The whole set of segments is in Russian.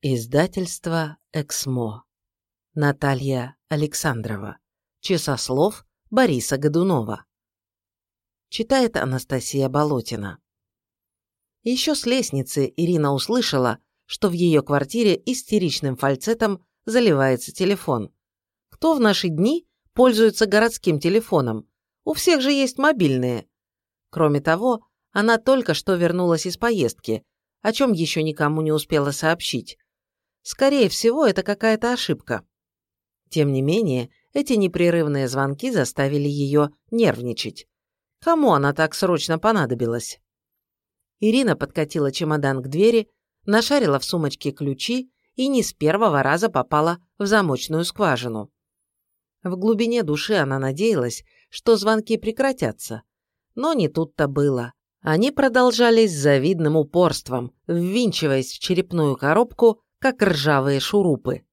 Издательство «Эксмо». Наталья Александрова. Часослов Бориса Годунова. Читает Анастасия Болотина. Еще с лестницы Ирина услышала, что в ее квартире истеричным фальцетом заливается телефон. Кто в наши дни пользуется городским телефоном? У всех же есть мобильные. Кроме того, она только что вернулась из поездки, о чем еще никому не успела сообщить. Скорее всего, это какая-то ошибка. Тем не менее, эти непрерывные звонки заставили ее нервничать. Кому она так срочно понадобилась? Ирина подкатила чемодан к двери, нашарила в сумочке ключи и не с первого раза попала в замочную скважину. В глубине души она надеялась, что звонки прекратятся. Но не тут-то было. Они продолжались с завидным упорством, ввинчиваясь в черепную коробку как ржавые шурупы.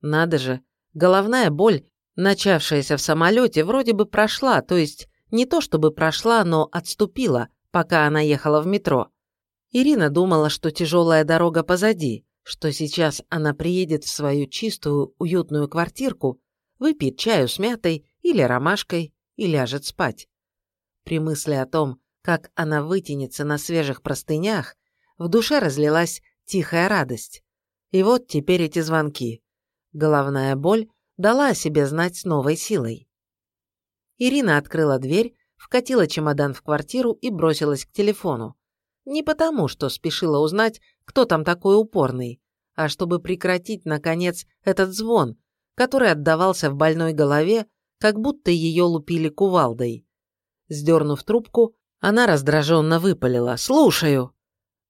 Надо же, головная боль, начавшаяся в самолете, вроде бы прошла, то есть не то чтобы прошла, но отступила, пока она ехала в метро. Ирина думала, что тяжелая дорога позади, что сейчас она приедет в свою чистую, уютную квартирку, выпьет чаю с мятой или ромашкой и ляжет спать. При мысли о том, как она вытянется на свежих простынях, в душе разлилась тихая радость. И вот теперь эти звонки. Головная боль дала о себе знать с новой силой. Ирина открыла дверь, вкатила чемодан в квартиру и бросилась к телефону. Не потому, что спешила узнать, кто там такой упорный, а чтобы прекратить, наконец, этот звон, который отдавался в больной голове, как будто ее лупили кувалдой. Сдернув трубку, она раздраженно выпалила. «Слушаю!»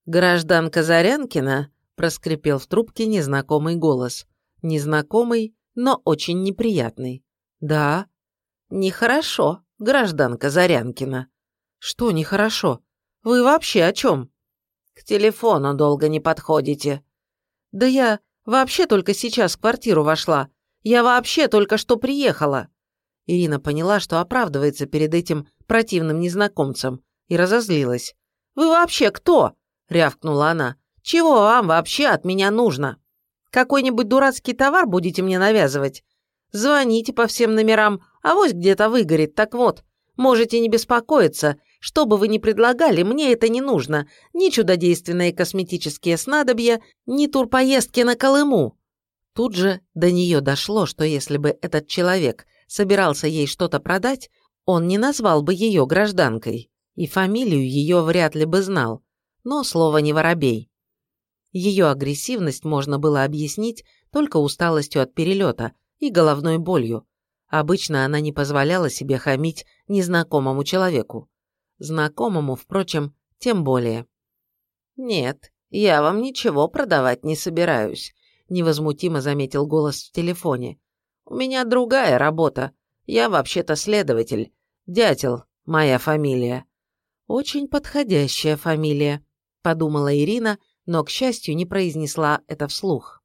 «Гражданка Зарянкина?» Проскрипел в трубке незнакомый голос. Незнакомый, но очень неприятный. «Да». «Нехорошо, гражданка Зарянкина». «Что нехорошо? Вы вообще о чем?» «К телефону долго не подходите». «Да я вообще только сейчас в квартиру вошла. Я вообще только что приехала». Ирина поняла, что оправдывается перед этим противным незнакомцем, и разозлилась. «Вы вообще кто?» — рявкнула она. Чего вам вообще от меня нужно? Какой-нибудь дурацкий товар будете мне навязывать? Звоните по всем номерам, а вось где-то выгорит. Так вот, можете не беспокоиться. Что бы вы ни предлагали, мне это не нужно. Ни чудодейственные косметические снадобья, ни турпоездки на Колыму. Тут же до нее дошло, что если бы этот человек собирался ей что-то продать, он не назвал бы ее гражданкой, и фамилию ее вряд ли бы знал. Но слово не воробей. Ее агрессивность можно было объяснить только усталостью от перелета и головной болью. Обычно она не позволяла себе хамить незнакомому человеку. Знакомому, впрочем, тем более. «Нет, я вам ничего продавать не собираюсь», – невозмутимо заметил голос в телефоне. «У меня другая работа. Я вообще-то следователь. Дятел, моя фамилия». «Очень подходящая фамилия», – подумала Ирина – но, к счастью, не произнесла это вслух.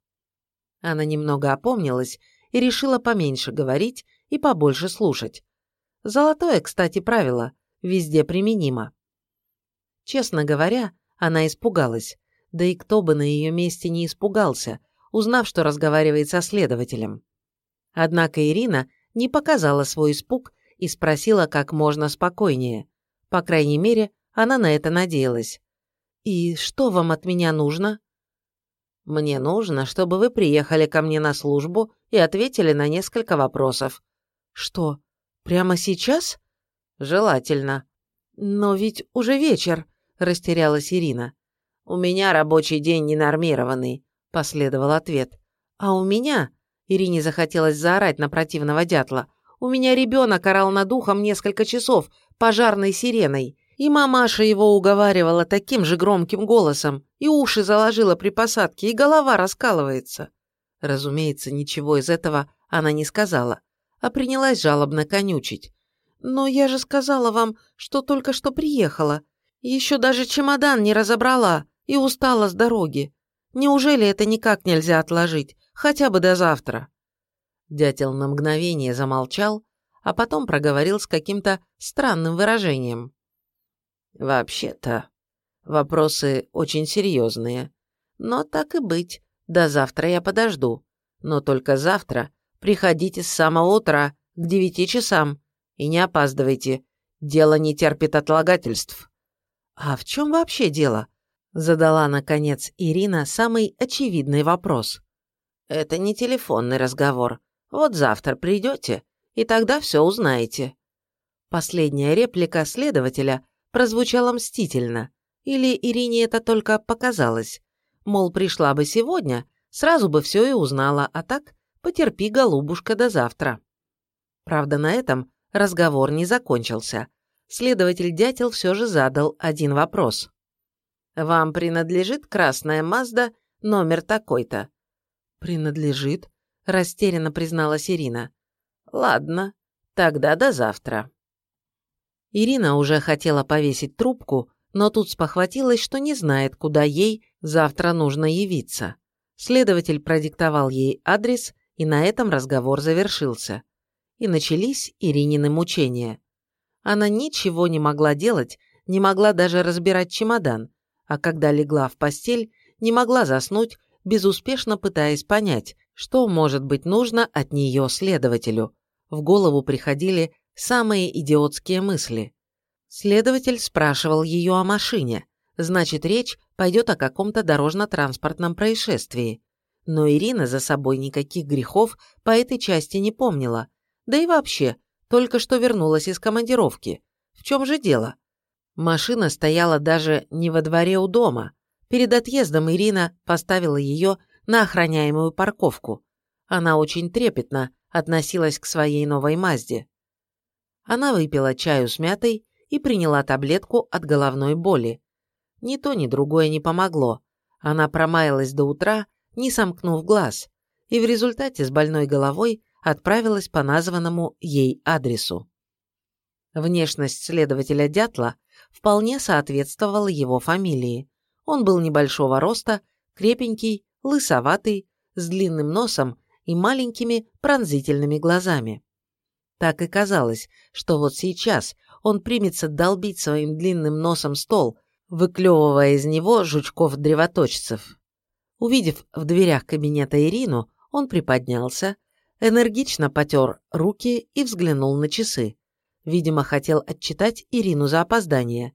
Она немного опомнилась и решила поменьше говорить и побольше слушать. Золотое, кстати, правило, везде применимо. Честно говоря, она испугалась, да и кто бы на ее месте не испугался, узнав, что разговаривает со следователем. Однако Ирина не показала свой испуг и спросила как можно спокойнее. По крайней мере, она на это надеялась. «И что вам от меня нужно?» «Мне нужно, чтобы вы приехали ко мне на службу и ответили на несколько вопросов». «Что, прямо сейчас?» «Желательно». «Но ведь уже вечер», – растерялась Ирина. «У меня рабочий день ненормированный», – последовал ответ. «А у меня...» – Ирине захотелось заорать на противного дятла. «У меня ребенок орал над ухом несколько часов пожарной сиреной. И мамаша его уговаривала таким же громким голосом, и уши заложила при посадке, и голова раскалывается. Разумеется, ничего из этого она не сказала, а принялась жалобно конючить. «Но я же сказала вам, что только что приехала. Еще даже чемодан не разобрала и устала с дороги. Неужели это никак нельзя отложить, хотя бы до завтра?» Дятел на мгновение замолчал, а потом проговорил с каким-то странным выражением. «Вообще-то, вопросы очень серьезные. Но так и быть, До завтра я подожду. Но только завтра приходите с самого утра, к девяти часам. И не опаздывайте. Дело не терпит отлагательств». «А в чем вообще дело?» Задала, наконец, Ирина самый очевидный вопрос. «Это не телефонный разговор. Вот завтра придете, и тогда все узнаете». Последняя реплика следователя прозвучала мстительно. Или Ирине это только показалось. Мол, пришла бы сегодня, сразу бы все и узнала, а так потерпи, голубушка, до завтра. Правда, на этом разговор не закончился. Следователь Дятел все же задал один вопрос. «Вам принадлежит красная Мазда, номер такой-то?» «Принадлежит», – растерянно призналась Ирина. «Ладно, тогда до завтра». Ирина уже хотела повесить трубку, но тут спохватилась, что не знает, куда ей завтра нужно явиться. Следователь продиктовал ей адрес, и на этом разговор завершился. И начались Иринины мучения. Она ничего не могла делать, не могла даже разбирать чемодан, а когда легла в постель, не могла заснуть, безуспешно пытаясь понять, что может быть нужно от нее следователю. В голову приходили самые идиотские мысли. Следователь спрашивал ее о машине, значит, речь пойдет о каком-то дорожно-транспортном происшествии. Но Ирина за собой никаких грехов по этой части не помнила. Да и вообще, только что вернулась из командировки. В чем же дело? Машина стояла даже не во дворе у дома. Перед отъездом Ирина поставила ее на охраняемую парковку. Она очень трепетно относилась к своей новой Мазде. Она выпила чаю с мятой и приняла таблетку от головной боли. Ни то, ни другое не помогло. Она промаялась до утра, не сомкнув глаз, и в результате с больной головой отправилась по названному ей адресу. Внешность следователя Дятла вполне соответствовала его фамилии. Он был небольшого роста, крепенький, лысоватый, с длинным носом и маленькими пронзительными глазами. Так и казалось, что вот сейчас он примется долбить своим длинным носом стол, выклевывая из него жучков-древоточцев. Увидев в дверях кабинета Ирину, он приподнялся, энергично потер руки и взглянул на часы. Видимо, хотел отчитать Ирину за опоздание.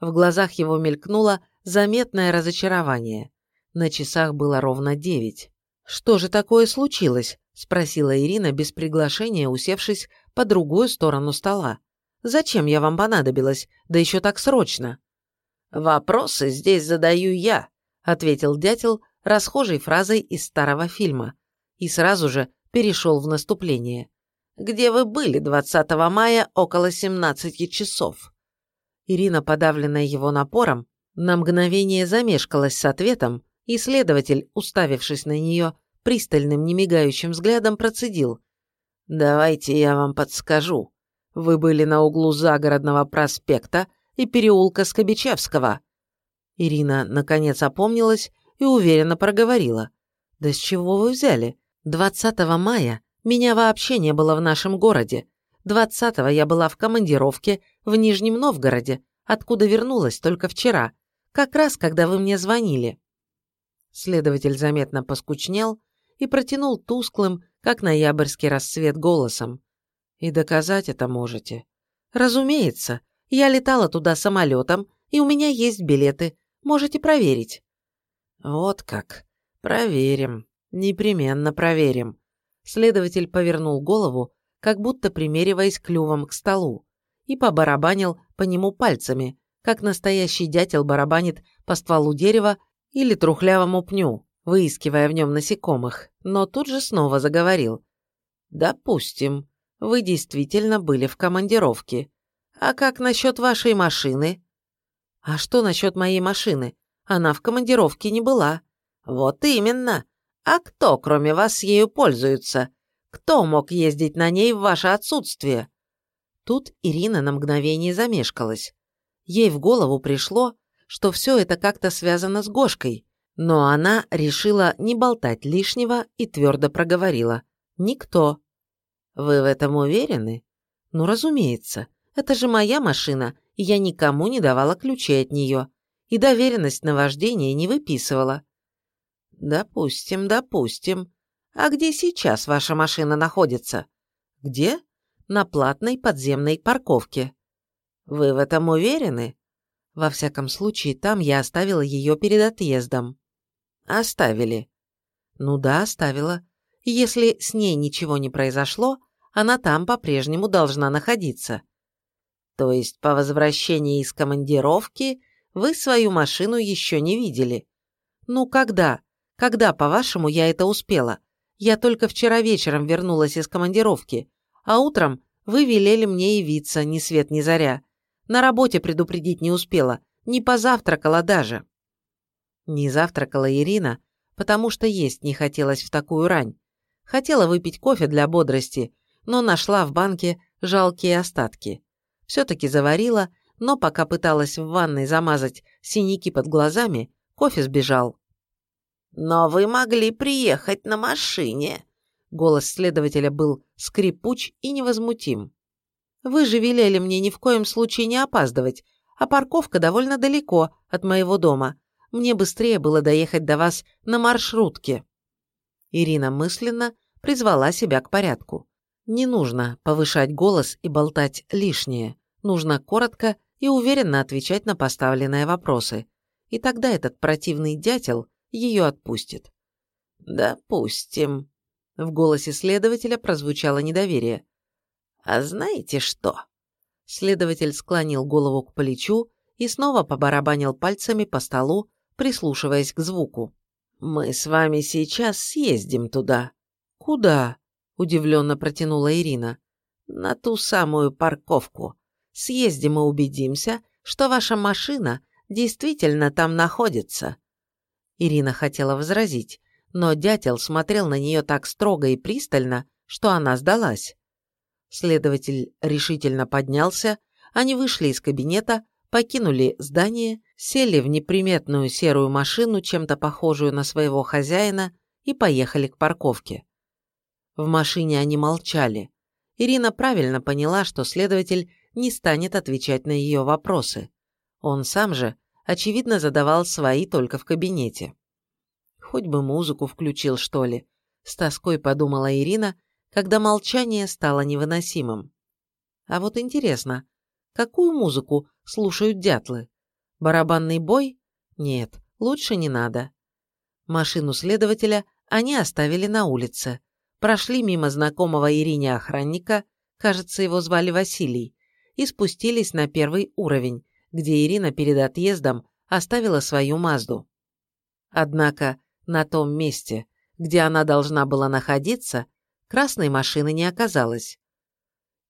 В глазах его мелькнуло заметное разочарование. На часах было ровно девять. «Что же такое случилось?» – спросила Ирина без приглашения, усевшись по другую сторону стола. Зачем я вам понадобилась, да еще так срочно?» «Вопросы здесь задаю я», — ответил дятел расхожей фразой из старого фильма. И сразу же перешел в наступление. «Где вы были 20 мая около 17 часов?» Ирина, подавленная его напором, на мгновение замешкалась с ответом, и следователь, уставившись на нее пристальным немигающим взглядом, процедил. «Давайте я вам подскажу. Вы были на углу загородного проспекта и переулка Скобичевского». Ирина, наконец, опомнилась и уверенно проговорила. «Да с чего вы взяли? 20 мая меня вообще не было в нашем городе. 20-го я была в командировке в Нижнем Новгороде, откуда вернулась только вчера, как раз когда вы мне звонили». Следователь заметно поскучнел и протянул тусклым, как ноябрьский рассвет, голосом. И доказать это можете. Разумеется, я летала туда самолетом, и у меня есть билеты. Можете проверить. Вот как. Проверим. Непременно проверим. Следователь повернул голову, как будто примериваясь клювом к столу, и побарабанил по нему пальцами, как настоящий дятел барабанит по стволу дерева или трухлявому пню, выискивая в нем насекомых, но тут же снова заговорил. «Допустим, вы действительно были в командировке. А как насчет вашей машины? А что насчет моей машины? Она в командировке не была. Вот именно. А кто, кроме вас, ею пользуется? Кто мог ездить на ней в ваше отсутствие? Тут Ирина на мгновение замешкалась. Ей в голову пришло, что все это как-то связано с Гошкой, но она решила не болтать лишнего и твердо проговорила. «Никто». Вы в этом уверены? Ну, разумеется. Это же моя машина, и я никому не давала ключей от нее. И доверенность на вождение не выписывала. Допустим, допустим. А где сейчас ваша машина находится? Где? На платной подземной парковке. Вы в этом уверены? Во всяком случае, там я оставила ее перед отъездом. Оставили. Ну да, оставила. Если с ней ничего не произошло, она там по-прежнему должна находиться. То есть по возвращении из командировки вы свою машину еще не видели? Ну когда? Когда, по-вашему, я это успела? Я только вчера вечером вернулась из командировки, а утром вы велели мне явиться, ни свет ни заря. На работе предупредить не успела, не позавтракала даже. Не завтракала Ирина, потому что есть не хотелось в такую рань. Хотела выпить кофе для бодрости, но нашла в банке жалкие остатки. Все-таки заварила, но пока пыталась в ванной замазать синяки под глазами, кофе сбежал. «Но вы могли приехать на машине», Голос следователя был скрипуч и невозмутим. «Вы же велели мне ни в коем случае не опаздывать, а парковка довольно далеко от моего дома. Мне быстрее было доехать до вас на маршрутке». Ирина мысленно призвала себя к порядку. Не нужно повышать голос и болтать лишнее. Нужно коротко и уверенно отвечать на поставленные вопросы. И тогда этот противный дятел ее отпустит. «Допустим», в голосе следователя прозвучало недоверие. «А знаете что?» Следователь склонил голову к плечу и снова побарабанил пальцами по столу, прислушиваясь к звуку. «Мы с вами сейчас съездим туда». «Куда?» – удивленно протянула Ирина. «На ту самую парковку. Съездим и убедимся, что ваша машина действительно там находится». Ирина хотела возразить, но дятел смотрел на нее так строго и пристально, что она сдалась. Следователь решительно поднялся, они вышли из кабинета, покинули здание, сели в неприметную серую машину, чем-то похожую на своего хозяина, и поехали к парковке. В машине они молчали. Ирина правильно поняла, что следователь не станет отвечать на ее вопросы. Он сам же, очевидно, задавал свои только в кабинете. Хоть бы музыку включил, что ли. С тоской подумала Ирина, когда молчание стало невыносимым. А вот интересно, какую музыку слушают дятлы? Барабанный бой? Нет, лучше не надо. Машину следователя они оставили на улице. Прошли мимо знакомого Ирине охранника, кажется, его звали Василий, и спустились на первый уровень, где Ирина перед отъездом оставила свою Мазду. Однако на том месте, где она должна была находиться, красной машины не оказалось.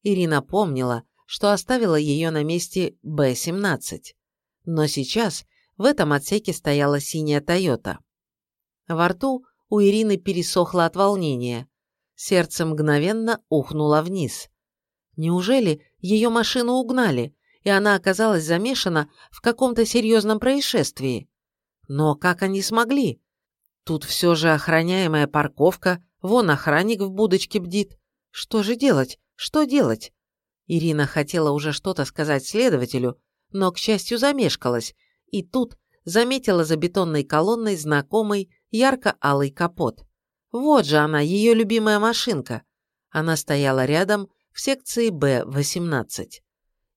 Ирина помнила, что оставила ее на месте Б-17. Но сейчас в этом отсеке стояла синяя «Тойота». Во рту у Ирины пересохло от волнения. Сердце мгновенно ухнуло вниз. Неужели ее машину угнали, и она оказалась замешана в каком-то серьезном происшествии? Но как они смогли? Тут все же охраняемая парковка, вон охранник в будочке бдит. Что же делать? Что делать? Ирина хотела уже что-то сказать следователю, но, к счастью, замешкалась, и тут заметила за бетонной колонной знакомый ярко-алый капот. Вот же она, ее любимая машинка. Она стояла рядом в секции Б-18.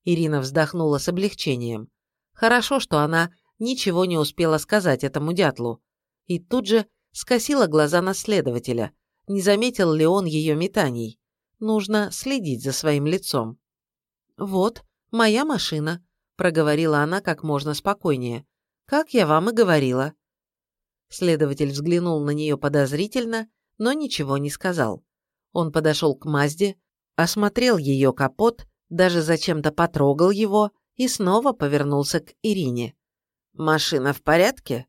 Ирина вздохнула с облегчением. Хорошо, что она ничего не успела сказать этому дятлу и тут же скосила глаза на следователя, не заметил ли он ее метаний. Нужно следить за своим лицом. «Вот, моя машина», – проговорила она как можно спокойнее. «Как я вам и говорила». Следователь взглянул на нее подозрительно, но ничего не сказал. Он подошел к Мазде, осмотрел ее капот, даже зачем-то потрогал его и снова повернулся к Ирине. «Машина в порядке?»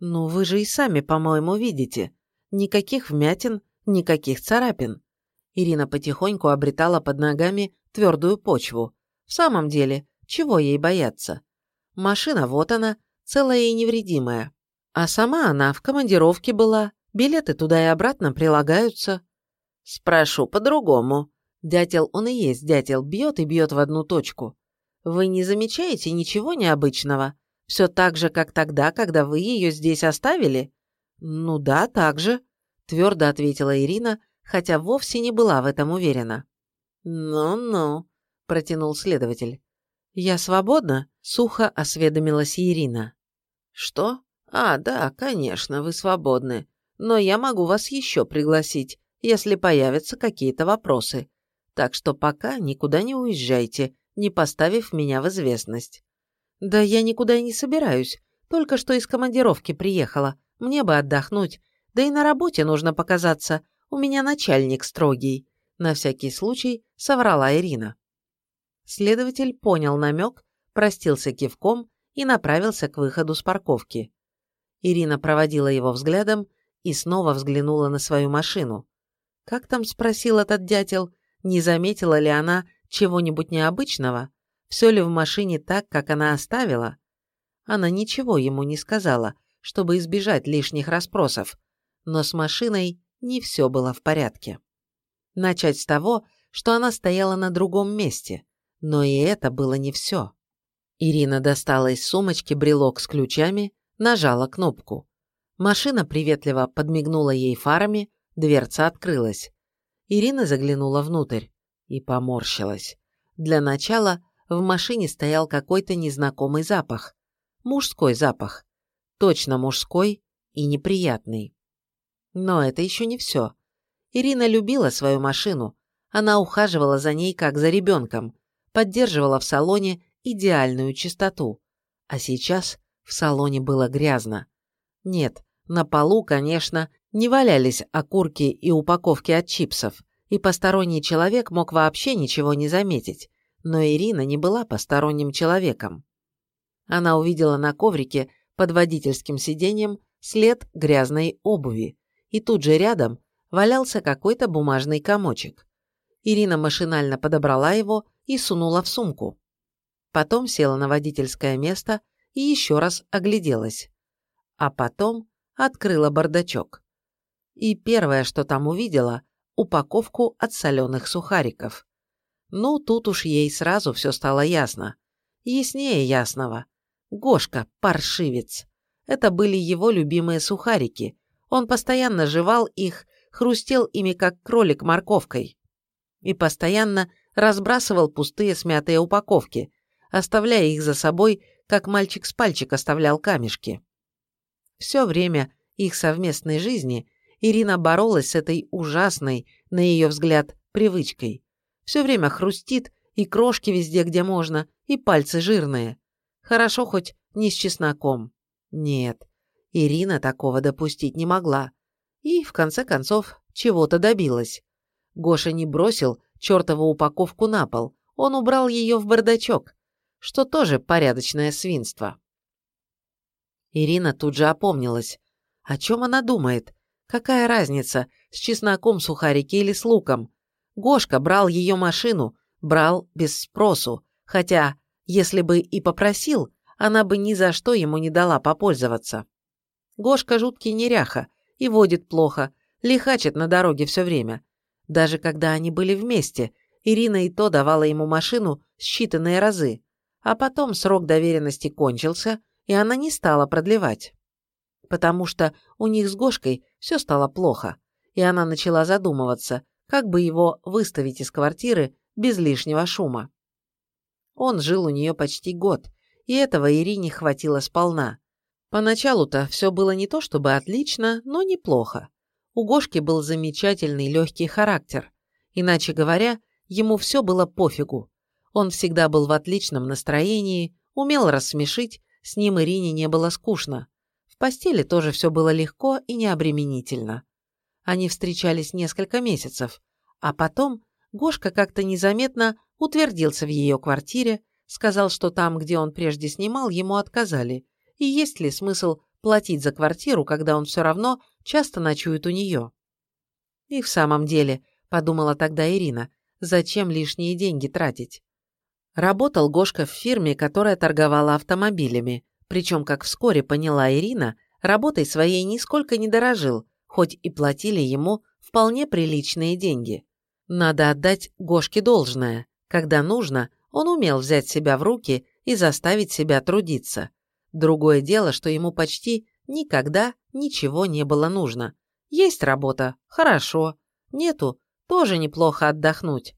«Ну, вы же и сами, по-моему, видите. Никаких вмятин, никаких царапин». Ирина потихоньку обретала под ногами твердую почву. В самом деле, чего ей бояться? Машина вот она, целая и невредимая. А сама она в командировке была, билеты туда и обратно прилагаются. Спрошу по-другому. Дятел он и есть дятел, бьет и бьет в одну точку. Вы не замечаете ничего необычного? Все так же, как тогда, когда вы ее здесь оставили? Ну да, так же, твердо ответила Ирина, хотя вовсе не была в этом уверена. Ну-ну, протянул следователь. Я свободна? сухо осведомилась Ирина. Что? А, да, конечно, вы свободны. Но я могу вас еще пригласить, если появятся какие-то вопросы. Так что пока никуда не уезжайте, не поставив меня в известность. Да я никуда и не собираюсь, только что из командировки приехала. Мне бы отдохнуть. Да и на работе нужно показаться. У меня начальник строгий. На всякий случай соврала Ирина. Следователь понял намек, простился кивком и направился к выходу с парковки. Ирина проводила его взглядом и снова взглянула на свою машину. Как там спросил этот дятел, не заметила ли она чего-нибудь необычного? Все ли в машине так, как она оставила? Она ничего ему не сказала, чтобы избежать лишних расспросов, но с машиной не все было в порядке. Начать с того, что она стояла на другом месте, но и это было не все. Ирина достала из сумочки брелок с ключами, нажала кнопку. Машина приветливо подмигнула ей фарами, дверца открылась. Ирина заглянула внутрь и поморщилась. Для начала в машине стоял какой-то незнакомый запах, Мужской запах. Точно мужской и неприятный. Но это еще не все. Ирина любила свою машину. Она ухаживала за ней как за ребенком, поддерживала в салоне идеальную чистоту. А сейчас в салоне было грязно. Нет, на полу, конечно, не валялись окурки и упаковки от чипсов, и посторонний человек мог вообще ничего не заметить, но Ирина не была посторонним человеком. Она увидела на коврике под водительским сиденьем след грязной обуви, и тут же рядом валялся какой-то бумажный комочек. Ирина машинально подобрала его и сунула в сумку. Потом села на водительское место и еще раз огляделась. А потом открыла бардачок. И первое, что там увидела, упаковку от соленых сухариков. Ну, тут уж ей сразу все стало ясно. Яснее ясного. Гошка, паршивец. Это были его любимые сухарики. Он постоянно жевал их, хрустел ими, как кролик морковкой. И постоянно разбрасывал пустые смятые упаковки, оставляя их за собой, как мальчик с пальчик оставлял камешки. Все время их совместной жизни Ирина боролась с этой ужасной, на ее взгляд, привычкой. Все время хрустит, и крошки везде, где можно, и пальцы жирные. Хорошо хоть не с чесноком. Нет, Ирина такого допустить не могла. И, в конце концов, чего-то добилась. Гоша не бросил чертову упаковку на пол, он убрал ее в бардачок, что тоже порядочное свинство. Ирина тут же опомнилась. О чем она думает? Какая разница, с чесноком сухарики или с луком? Гошка брал ее машину, брал без спросу, хотя если бы и попросил, она бы ни за что ему не дала попользоваться. Гошка жуткий неряха и водит плохо, лихачит на дороге все время. Даже когда они были вместе, Ирина и то давала ему машину считанные разы, а потом срок доверенности кончился, и она не стала продлевать. Потому что у них с Гошкой все стало плохо, и она начала задумываться, как бы его выставить из квартиры без лишнего шума. Он жил у нее почти год, и этого Ирине хватило сполна. Поначалу-то все было не то чтобы отлично, но неплохо. У Гошки был замечательный легкий характер. Иначе говоря, ему все было пофигу. Он всегда был в отличном настроении, умел рассмешить, с ним Ирине не было скучно. В постели тоже все было легко и необременительно. Они встречались несколько месяцев, а потом Гошка как-то незаметно утвердился в ее квартире, сказал, что там, где он прежде снимал, ему отказали, и есть ли смысл платить за квартиру, когда он все равно часто ночует у нее. И в самом деле, подумала тогда Ирина, зачем лишние деньги тратить? Работал Гошка в фирме, которая торговала автомобилями, причем, как вскоре поняла Ирина, работой своей нисколько не дорожил, хоть и платили ему вполне приличные деньги. Надо отдать Гошке должное. Когда нужно, он умел взять себя в руки и заставить себя трудиться. Другое дело, что ему почти никогда ничего не было нужно. Есть работа – хорошо. Нету – тоже неплохо отдохнуть.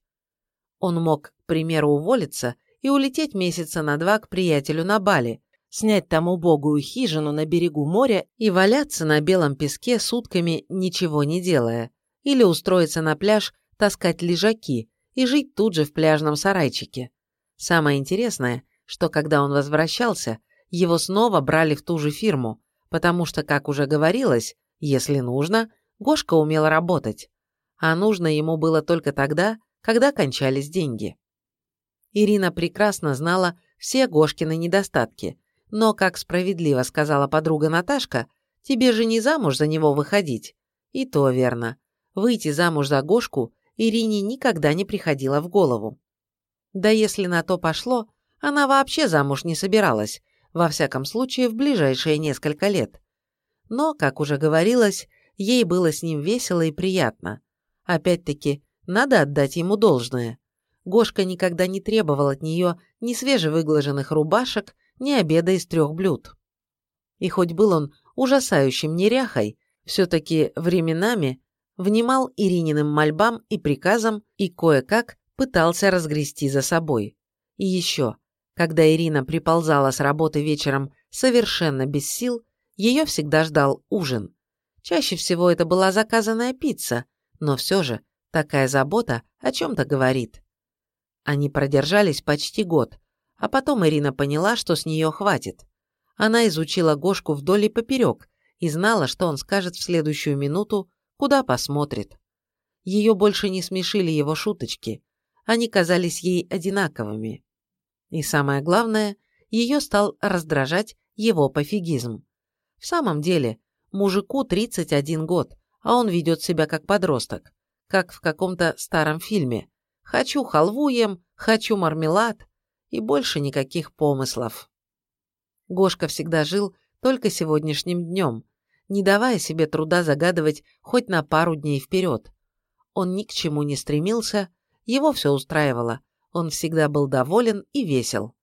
Он мог, к примеру, уволиться и улететь месяца на два к приятелю на Бали, снять там убогую хижину на берегу моря и валяться на белом песке сутками, ничего не делая, или устроиться на пляж, таскать лежаки и жить тут же в пляжном сарайчике. Самое интересное, что когда он возвращался, его снова брали в ту же фирму, потому что, как уже говорилось, если нужно, Гошка умел работать, а нужно ему было только тогда, когда кончались деньги. Ирина прекрасно знала все Гошкины недостатки, но, как справедливо сказала подруга Наташка, тебе же не замуж за него выходить. И то верно. Выйти замуж за Гошку Ирине никогда не приходило в голову. Да если на то пошло, она вообще замуж не собиралась, во всяком случае в ближайшие несколько лет. Но, как уже говорилось, ей было с ним весело и приятно. Опять-таки, надо отдать ему должное. Гошка никогда не требовал от нее ни свежевыглаженных рубашек, ни обеда из трех блюд. И хоть был он ужасающим неряхой, все-таки временами внимал Ирининым мольбам и приказам и кое-как пытался разгрести за собой. И еще, когда Ирина приползала с работы вечером совершенно без сил, ее всегда ждал ужин. Чаще всего это была заказанная пицца, но все же такая забота о чем-то говорит. Они продержались почти год, а потом Ирина поняла, что с нее хватит. Она изучила Гошку вдоль и поперек и знала, что он скажет в следующую минуту, куда посмотрит. Ее больше не смешили его шуточки, они казались ей одинаковыми. И самое главное, ее стал раздражать его пофигизм. В самом деле, мужику 31 год, а он ведет себя как подросток, как в каком-то старом фильме. Хочу халву ем, хочу мармелад и больше никаких помыслов. Гошка всегда жил только сегодняшним днем, не давая себе труда загадывать хоть на пару дней вперед. Он ни к чему не стремился, его все устраивало, он всегда был доволен и весел.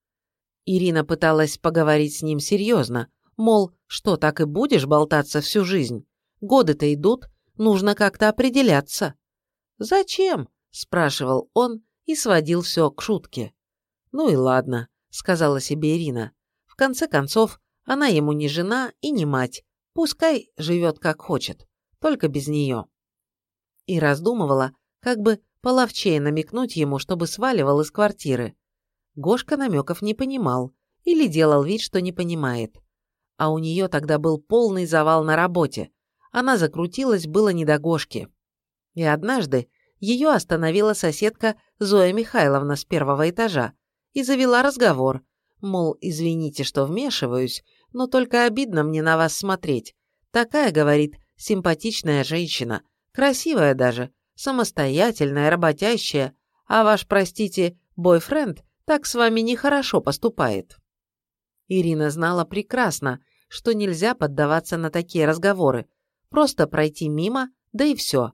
Ирина пыталась поговорить с ним серьезно, мол, что так и будешь болтаться всю жизнь? Годы-то идут, нужно как-то определяться. «Зачем?» – спрашивал он и сводил все к шутке. «Ну и ладно», – сказала себе Ирина. «В конце концов, она ему не жена и не мать. Пускай живет как хочет, только без нее». И раздумывала, как бы половчее намекнуть ему, чтобы сваливал из квартиры. Гошка намеков не понимал или делал вид, что не понимает. А у нее тогда был полный завал на работе. Она закрутилась, было не до Гошки. И однажды ее остановила соседка Зоя Михайловна с первого этажа и завела разговор, мол, извините, что вмешиваюсь, но только обидно мне на вас смотреть. Такая, говорит, симпатичная женщина, красивая даже, самостоятельная, работящая, а ваш, простите, бойфренд так с вами нехорошо поступает. Ирина знала прекрасно, что нельзя поддаваться на такие разговоры, просто пройти мимо, да и все.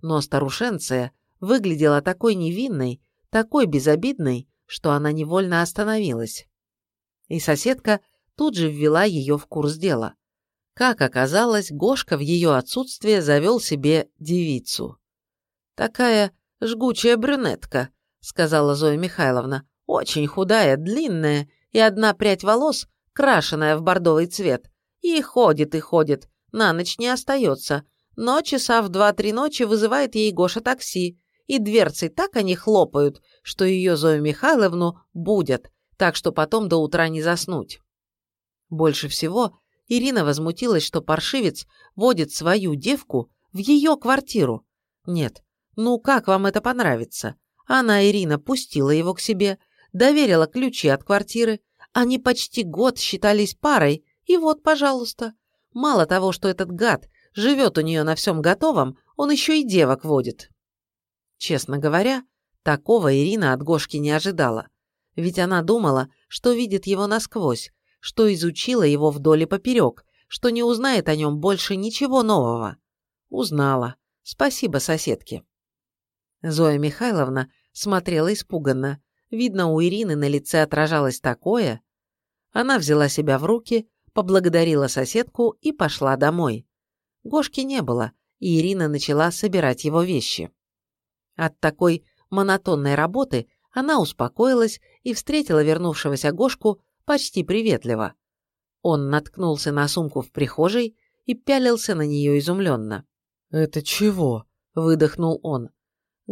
Но старушенция выглядела такой невинной, такой безобидной, что она невольно остановилась. И соседка тут же ввела ее в курс дела. Как оказалось, Гошка в ее отсутствие завел себе девицу. «Такая жгучая брюнетка», — сказала Зоя Михайловна, «очень худая, длинная, и одна прядь волос, крашеная в бордовый цвет, и ходит и ходит, на ночь не остается, но часа в два-три ночи вызывает ей Гоша такси, и дверцы так они хлопают, что ее Зою Михайловну будят, так что потом до утра не заснуть. Больше всего Ирина возмутилась, что паршивец водит свою девку в ее квартиру. Нет, ну как вам это понравится? Она, Ирина, пустила его к себе, доверила ключи от квартиры, они почти год считались парой, и вот, пожалуйста. Мало того, что этот гад живет у нее на всем готовом, он еще и девок водит. Честно говоря, такого Ирина от Гошки не ожидала. Ведь она думала, что видит его насквозь, что изучила его вдоль и поперек, что не узнает о нем больше ничего нового. Узнала. Спасибо соседке. Зоя Михайловна смотрела испуганно. Видно, у Ирины на лице отражалось такое. Она взяла себя в руки, поблагодарила соседку и пошла домой. Гошки не было, и Ирина начала собирать его вещи. От такой монотонной работы она успокоилась и встретила вернувшегося Гошку почти приветливо. Он наткнулся на сумку в прихожей и пялился на нее изумленно. «Это чего?» – выдохнул он.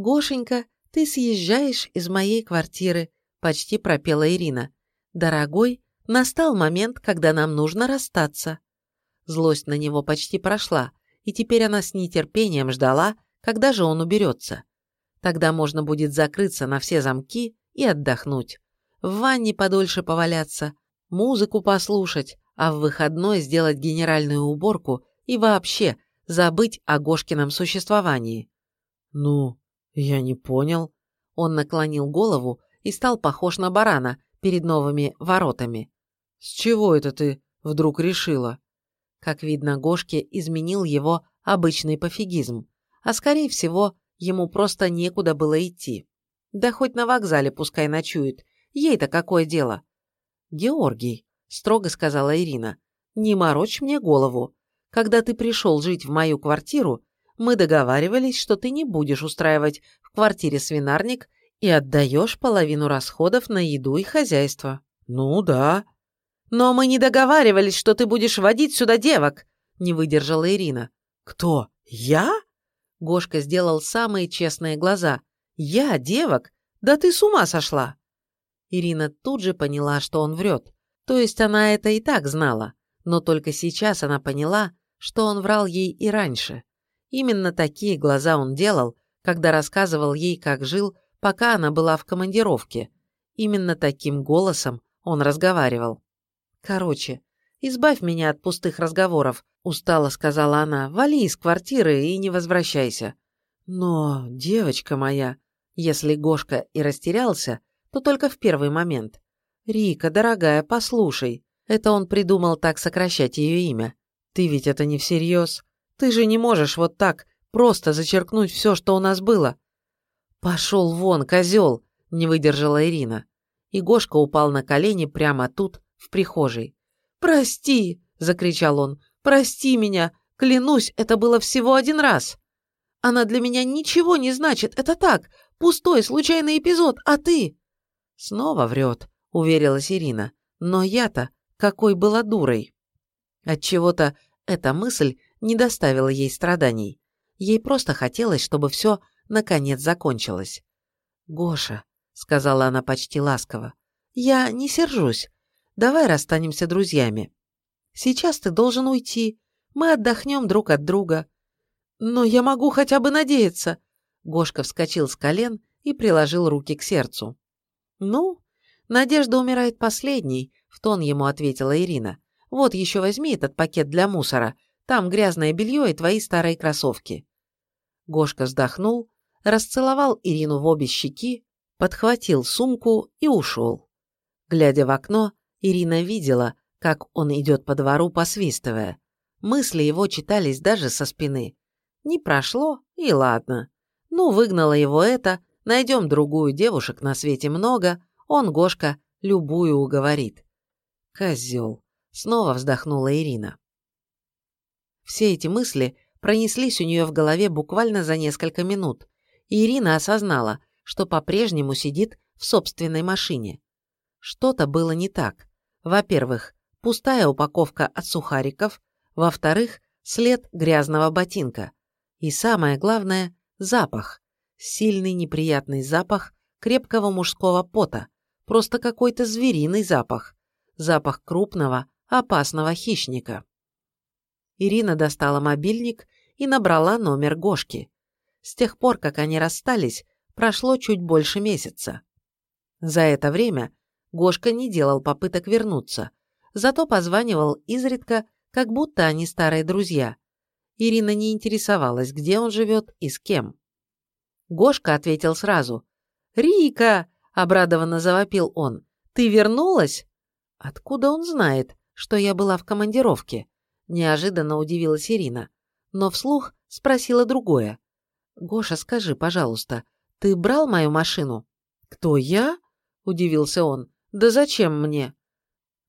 «Гошенька, ты съезжаешь из моей квартиры», – почти пропела Ирина. «Дорогой, настал момент, когда нам нужно расстаться». Злость на него почти прошла, и теперь она с нетерпением ждала, когда же он уберется. Тогда можно будет закрыться на все замки и отдохнуть. В ванне подольше поваляться, музыку послушать, а в выходной сделать генеральную уборку и вообще забыть о Гошкином существовании. «Ну, я не понял». Он наклонил голову и стал похож на барана перед новыми воротами. «С чего это ты вдруг решила?» Как видно, Гошке изменил его обычный пофигизм, а скорее всего, ему просто некуда было идти. Да хоть на вокзале пускай ночует, ей-то какое дело? Георгий, строго сказала Ирина, не морочь мне голову. Когда ты пришел жить в мою квартиру, мы договаривались, что ты не будешь устраивать в квартире свинарник и отдаешь половину расходов на еду и хозяйство. Ну да, «Но мы не договаривались, что ты будешь водить сюда девок», – не выдержала Ирина. «Кто? Я?» Гошка сделал самые честные глаза. «Я девок? Да ты с ума сошла!» Ирина тут же поняла, что он врет. То есть она это и так знала, но только сейчас она поняла, что он врал ей и раньше. Именно такие глаза он делал, когда рассказывал ей, как жил, пока она была в командировке. Именно таким голосом он разговаривал. «Короче, избавь меня от пустых разговоров», – устало сказала она. «Вали из квартиры и не возвращайся». «Но, девочка моя...» Если Гошка и растерялся, то только в первый момент. «Рика, дорогая, послушай». Это он придумал так сокращать ее имя. «Ты ведь это не всерьез. Ты же не можешь вот так просто зачеркнуть все, что у нас было». «Пошел вон, козел!» – не выдержала Ирина. И Гошка упал на колени прямо тут, в прихожей. «Прости!» – закричал он. «Прости меня! Клянусь, это было всего один раз! Она для меня ничего не значит, это так, пустой, случайный эпизод, а ты...» «Снова врет», – уверилась Ирина. «Но я-то какой была дурой!» Отчего-то эта мысль не доставила ей страданий. Ей просто хотелось, чтобы все наконец закончилось. «Гоша», — сказала она почти ласково, — «я не сержусь. Давай расстанемся друзьями. Сейчас ты должен уйти. Мы отдохнем друг от друга. Но я могу хотя бы надеяться. Гошка вскочил с колен и приложил руки к сердцу. Ну, надежда умирает последней, в тон ему ответила Ирина. Вот еще возьми этот пакет для мусора. Там грязное белье и твои старые кроссовки. Гошка вздохнул, расцеловал Ирину в обе щеки, подхватил сумку и ушел. Глядя в окно, Ирина видела, как он идет по двору, посвистывая. Мысли его читались даже со спины. Не прошло, и ладно. Ну, выгнала его это, найдем другую девушек на свете много, он, Гошка, любую уговорит. Козел. Снова вздохнула Ирина. Все эти мысли пронеслись у нее в голове буквально за несколько минут, и Ирина осознала, что по-прежнему сидит в собственной машине. Что-то было не так. Во-первых, пустая упаковка от сухариков, во-вторых, след грязного ботинка. И самое главное – запах. Сильный неприятный запах крепкого мужского пота. Просто какой-то звериный запах. Запах крупного, опасного хищника. Ирина достала мобильник и набрала номер Гошки. С тех пор, как они расстались, прошло чуть больше месяца. За это время Гошка не делал попыток вернуться, зато позванивал изредка, как будто они старые друзья. Ирина не интересовалась, где он живет и с кем. Гошка ответил сразу. «Рика!» – обрадованно завопил он. «Ты вернулась?» «Откуда он знает, что я была в командировке?» – неожиданно удивилась Ирина. Но вслух спросила другое. «Гоша, скажи, пожалуйста, ты брал мою машину?» «Кто я?» – удивился он. «Да зачем мне?»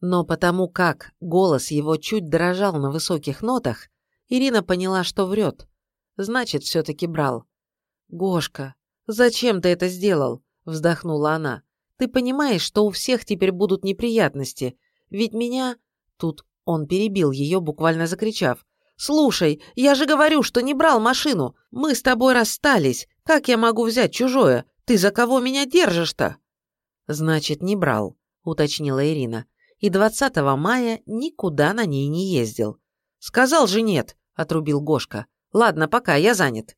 Но потому как голос его чуть дрожал на высоких нотах, Ирина поняла, что врет. Значит, все-таки брал. «Гошка, зачем ты это сделал?» – вздохнула она. «Ты понимаешь, что у всех теперь будут неприятности, ведь меня...» Тут он перебил ее, буквально закричав. «Слушай, я же говорю, что не брал машину. Мы с тобой расстались. Как я могу взять чужое? Ты за кого меня держишь-то?» «Значит, не брал», – уточнила Ирина. «И 20 мая никуда на ней не ездил». «Сказал же нет», – отрубил Гошка. «Ладно, пока, я занят».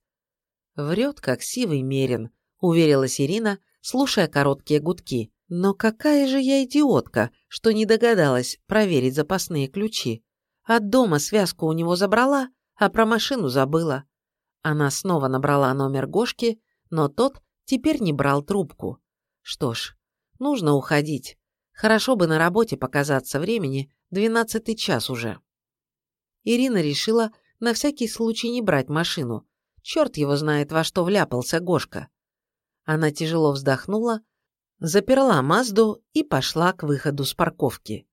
«Врет, как сивый мерин», – уверилась Ирина, слушая короткие гудки. «Но какая же я идиотка, что не догадалась проверить запасные ключи. От дома связку у него забрала, а про машину забыла». Она снова набрала номер Гошки, но тот теперь не брал трубку. Что ж, нужно уходить. Хорошо бы на работе показаться времени, двенадцатый час уже. Ирина решила на всякий случай не брать машину. Черт его знает, во что вляпался Гошка. Она тяжело вздохнула, заперла Мазду и пошла к выходу с парковки.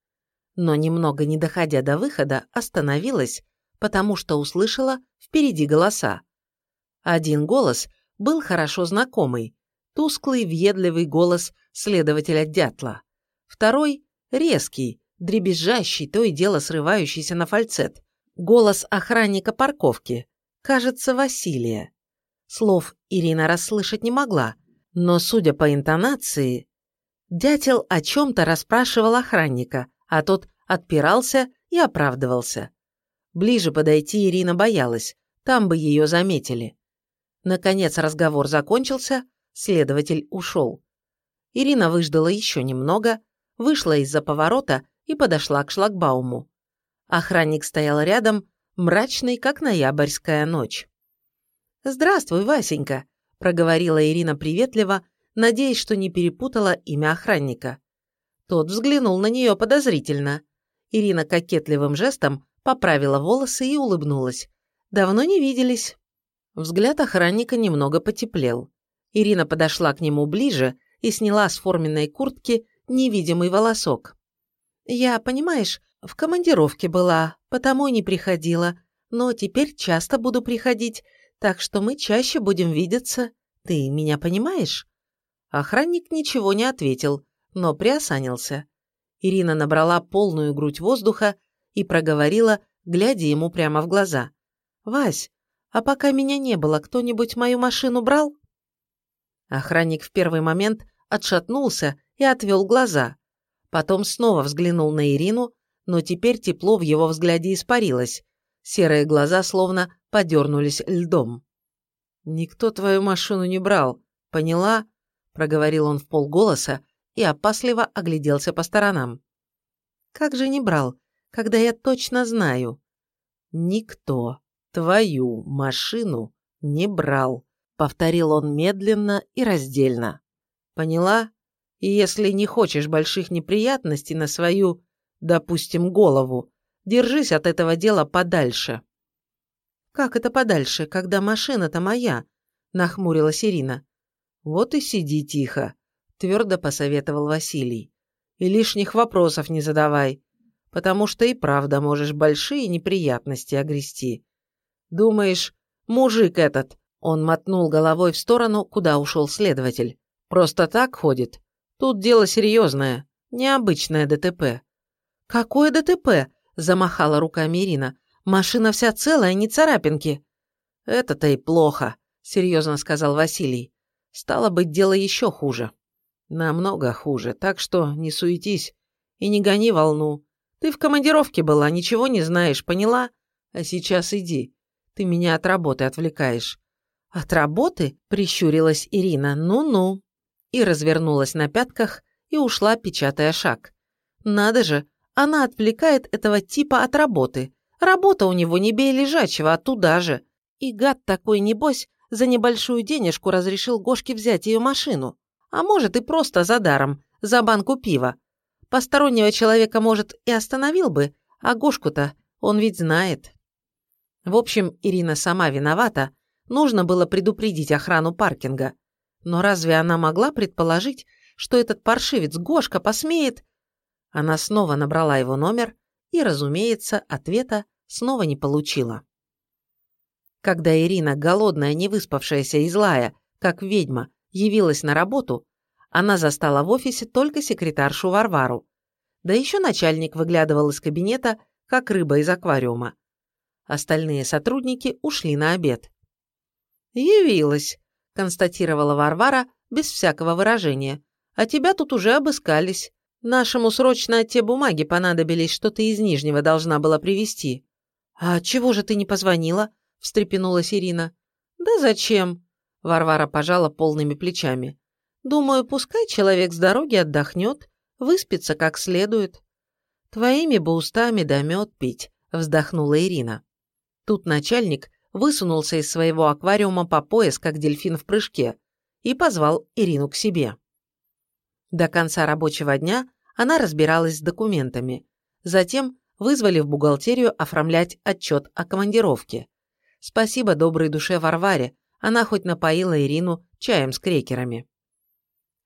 Но немного не доходя до выхода, остановилась, потому что услышала впереди голоса. Один голос был хорошо знакомый, тусклый, въедливый голос следователя Дятла. Второй – резкий, дребезжащий, то и дело срывающийся на фальцет. Голос охранника парковки. Кажется, Василия. Слов Ирина расслышать не могла, но, судя по интонации, дятел о чем-то расспрашивал охранника, а тот отпирался и оправдывался. Ближе подойти Ирина боялась, там бы ее заметили. Наконец разговор закончился, следователь ушел. Ирина выждала еще немного, вышла из-за поворота и подошла к шлагбауму. Охранник стоял рядом, мрачный, как ноябрьская ночь. «Здравствуй, Васенька», – проговорила Ирина приветливо, надеясь, что не перепутала имя охранника. Тот взглянул на нее подозрительно. Ирина кокетливым жестом поправила волосы и улыбнулась. «Давно не виделись». Взгляд охранника немного потеплел. Ирина подошла к нему ближе и сняла с форменной куртки невидимый волосок. «Я, понимаешь, в командировке была, потому и не приходила, но теперь часто буду приходить, так что мы чаще будем видеться. Ты меня понимаешь?» Охранник ничего не ответил, но приосанился. Ирина набрала полную грудь воздуха и проговорила, глядя ему прямо в глаза. «Вась, а пока меня не было, кто-нибудь мою машину брал?» Охранник в первый момент отшатнулся и отвел глаза. Потом снова взглянул на Ирину, но теперь тепло в его взгляде испарилось. Серые глаза словно подернулись льдом. «Никто твою машину не брал, поняла?» – проговорил он в полголоса и опасливо огляделся по сторонам. «Как же не брал, когда я точно знаю?» «Никто твою машину не брал», – повторил он медленно и раздельно. «Поняла? И если не хочешь больших неприятностей на свою допустим, голову, держись от этого дела подальше». «Как это подальше, когда машина-то моя?» – нахмурилась Ирина. «Вот и сиди тихо», – твердо посоветовал Василий. «И лишних вопросов не задавай, потому что и правда можешь большие неприятности огрести. Думаешь, мужик этот, он мотнул головой в сторону, куда ушел следователь. Просто так ходит. Тут дело серьезное, необычное ДТП. «Какое ДТП?» – замахала руками Ирина. «Машина вся целая, не царапинки». «Это-то и плохо», – серьезно сказал Василий. «Стало быть, дело еще хуже». «Намного хуже, так что не суетись и не гони волну. Ты в командировке была, ничего не знаешь, поняла? А сейчас иди. Ты меня от работы отвлекаешь». «От работы?» – прищурилась Ирина. «Ну-ну». И развернулась на пятках и ушла, печатая шаг. «Надо же, она отвлекает этого типа от работы. Работа у него не бей лежачего, а туда же. И гад такой, небось, за небольшую денежку разрешил Гошке взять ее машину. А может и просто за даром, за банку пива. Постороннего человека, может, и остановил бы, а Гошку-то он ведь знает. В общем, Ирина сама виновата, нужно было предупредить охрану паркинга. Но разве она могла предположить, что этот паршивец Гошка посмеет Она снова набрала его номер и, разумеется, ответа снова не получила. Когда Ирина, голодная, невыспавшаяся и злая, как ведьма, явилась на работу, она застала в офисе только секретаршу Варвару. Да еще начальник выглядывал из кабинета, как рыба из аквариума. Остальные сотрудники ушли на обед. «Явилась», – констатировала Варвара без всякого выражения. «А тебя тут уже обыскались. Нашему срочно те бумаги понадобились, что ты из Нижнего должна была привезти». «А чего же ты не позвонила?» – встрепенулась Ирина. «Да зачем?» – Варвара пожала полными плечами. «Думаю, пускай человек с дороги отдохнет, выспится как следует». «Твоими бы устами да мед пить», – вздохнула Ирина. Тут начальник высунулся из своего аквариума по пояс, как дельфин в прыжке, и позвал Ирину к себе. До конца рабочего дня она разбиралась с документами. Затем вызвали в бухгалтерию оформлять отчет о командировке. Спасибо доброй душе Варваре, она хоть напоила Ирину чаем с крекерами.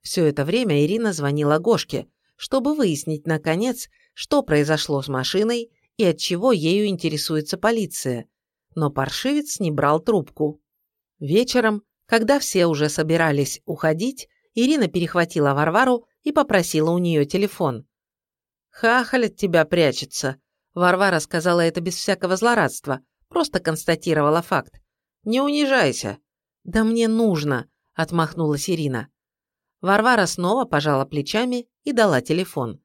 Все это время Ирина звонила Гошке, чтобы выяснить, наконец, что произошло с машиной и от чего ею интересуется полиция, но паршивец не брал трубку. Вечером, когда все уже собирались уходить, Ирина перехватила Варвару и попросила у нее телефон. «Хахаль от тебя прячется», – Варвара сказала это без всякого злорадства, просто констатировала факт. «Не унижайся». «Да мне нужно», – отмахнулась Ирина. Варвара снова пожала плечами и дала телефон.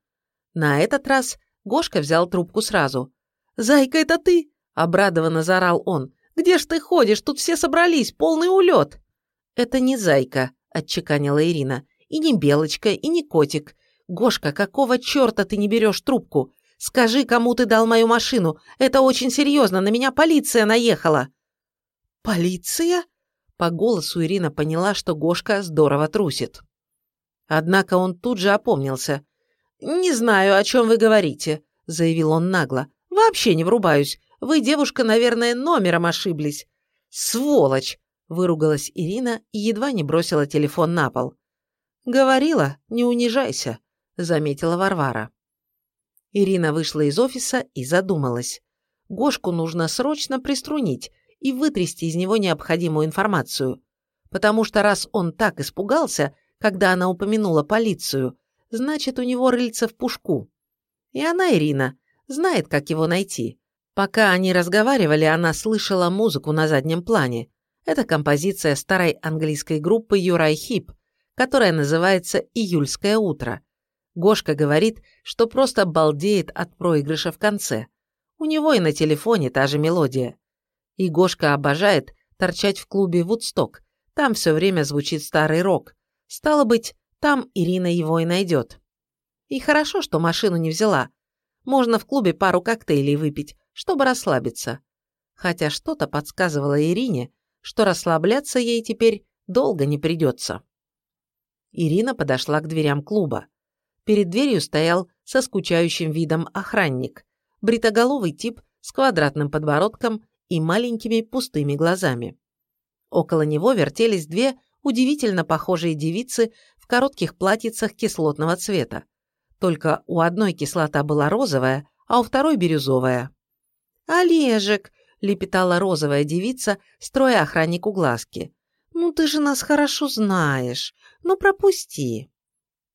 На этот раз Гошка взял трубку сразу. «Зайка, это ты?» Обрадованно заорал он. «Где ж ты ходишь? Тут все собрались, полный улет!» «Это не зайка», – отчеканила Ирина. «И не белочка, и не котик. Гошка, какого черта ты не берешь трубку? Скажи, кому ты дал мою машину. Это очень серьезно, на меня полиция наехала». «Полиция?» По голосу Ирина поняла, что Гошка здорово трусит. Однако он тут же опомнился. «Не знаю, о чем вы говорите», – заявил он нагло. «Вообще не врубаюсь. Вы, девушка, наверное, номером ошиблись». «Сволочь!» – выругалась Ирина и едва не бросила телефон на пол. «Говорила, не унижайся», – заметила Варвара. Ирина вышла из офиса и задумалась. Гошку нужно срочно приструнить и вытрясти из него необходимую информацию. Потому что раз он так испугался, когда она упомянула полицию, значит, у него рыльца в пушку. И она, Ирина, знает, как его найти. Пока они разговаривали, она слышала музыку на заднем плане. Это композиция старой английской группы Юрай Хип, которая называется «Июльское утро». Гошка говорит, что просто балдеет от проигрыша в конце. У него и на телефоне та же мелодия. И Гошка обожает торчать в клубе «Вудсток». Там все время звучит старый рок. Стало быть, там Ирина его и найдет. И хорошо, что машину не взяла. Можно в клубе пару коктейлей выпить, чтобы расслабиться. Хотя что-то подсказывало Ирине, что расслабляться ей теперь долго не придется. Ирина подошла к дверям клуба. Перед дверью стоял со скучающим видом охранник, бритоголовый тип с квадратным подбородком и маленькими пустыми глазами. Около него вертелись две удивительно похожие девицы в коротких платьицах кислотного цвета. Только у одной кислота была розовая, а у второй бирюзовая. «Олежек!» – лепетала розовая девица, строя охраннику глазки. «Ну ты же нас хорошо знаешь. Ну пропусти».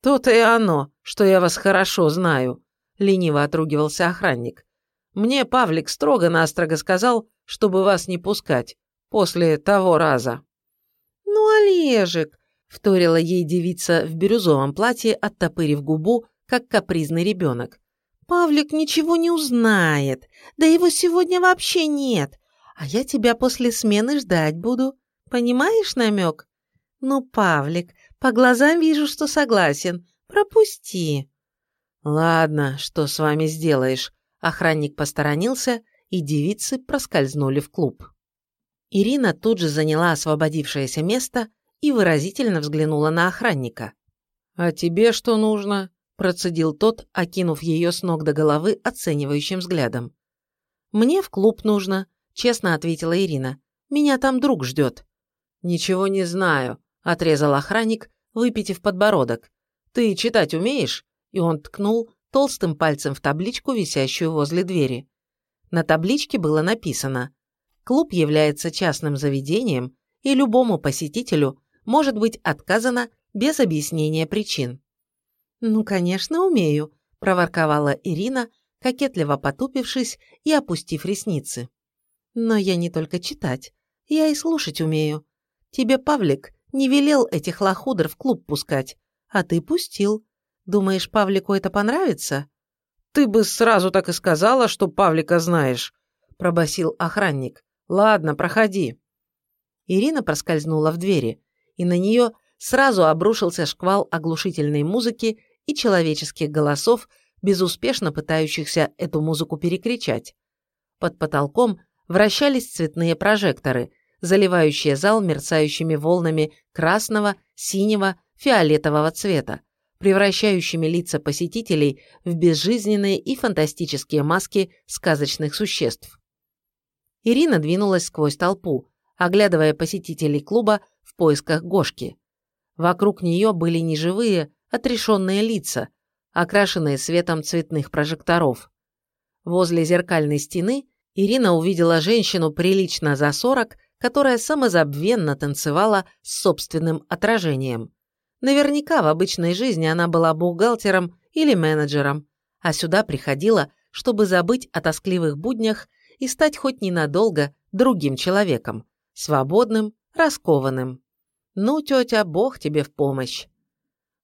«То-то и оно, что я вас хорошо знаю», – лениво отругивался охранник. «Мне Павлик строго-настрого сказал, чтобы вас не пускать после того раза». «Ну, Олежек!» – вторила ей девица в бирюзовом платье, оттопырив губу, как капризный ребенок. Павлик ничего не узнает, да его сегодня вообще нет, а я тебя после смены ждать буду. Понимаешь намек? Ну, Павлик, по глазам вижу, что согласен. Пропусти. Ладно, что с вами сделаешь? Охранник посторонился, и девицы проскользнули в клуб. Ирина тут же заняла освободившееся место и выразительно взглянула на охранника. «А тебе что нужно?» процедил тот, окинув ее с ног до головы оценивающим взглядом. «Мне в клуб нужно», – честно ответила Ирина. «Меня там друг ждет». «Ничего не знаю», – отрезал охранник, выпитив подбородок. «Ты читать умеешь?» И он ткнул толстым пальцем в табличку, висящую возле двери. На табличке было написано «Клуб является частным заведением, и любому посетителю может быть отказано без объяснения причин». «Ну, конечно, умею», – проворковала Ирина, кокетливо потупившись и опустив ресницы. «Но я не только читать, я и слушать умею. Тебе Павлик не велел этих лохудр в клуб пускать, а ты пустил. Думаешь, Павлику это понравится?» «Ты бы сразу так и сказала, что Павлика знаешь», – пробасил охранник. «Ладно, проходи». Ирина проскользнула в двери, и на нее сразу обрушился шквал оглушительной музыки и человеческих голосов, безуспешно пытающихся эту музыку перекричать. Под потолком вращались цветные прожекторы – заливающие зал мерцающими волнами красного, синего, фиолетового цвета, превращающими лица посетителей в безжизненные и фантастические маски сказочных существ. Ирина двинулась сквозь толпу, оглядывая посетителей клуба в поисках Гошки. Вокруг нее были неживые, отрешенные лица, окрашенные светом цветных прожекторов. Возле зеркальной стены Ирина увидела женщину прилично за сорок которая самозабвенно танцевала с собственным отражением. Наверняка в обычной жизни она была бухгалтером или менеджером, а сюда приходила, чтобы забыть о тоскливых буднях и стать хоть ненадолго другим человеком, свободным, раскованным. «Ну, тетя, Бог тебе в помощь!»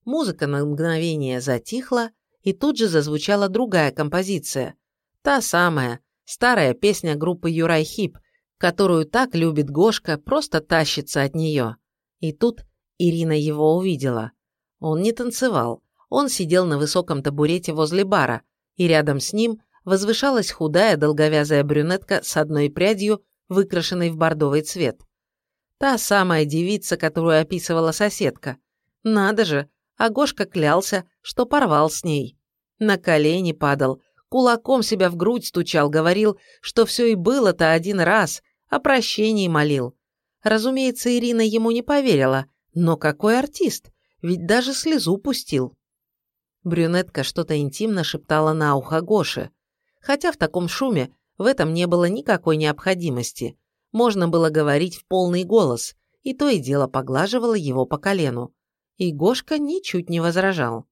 Музыка на мгновение затихла, и тут же зазвучала другая композиция. Та самая, старая песня группы Юрай Хип – которую так любит Гошка, просто тащится от нее. И тут Ирина его увидела. Он не танцевал, он сидел на высоком табурете возле бара, и рядом с ним возвышалась худая долговязая брюнетка с одной прядью, выкрашенной в бордовый цвет. Та самая девица, которую описывала соседка. Надо же, а Гошка клялся, что порвал с ней. На колени падал, кулаком себя в грудь стучал, говорил, что все и было-то один раз, о прощении молил. Разумеется, Ирина ему не поверила, но какой артист, ведь даже слезу пустил. Брюнетка что-то интимно шептала на ухо Гоше, хотя в таком шуме в этом не было никакой необходимости. Можно было говорить в полный голос, и то и дело поглаживала его по колену. И Гошка ничуть не возражал.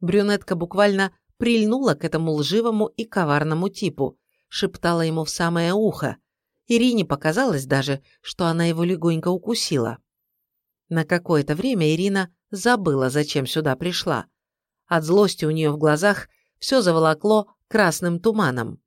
Брюнетка буквально прильнула к этому лживому и коварному типу, шептала ему в самое ухо, Ирине показалось даже, что она его легонько укусила. На какое-то время Ирина забыла, зачем сюда пришла. От злости у нее в глазах все заволокло красным туманом.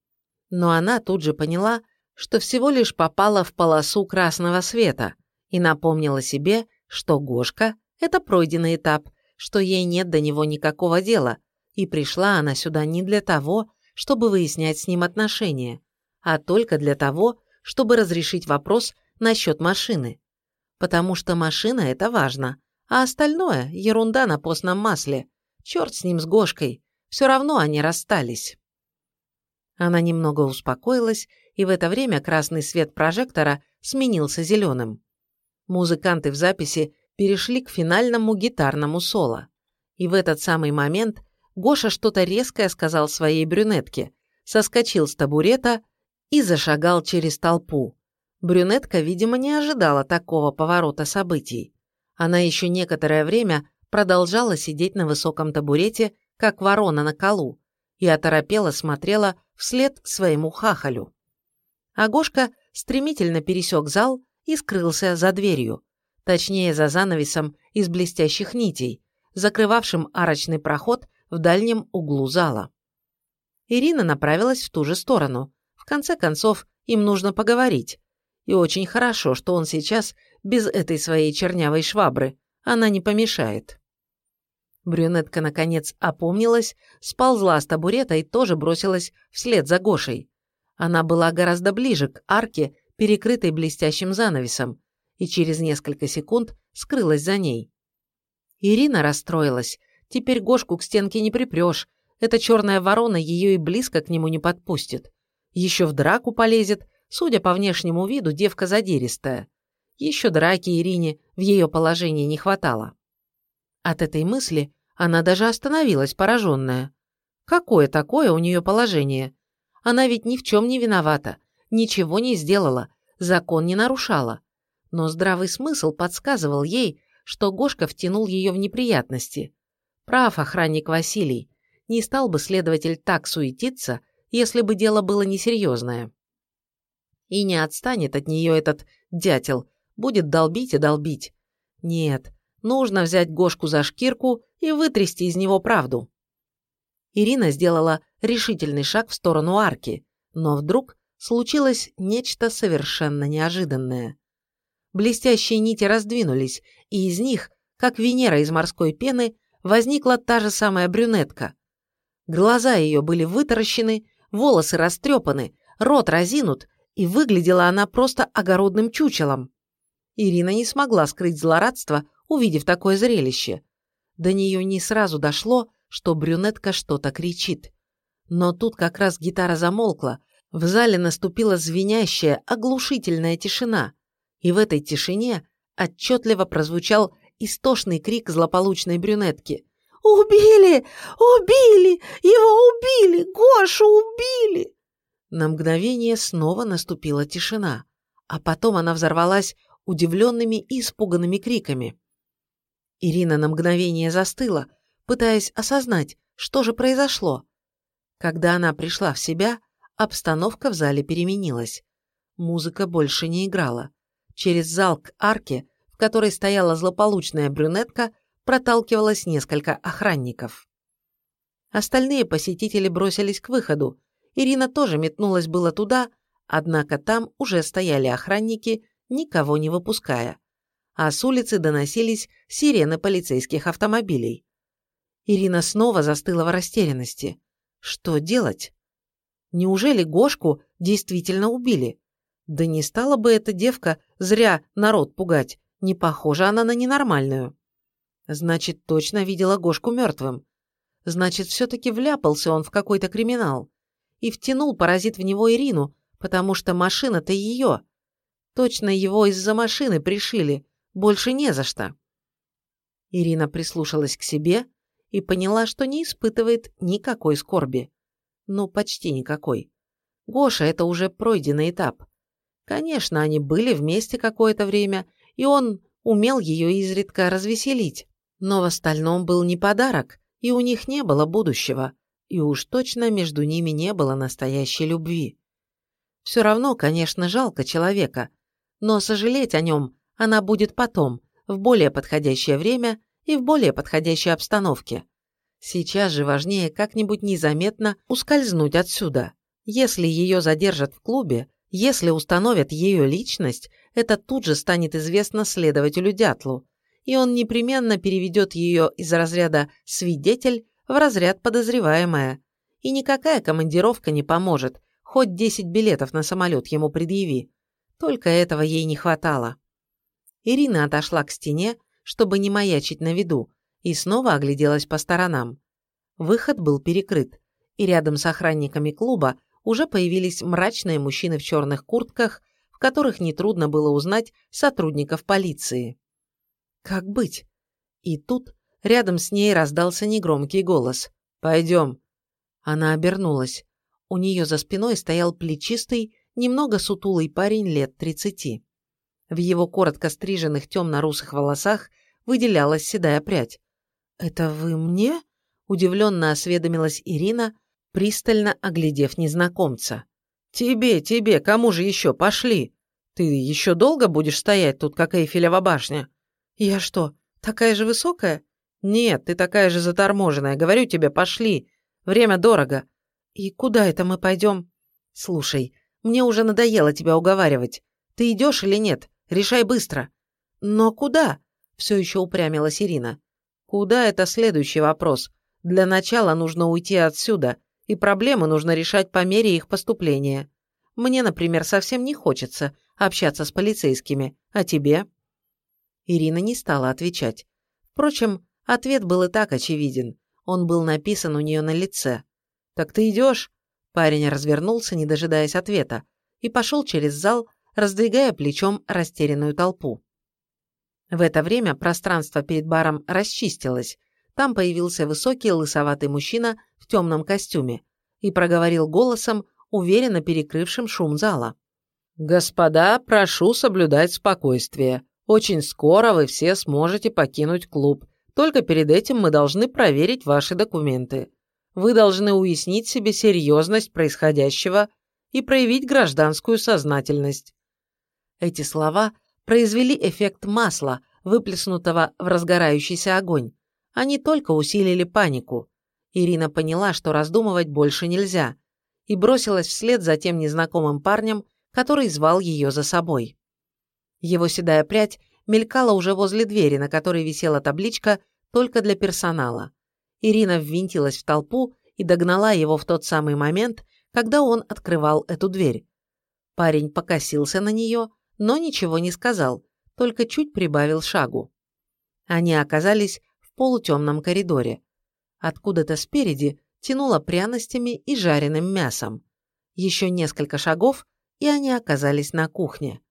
Но она тут же поняла, что всего лишь попала в полосу красного света и напомнила себе, что Гошка – это пройденный этап, что ей нет до него никакого дела, и пришла она сюда не для того, чтобы выяснять с ним отношения, а только для того, чтобы разрешить вопрос насчет машины. Потому что машина – это важно, а остальное – ерунда на постном масле. Черт с ним, с Гошкой. Все равно они расстались. Она немного успокоилась, и в это время красный свет прожектора сменился зеленым. Музыканты в записи перешли к финальному гитарному соло. И в этот самый момент Гоша что-то резкое сказал своей брюнетке, соскочил с табурета и зашагал через толпу. Брюнетка, видимо, не ожидала такого поворота событий. Она еще некоторое время продолжала сидеть на высоком табурете, как ворона на колу, и оторопела смотрела вслед своему хахалю. Агошка стремительно пересек зал и скрылся за дверью, точнее за занавесом из блестящих нитей, закрывавшим арочный проход в дальнем углу зала. Ирина направилась в ту же сторону, в конце концов, им нужно поговорить. И очень хорошо, что он сейчас без этой своей чернявой швабры. Она не помешает. Брюнетка, наконец, опомнилась, сползла с табурета и тоже бросилась вслед за Гошей. Она была гораздо ближе к арке, перекрытой блестящим занавесом, и через несколько секунд скрылась за ней. Ирина расстроилась. Теперь Гошку к стенке не припрешь. Эта черная ворона ее и близко к нему не подпустит. Еще в драку полезет, судя по внешнему виду, девка задиристая. Еще драки Ирине в ее положении не хватало. От этой мысли она даже остановилась, пораженная. Какое такое у нее положение? Она ведь ни в чем не виновата, ничего не сделала, закон не нарушала. Но здравый смысл подсказывал ей, что Гошка втянул ее в неприятности. Прав охранник Василий. Не стал бы следователь так суетиться, если бы дело было несерьезное. И не отстанет от нее этот дятел, будет долбить и долбить. Нет, нужно взять Гошку за шкирку и вытрясти из него правду. Ирина сделала решительный шаг в сторону арки, но вдруг случилось нечто совершенно неожиданное. Блестящие нити раздвинулись, и из них, как Венера из морской пены, возникла та же самая брюнетка. Глаза ее были вытаращены, волосы растрепаны, рот разинут, и выглядела она просто огородным чучелом. Ирина не смогла скрыть злорадство, увидев такое зрелище. До нее не сразу дошло, что брюнетка что-то кричит. Но тут как раз гитара замолкла, в зале наступила звенящая, оглушительная тишина, и в этой тишине отчетливо прозвучал истошный крик злополучной брюнетки. «Убили! Убили! Его убили! Гошу убили!» На мгновение снова наступила тишина, а потом она взорвалась удивленными и испуганными криками. Ирина на мгновение застыла, пытаясь осознать, что же произошло. Когда она пришла в себя, обстановка в зале переменилась. Музыка больше не играла. Через зал к арке, в которой стояла злополучная брюнетка, проталкивалось несколько охранников. Остальные посетители бросились к выходу. Ирина тоже метнулась было туда, однако там уже стояли охранники, никого не выпуская. А с улицы доносились сирены полицейских автомобилей. Ирина снова застыла в растерянности. Что делать? Неужели Гошку действительно убили? Да не стала бы эта девка зря народ пугать. Не похожа она на ненормальную. Значит, точно видела Гошку мертвым. Значит, все-таки вляпался он в какой-то криминал. И втянул паразит в него Ирину, потому что машина-то ее. Точно его из-за машины пришили. Больше не за что. Ирина прислушалась к себе и поняла, что не испытывает никакой скорби. Ну, почти никакой. Гоша – это уже пройденный этап. Конечно, они были вместе какое-то время, и он умел ее изредка развеселить. Но в остальном был не подарок, и у них не было будущего, и уж точно между ними не было настоящей любви. Все равно, конечно, жалко человека, но сожалеть о нем она будет потом, в более подходящее время и в более подходящей обстановке. Сейчас же важнее как-нибудь незаметно ускользнуть отсюда. Если ее задержат в клубе, если установят ее личность, это тут же станет известно следователю Дятлу, и он непременно переведет ее из разряда «свидетель» в разряд «подозреваемая». И никакая командировка не поможет, хоть 10 билетов на самолет ему предъяви. Только этого ей не хватало. Ирина отошла к стене, чтобы не маячить на виду, и снова огляделась по сторонам. Выход был перекрыт, и рядом с охранниками клуба уже появились мрачные мужчины в черных куртках, в которых нетрудно было узнать сотрудников полиции. Как быть? И тут рядом с ней раздался негромкий голос. «Пойдем». Она обернулась. У нее за спиной стоял плечистый, немного сутулый парень лет тридцати. В его коротко стриженных темно-русых волосах выделялась седая прядь. «Это вы мне?» – удивленно осведомилась Ирина, пристально оглядев незнакомца. «Тебе, тебе, кому же еще? Пошли! Ты еще долго будешь стоять тут, как Эйфелева башня?» «Я что, такая же высокая?» «Нет, ты такая же заторможенная. Говорю тебе, пошли. Время дорого». «И куда это мы пойдем?» «Слушай, мне уже надоело тебя уговаривать. Ты идешь или нет? Решай быстро». «Но куда?» – все еще упрямилась Ирина. «Куда – это следующий вопрос. Для начала нужно уйти отсюда, и проблемы нужно решать по мере их поступления. Мне, например, совсем не хочется общаться с полицейскими, а тебе?» Ирина не стала отвечать. Впрочем, ответ был и так очевиден. Он был написан у нее на лице. «Так ты идешь?» Парень развернулся, не дожидаясь ответа, и пошел через зал, раздвигая плечом растерянную толпу. В это время пространство перед баром расчистилось, там появился высокий лысоватый мужчина в темном костюме и проговорил голосом, уверенно перекрывшим шум зала. «Господа, прошу соблюдать спокойствие. Очень скоро вы все сможете покинуть клуб. Только перед этим мы должны проверить ваши документы. Вы должны уяснить себе серьезность происходящего и проявить гражданскую сознательность». Эти слова произвели эффект масла, выплеснутого в разгорающийся огонь. Они только усилили панику. Ирина поняла, что раздумывать больше нельзя, и бросилась вслед за тем незнакомым парнем, который звал ее за собой. Его седая прядь мелькала уже возле двери, на которой висела табличка «Только для персонала». Ирина ввинтилась в толпу и догнала его в тот самый момент, когда он открывал эту дверь. Парень покосился на нее, но ничего не сказал, только чуть прибавил шагу. Они оказались в полутемном коридоре. Откуда-то спереди тянуло пряностями и жареным мясом. Еще несколько шагов, и они оказались на кухне.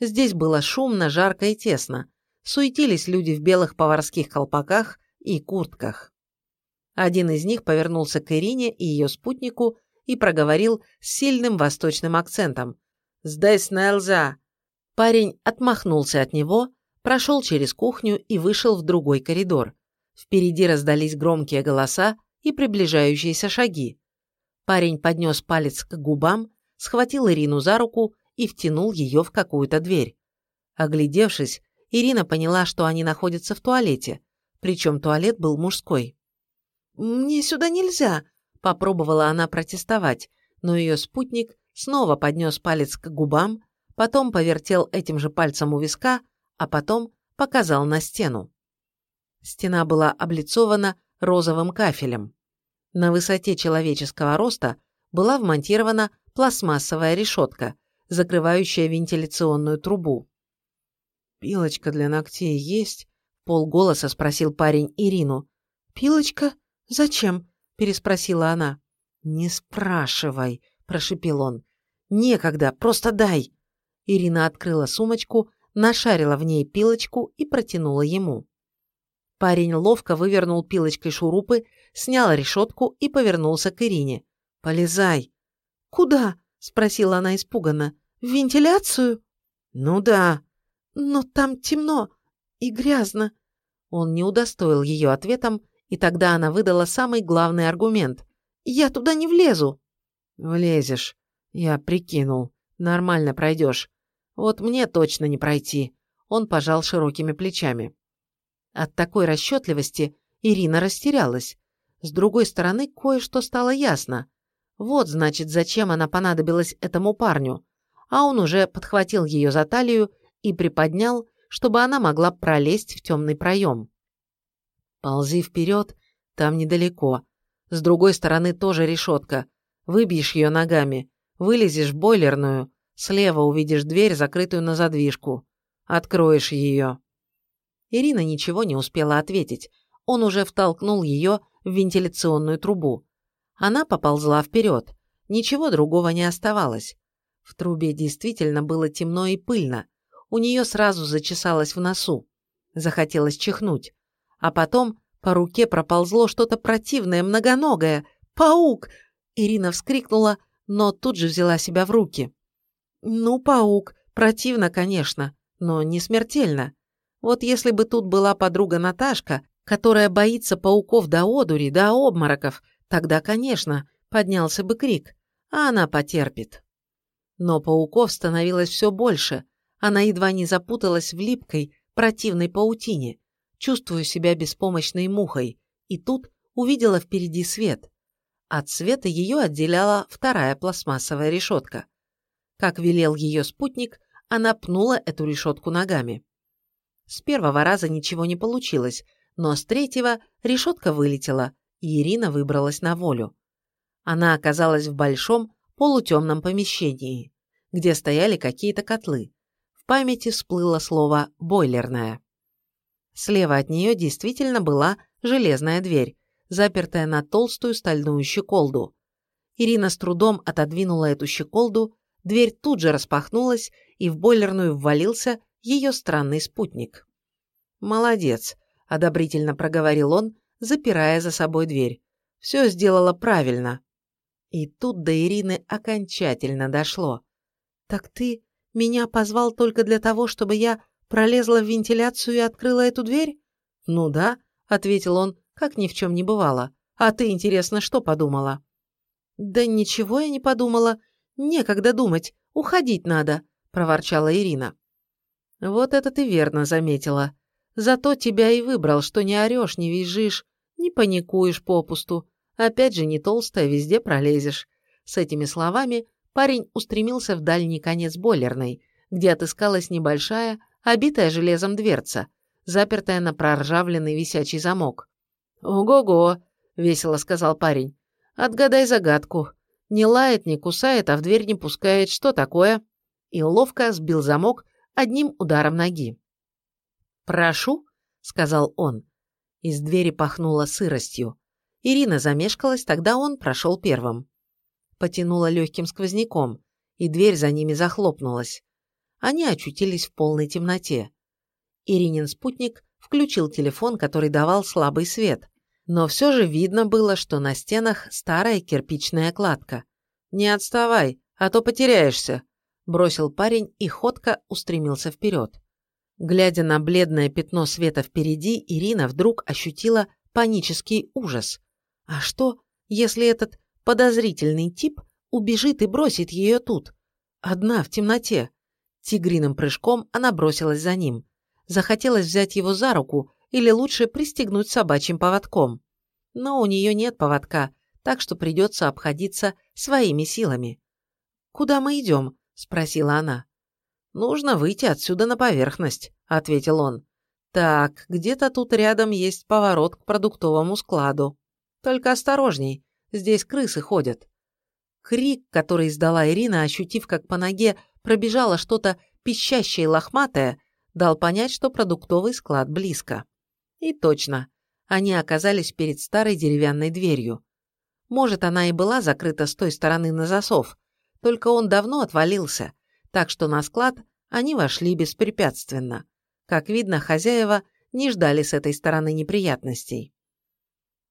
Здесь было шумно, жарко и тесно. Суетились люди в белых поварских колпаках и куртках. Один из них повернулся к Ирине и ее спутнику и проговорил с сильным восточным акцентом. «Здесь нельзя!» Парень отмахнулся от него, прошел через кухню и вышел в другой коридор. Впереди раздались громкие голоса и приближающиеся шаги. Парень поднес палец к губам, схватил Ирину за руку и втянул ее в какую-то дверь. Оглядевшись, Ирина поняла, что они находятся в туалете, причем туалет был мужской. «Мне сюда нельзя», – попробовала она протестовать, но ее спутник снова поднес палец к губам, потом повертел этим же пальцем у виска, а потом показал на стену. Стена была облицована розовым кафелем. На высоте человеческого роста была вмонтирована пластмассовая решетка, закрывающая вентиляционную трубу. «Пилочка для ногтей есть?» – полголоса спросил парень Ирину. «Пилочка? Зачем?» – переспросила она. «Не спрашивай», – прошепел он. «Некогда, просто дай». Ирина открыла сумочку, нашарила в ней пилочку и протянула ему. Парень ловко вывернул пилочкой шурупы, снял решетку и повернулся к Ирине. «Полезай!» «Куда?» – спросила она испуганно. «В вентиляцию?» «Ну да». «Но там темно и грязно». Он не удостоил ее ответом, и тогда она выдала самый главный аргумент. «Я туда не влезу». «Влезешь. Я прикинул. Нормально пройдешь. Вот мне точно не пройти». Он пожал широкими плечами. От такой расчетливости Ирина растерялась. С другой стороны, кое-что стало ясно. Вот, значит, зачем она понадобилась этому парню. А он уже подхватил ее за талию и приподнял, чтобы она могла пролезть в темный проем. Ползи вперед, там недалеко. С другой стороны тоже решетка. Выбьешь ее ногами, вылезешь в бойлерную, слева увидишь дверь, закрытую на задвижку. Откроешь ее. Ирина ничего не успела ответить. Он уже втолкнул ее в вентиляционную трубу. Она поползла вперед. Ничего другого не оставалось. В трубе действительно было темно и пыльно. У нее сразу зачесалось в носу. Захотелось чихнуть. А потом по руке проползло что-то противное, многоногое. «Паук!» Ирина вскрикнула, но тут же взяла себя в руки. «Ну, паук. Противно, конечно, но не смертельно. Вот если бы тут была подруга Наташка, которая боится пауков до одури, до обмороков, тогда, конечно, поднялся бы крик, а она потерпит. Но пауков становилось все больше, она едва не запуталась в липкой, противной паутине, чувствуя себя беспомощной мухой, и тут увидела впереди свет. От света ее отделяла вторая пластмассовая решетка. Как велел ее спутник, она пнула эту решетку ногами. С первого раза ничего не получилось, но с третьего решетка вылетела, и Ирина выбралась на волю. Она оказалась в большом полутемном помещении, где стояли какие-то котлы. В памяти всплыло слово «бойлерная». Слева от нее действительно была железная дверь, запертая на толстую стальную щеколду. Ирина с трудом отодвинула эту щеколду, дверь тут же распахнулась, и в бойлерную ввалился ее странный спутник. «Молодец», – одобрительно проговорил он, запирая за собой дверь. Все сделала правильно. И тут до Ирины окончательно дошло. «Так ты меня позвал только для того, чтобы я пролезла в вентиляцию и открыла эту дверь?» «Ну да», — ответил он, как ни в чем не бывало. «А ты, интересно, что подумала?» «Да ничего я не подумала. Некогда думать. Уходить надо», — проворчала Ирина. «Вот это ты верно заметила. Зато тебя и выбрал, что не орешь, не визжишь, не паникуешь попусту. Опять же, не толстая, везде пролезешь». С этими словами парень устремился в дальний конец бойлерной, где отыскалась небольшая, обитая железом дверца, запертая на проржавленный висячий замок. «Ого-го!» — весело сказал парень. «Отгадай загадку. Не лает, не кусает, а в дверь не пускает. Что такое?» И ловко сбил замок одним ударом ноги. «Прошу», — сказал он. Из двери пахнуло сыростью. Ирина замешкалась, тогда он прошел первым. Потянуло легким сквозняком, и дверь за ними захлопнулась. Они очутились в полной темноте. Иринин спутник включил телефон, который давал слабый свет, но все же видно было, что на стенах старая кирпичная кладка. «Не отставай, а то потеряешься», – бросил парень и ходко устремился вперед. Глядя на бледное пятно света впереди, Ирина вдруг ощутила панический ужас. А что, если этот подозрительный тип убежит и бросит ее тут? Одна, в темноте. Тигриным прыжком она бросилась за ним. Захотелось взять его за руку или лучше пристегнуть собачьим поводком. Но у нее нет поводка, так что придется обходиться своими силами. «Куда мы идем?» – спросила она. «Нужно выйти отсюда на поверхность», – ответил он. «Так, где-то тут рядом есть поворот к продуктовому складу. Только осторожней, здесь крысы ходят». Крик, который издала Ирина, ощутив, как по ноге пробежало что-то пищащее и лохматое, дал понять, что продуктовый склад близко. И точно, они оказались перед старой деревянной дверью. Может, она и была закрыта с той стороны на засов, только он давно отвалился, так что на склад они вошли беспрепятственно. Как видно, хозяева не ждали с этой стороны неприятностей.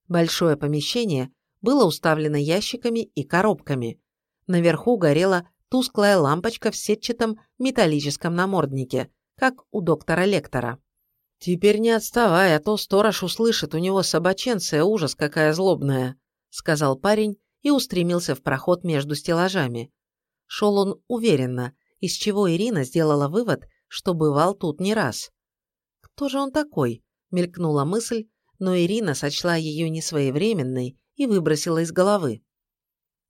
Большое помещение было уставлено ящиками и коробками. Наверху горела тусклая лампочка в сетчатом металлическом наморднике, как у доктора Лектора. «Теперь не отставай, а то сторож услышит, у него собаченция, ужас какая злобная», сказал парень и устремился в проход между стеллажами. Шел он уверенно, из чего Ирина сделала вывод, что бывал тут не раз. «Кто же он такой?» – мелькнула мысль, но Ирина сочла ее несвоевременной и выбросила из головы.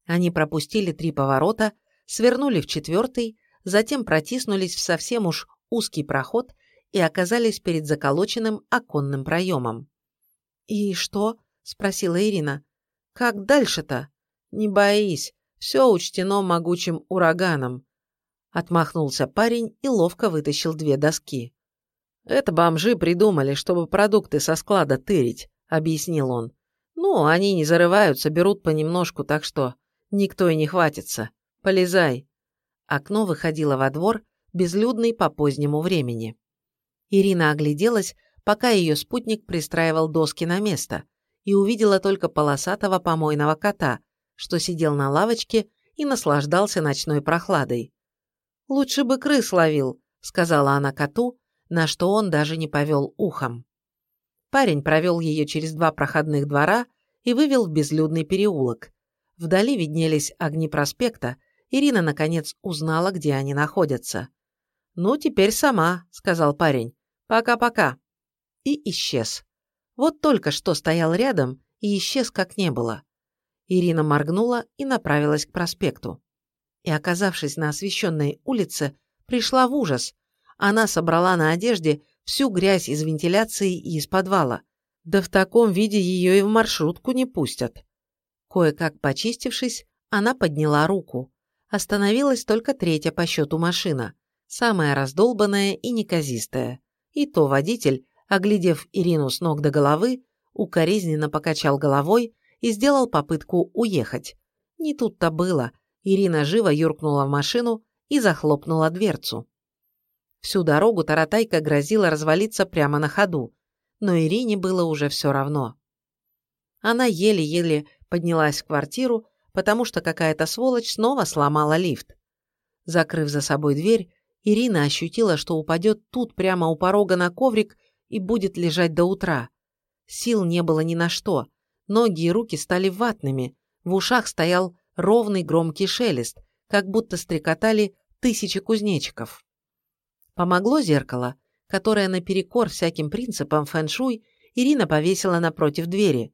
Они пропустили три поворота, свернули в четвертый, затем протиснулись в совсем уж узкий проход и оказались перед заколоченным оконным проемом. «И что?» – спросила Ирина. «Как дальше-то?» «Не боись, все учтено могучим ураганом», – отмахнулся парень и ловко вытащил две доски. «Это бомжи придумали, чтобы продукты со склада тырить», – объяснил он. «Ну, они не зарываются, берут понемножку, так что никто и не хватится. Полезай». Окно выходило во двор, безлюдный по позднему времени. Ирина огляделась, пока ее спутник пристраивал доски на место, и увидела только полосатого помойного кота, что сидел на лавочке и наслаждался ночной прохладой. «Лучше бы крыс ловил», — сказала она коту, на что он даже не повел ухом. Парень провел ее через два проходных двора и вывел в безлюдный переулок. Вдали виднелись огни проспекта, Ирина, наконец, узнала, где они находятся. «Ну, теперь сама», — сказал парень. «Пока-пока». И исчез. Вот только что стоял рядом и исчез, как не было. Ирина моргнула и направилась к проспекту. И, оказавшись на освещенной улице, пришла в ужас. Она собрала на одежде всю грязь из вентиляции и из подвала. Да в таком виде ее и в маршрутку не пустят. Кое-как почистившись, она подняла руку. Остановилась только третья по счету машина самая раздолбанная и неказистая. И то водитель, оглядев Ирину с ног до головы, укоризненно покачал головой и сделал попытку уехать. Не тут-то было. Ирина живо юркнула в машину и захлопнула дверцу. Всю дорогу Таратайка грозила развалиться прямо на ходу, но Ирине было уже все равно. Она еле-еле поднялась в квартиру, потому что какая-то сволочь снова сломала лифт. Закрыв за собой дверь, Ирина ощутила, что упадет тут прямо у порога на коврик и будет лежать до утра. Сил не было ни на что. Ноги и руки стали ватными, в ушах стоял ровный громкий шелест, как будто стрекотали тысячи кузнечиков. Помогло зеркало, которое наперекор всяким принципам фэн-шуй Ирина повесила напротив двери.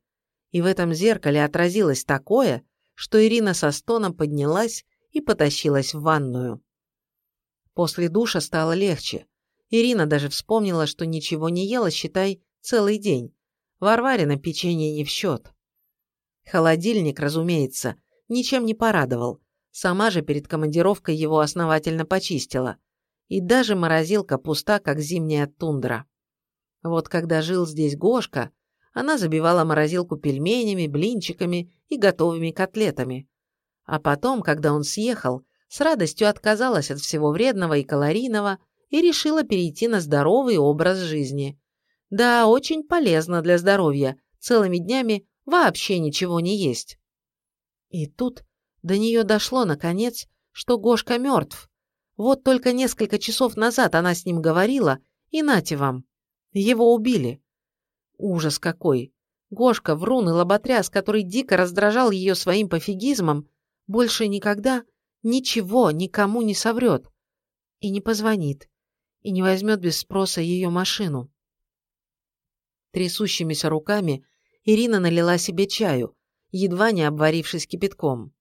И в этом зеркале отразилось такое, что Ирина со стоном поднялась и потащилась в ванную. После душа стало легче. Ирина даже вспомнила, что ничего не ела, считай, целый день. Варварина печенье не в счет. Холодильник, разумеется, ничем не порадовал. Сама же перед командировкой его основательно почистила. И даже морозилка пуста, как зимняя тундра. Вот когда жил здесь Гошка, она забивала морозилку пельменями, блинчиками и готовыми котлетами. А потом, когда он съехал, с радостью отказалась от всего вредного и калорийного и решила перейти на здоровый образ жизни. Да, очень полезно для здоровья целыми днями вообще ничего не есть. И тут до нее дошло, наконец, что Гошка мертв. Вот только несколько часов назад она с ним говорила, и нате вам. Его убили. Ужас какой! Гошка, врун и лоботряс, который дико раздражал ее своим пофигизмом, больше никогда ничего никому не соврет. И не позвонит. И не возьмет без спроса ее машину. Трясущимися руками Ирина налила себе чаю, едва не обварившись кипятком.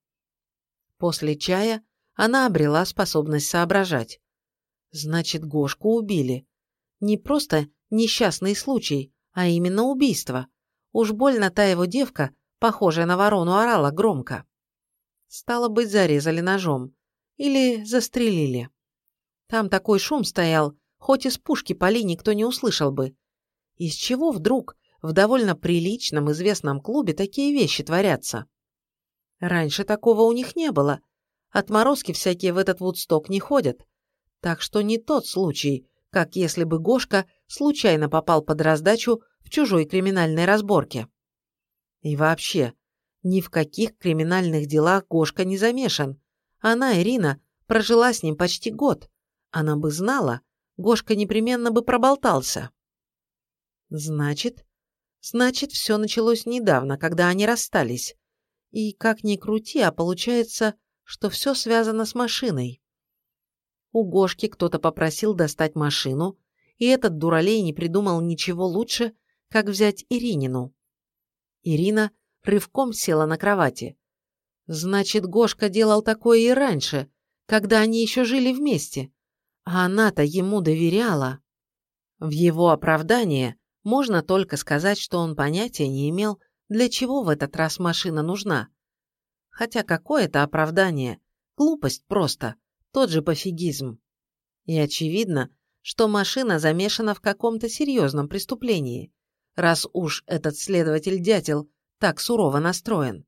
После чая она обрела способность соображать. Значит, Гошку убили. Не просто несчастный случай, а именно убийство. Уж больно та его девка, похожая на ворону, орала громко. Стало быть, зарезали ножом. Или застрелили. Там такой шум стоял, хоть из пушки пали никто не услышал бы. Из чего вдруг в довольно приличном известном клубе такие вещи творятся? Раньше такого у них не было. Отморозки всякие в этот вудсток не ходят. Так что не тот случай, как если бы Гошка случайно попал под раздачу в чужой криминальной разборке. И вообще, ни в каких криминальных делах Гошка не замешан. Она, Ирина, прожила с ним почти год. Она бы знала, Гошка непременно бы проболтался. Значит, значит, все началось недавно, когда они расстались. И как ни крути, а получается, что все связано с машиной. У Гошки кто-то попросил достать машину, и этот дуралей не придумал ничего лучше, как взять Иринину. Ирина рывком села на кровати. Значит, Гошка делал такое и раньше, когда они еще жили вместе. А она-то ему доверяла. В его оправдание можно только сказать, что он понятия не имел, для чего в этот раз машина нужна. Хотя какое это оправдание? Глупость просто, тот же пофигизм. И очевидно, что машина замешана в каком-то серьезном преступлении, раз уж этот следователь-дятел так сурово настроен.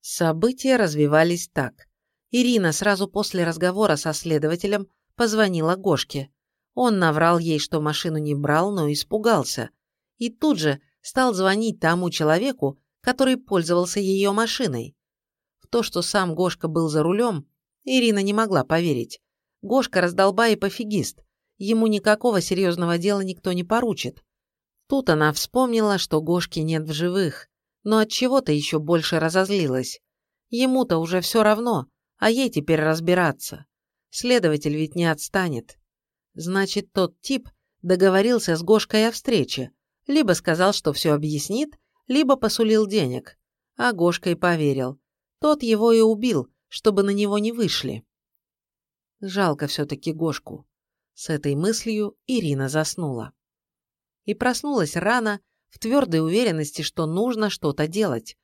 События развивались так. Ирина сразу после разговора со следователем позвонила Гошке. Он наврал ей, что машину не брал, но испугался. И тут же стал звонить тому человеку, который пользовался ее машиной. В то, что сам Гошка был за рулем, Ирина не могла поверить. Гошка раздолбай и пофигист. Ему никакого серьезного дела никто не поручит. Тут она вспомнила, что Гошки нет в живых, но от чего то еще больше разозлилась. Ему-то уже все равно, а ей теперь разбираться. Следователь ведь не отстанет. Значит, тот тип договорился с Гошкой о встрече, либо сказал, что все объяснит, либо посулил денег. А Гошка и поверил. Тот его и убил, чтобы на него не вышли. Жалко все-таки Гошку. С этой мыслью Ирина заснула. И проснулась рано, в твердой уверенности, что нужно что-то делать.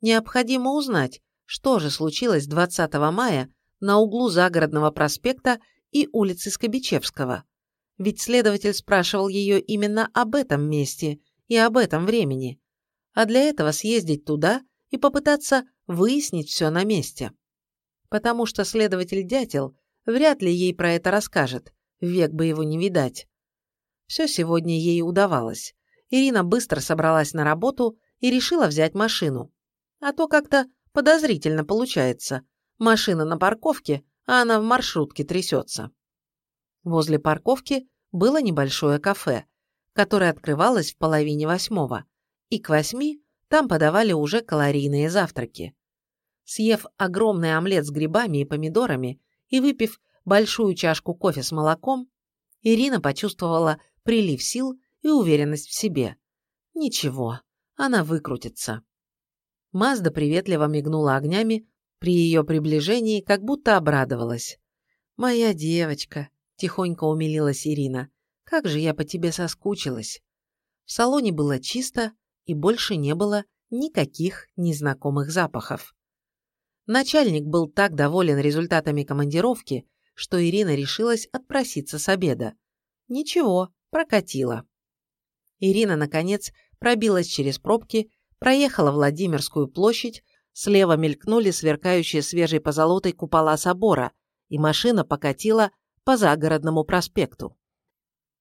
Необходимо узнать, что же случилось 20 мая на углу Загородного проспекта и улицы Скобичевского. Ведь следователь спрашивал ее именно об этом месте и об этом времени. А для этого съездить туда и попытаться выяснить все на месте. Потому что следователь-дятел вряд ли ей про это расскажет, век бы его не видать. Все сегодня ей удавалось. Ирина быстро собралась на работу и решила взять машину. А то как-то подозрительно получается. Машина на парковке, а она в маршрутке трясется. Возле парковки было небольшое кафе, которое открывалось в половине восьмого, и к восьми там подавали уже калорийные завтраки. Съев огромный омлет с грибами и помидорами и выпив большую чашку кофе с молоком, Ирина почувствовала прилив сил и уверенность в себе. Ничего, она выкрутится. Мазда приветливо мигнула огнями при ее приближении, как будто обрадовалась. «Моя девочка», – тихонько умилилась Ирина, – «как же я по тебе соскучилась». В салоне было чисто, и больше не было никаких незнакомых запахов. Начальник был так доволен результатами командировки, что Ирина решилась отпроситься с обеда. Ничего, прокатила. Ирина, наконец, пробилась через пробки, проехала Владимирскую площадь, слева мелькнули сверкающие свежей позолотой купола собора, и машина покатила по загородному проспекту.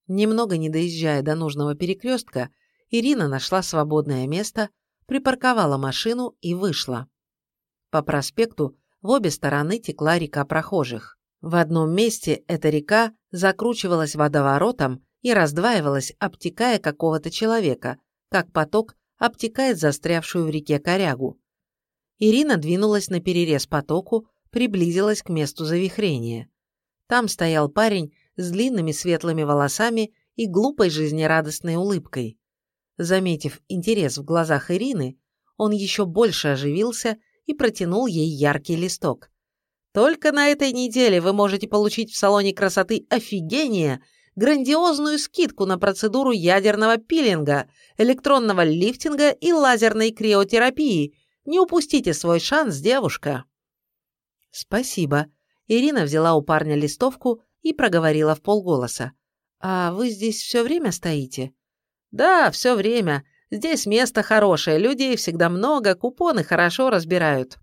Немного не доезжая до нужного перекрестка, Ирина нашла свободное место, припарковала машину и вышла. По проспекту в обе стороны текла река прохожих. В одном месте эта река закручивалась водоворотом и раздваивалась, обтекая какого-то человека, как поток обтекает застрявшую в реке корягу. Ирина двинулась на перерез потоку, приблизилась к месту завихрения. Там стоял парень с длинными светлыми волосами и глупой жизнерадостной улыбкой. Заметив интерес в глазах Ирины, он еще больше оживился и протянул ей яркий листок. «Только на этой неделе вы можете получить в салоне красоты офигения грандиозную скидку на процедуру ядерного пилинга, электронного лифтинга и лазерной криотерапии. Не упустите свой шанс, девушка!» «Спасибо». Ирина взяла у парня листовку и проговорила в полголоса. «А вы здесь все время стоите?» «Да, все время. Здесь место хорошее, людей всегда много, купоны хорошо разбирают».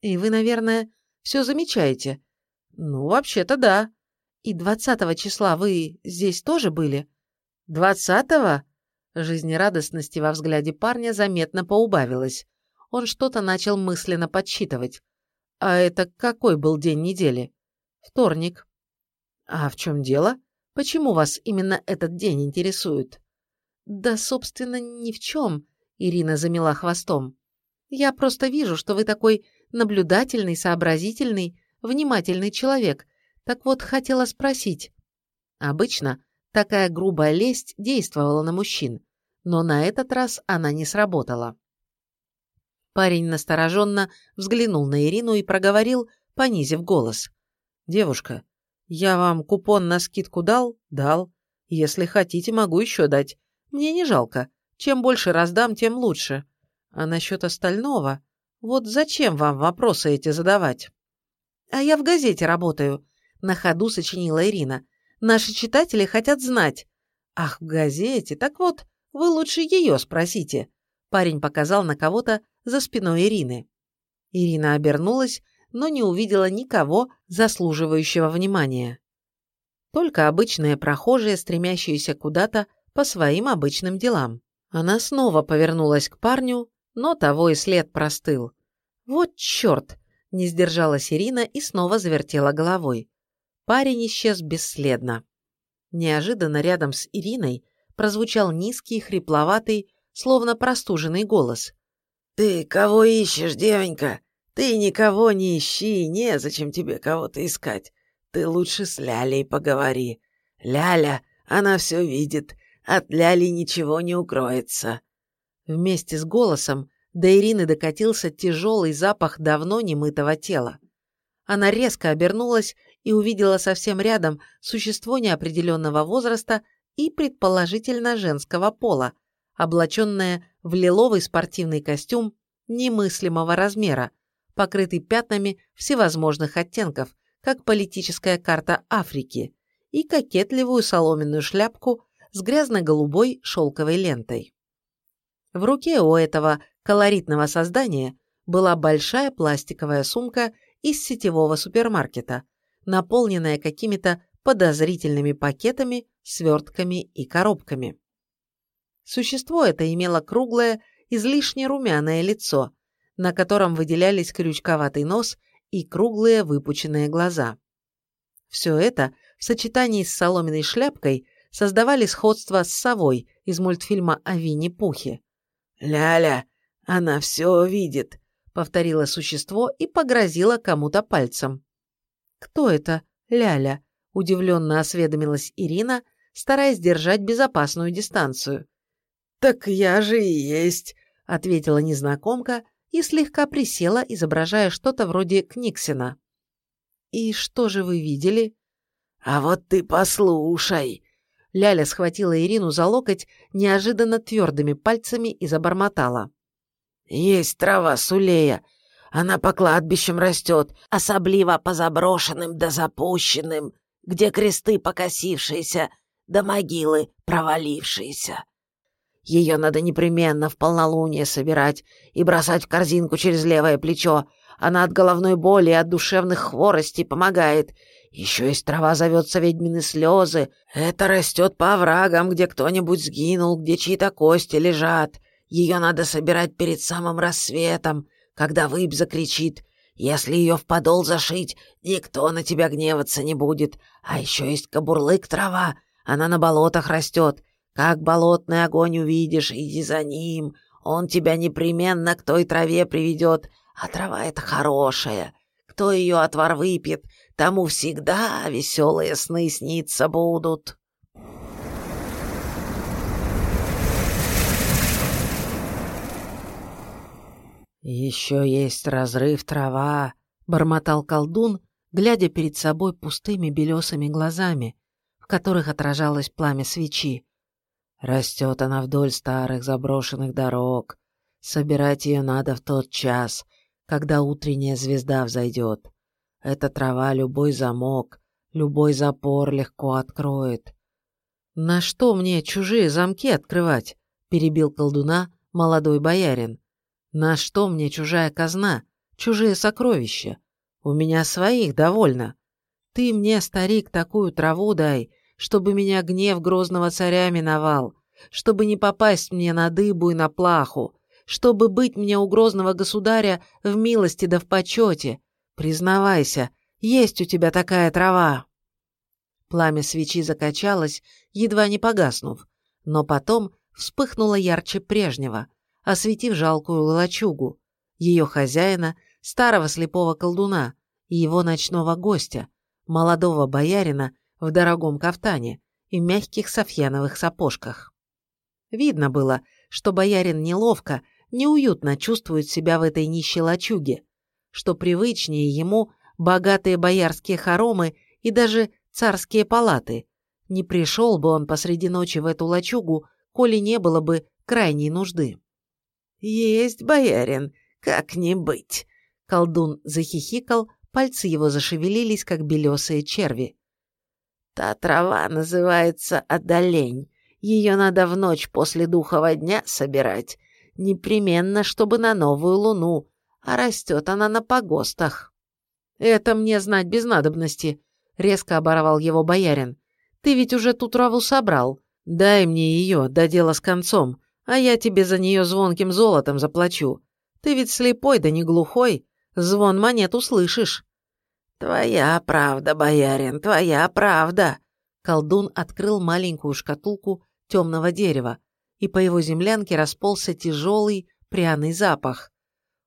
«И вы, наверное, все замечаете?» «Ну, вообще-то да». «И двадцатого числа вы здесь тоже были?» «Двадцатого?» Жизнерадостности во взгляде парня заметно поубавилось. Он что-то начал мысленно подсчитывать. «А это какой был день недели?» «Вторник». «А в чем дело? Почему вас именно этот день интересует?» «Да, собственно, ни в чем», — Ирина замела хвостом. «Я просто вижу, что вы такой наблюдательный, сообразительный, внимательный человек. Так вот, хотела спросить». Обычно такая грубая лесть действовала на мужчин, но на этот раз она не сработала. Парень настороженно взглянул на Ирину и проговорил, понизив голос. «Девушка, я вам купон на скидку дал? Дал. Если хотите, могу еще дать. Мне не жалко. Чем больше раздам, тем лучше. А насчет остального... Вот зачем вам вопросы эти задавать? А я в газете работаю. На ходу сочинила Ирина. Наши читатели хотят знать. Ах, в газете? Так вот, вы лучше ее спросите. Парень показал на кого-то за спиной Ирины. Ирина обернулась, но не увидела никого, заслуживающего внимания. Только обычные прохожие, стремящиеся куда-то по своим обычным делам. Она снова повернулась к парню, но того и след простыл. «Вот черт!» – не сдержалась Ирина и снова завертела головой. Парень исчез бесследно. Неожиданно рядом с Ириной прозвучал низкий, хрипловатый, словно простуженный голос. «Ты кого ищешь, девонька? Ты никого не ищи, незачем тебе кого-то искать. Ты лучше с Лялей поговори. Ляля, она все видит, от Ляли ничего не укроется». Вместе с голосом до Ирины докатился тяжелый запах давно немытого тела. Она резко обернулась и увидела совсем рядом существо неопределенного возраста и, предположительно, женского пола, облаченное в лиловый спортивный костюм немыслимого размера, покрытый пятнами всевозможных оттенков, как политическая карта Африки, и кокетливую соломенную шляпку с грязно-голубой шелковой лентой. В руке у этого колоритного создания была большая пластиковая сумка из сетевого супермаркета, наполненная какими-то подозрительными пакетами, свертками и коробками. Существо это имело круглое, излишне румяное лицо, на котором выделялись крючковатый нос и круглые выпученные глаза. Все это в сочетании с соломенной шляпкой создавали сходство с совой из мультфильма о Винни-Пухе. «Ля-ля, она все видит», — повторило существо и погрозило кому-то пальцем. «Кто это, Ляля?» — удивленно осведомилась Ирина, стараясь держать безопасную дистанцию. «Так я же и есть», — ответила незнакомка и слегка присела, изображая что-то вроде Книксена. «И что же вы видели?» «А вот ты послушай!» Ляля схватила Ирину за локоть неожиданно твердыми пальцами и забормотала. «Есть трава сулея. Она по кладбищам растет, особливо по заброшенным да запущенным, где кресты покосившиеся, да могилы провалившиеся. Ее надо непременно в полнолуние собирать и бросать в корзинку через левое плечо. Она от головной боли и от душевных хворостей помогает. Еще есть трава зовется ведьмины слезы. Это растет по оврагам, где кто-нибудь сгинул, где чьи-то кости лежат. Ее надо собирать перед самым рассветом, когда выбь закричит. Если ее в подол зашить, никто на тебя гневаться не будет. А еще есть кабурлык трава, она на болотах растет. Как болотный огонь увидишь, иди за ним. Он тебя непременно к той траве приведет. А трава эта хорошая. Кто ее отвар выпьет, тому всегда веселые сны сниться будут. «Еще есть разрыв трава», — бормотал колдун, глядя перед собой пустыми белесыми глазами, в которых отражалось пламя свечи. Растет она вдоль старых заброшенных дорог. Собирать ее надо в тот час, когда утренняя звезда взойдет. Эта трава любой замок, любой запор легко откроет. «На что мне чужие замки открывать?» – перебил колдуна молодой боярин. «На что мне чужая казна, чужие сокровища? У меня своих довольно. Ты мне, старик, такую траву дай, чтобы меня гнев грозного царя миновал, чтобы не попасть мне на дыбу и на плаху, чтобы быть мне у грозного государя в милости да в почете. Признавайся, есть у тебя такая трава». Пламя свечи закачалось, едва не погаснув, но потом вспыхнуло ярче прежнего, осветив жалкую лачугу, ее хозяина, старого слепого колдуна и его ночного гостя, молодого боярина в дорогом кафтане и мягких софьяновых сапожках. Видно было, что боярин неловко, неуютно чувствует себя в этой нищей лачуге, что привычнее ему богатые боярские хоромы и даже царские палаты. Не пришел бы он посреди ночи в эту лачугу, коли не было бы крайней нужды. «Есть, боярин, как не быть!» Колдун захихикал, пальцы его зашевелились, как белесые черви. Та трава называется одолень. Ее надо в ночь после духового дня собирать. Непременно, чтобы на новую луну. А растет она на погостах. Это мне знать без надобности, резко оборвал его боярин. Ты ведь уже ту траву собрал. Дай мне ее, до дела с концом, а я тебе за нее звонким золотом заплачу. Ты ведь слепой да не глухой, звон монет услышишь. «Твоя правда, боярин, твоя правда!» Колдун открыл маленькую шкатулку темного дерева, и по его землянке расползся тяжелый пряный запах.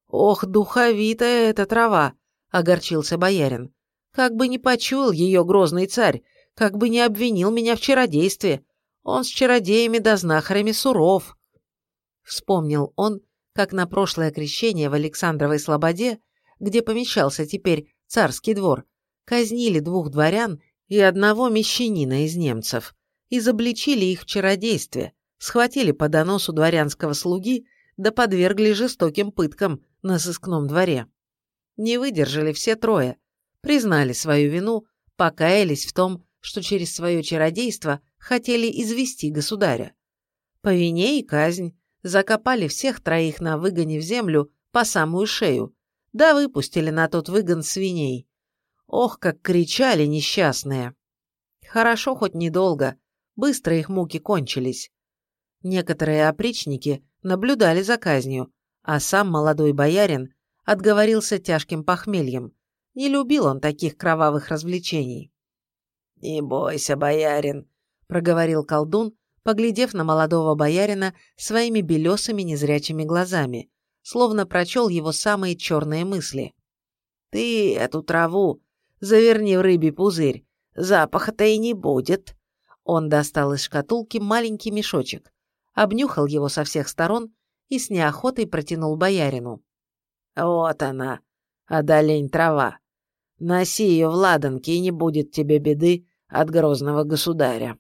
«Ох, духовитая эта трава!» — огорчился боярин. «Как бы не почуял ее грозный царь, как бы не обвинил меня в чародействе. Он с чародеями да знахарями суров». Вспомнил он, как на прошлое крещение в Александровой Слободе, где помещался теперь царский двор, казнили двух дворян и одного мещанина из немцев, изобличили их в чародействе, схватили по доносу дворянского слуги да подвергли жестоким пыткам на сыскном дворе. Не выдержали все трое, признали свою вину, покаялись в том, что через свое чародейство хотели извести государя. По вине и казнь закопали всех троих на выгоне в землю по самую шею, да выпустили на тот выгон свиней. Ох, как кричали несчастные! Хорошо хоть недолго, быстро их муки кончились. Некоторые опричники наблюдали за казнью, а сам молодой боярин отговорился тяжким похмельем. Не любил он таких кровавых развлечений. «Не бойся, боярин», — проговорил колдун, поглядев на молодого боярина своими белесыми незрячими глазами, словно прочел его самые черные мысли. «Ты эту траву заверни в рыбий пузырь, запаха-то и не будет». Он достал из шкатулки маленький мешочек, обнюхал его со всех сторон и с неохотой протянул боярину. «Вот она, одолень трава. Носи ее в ладанке, и не будет тебе беды от грозного государя».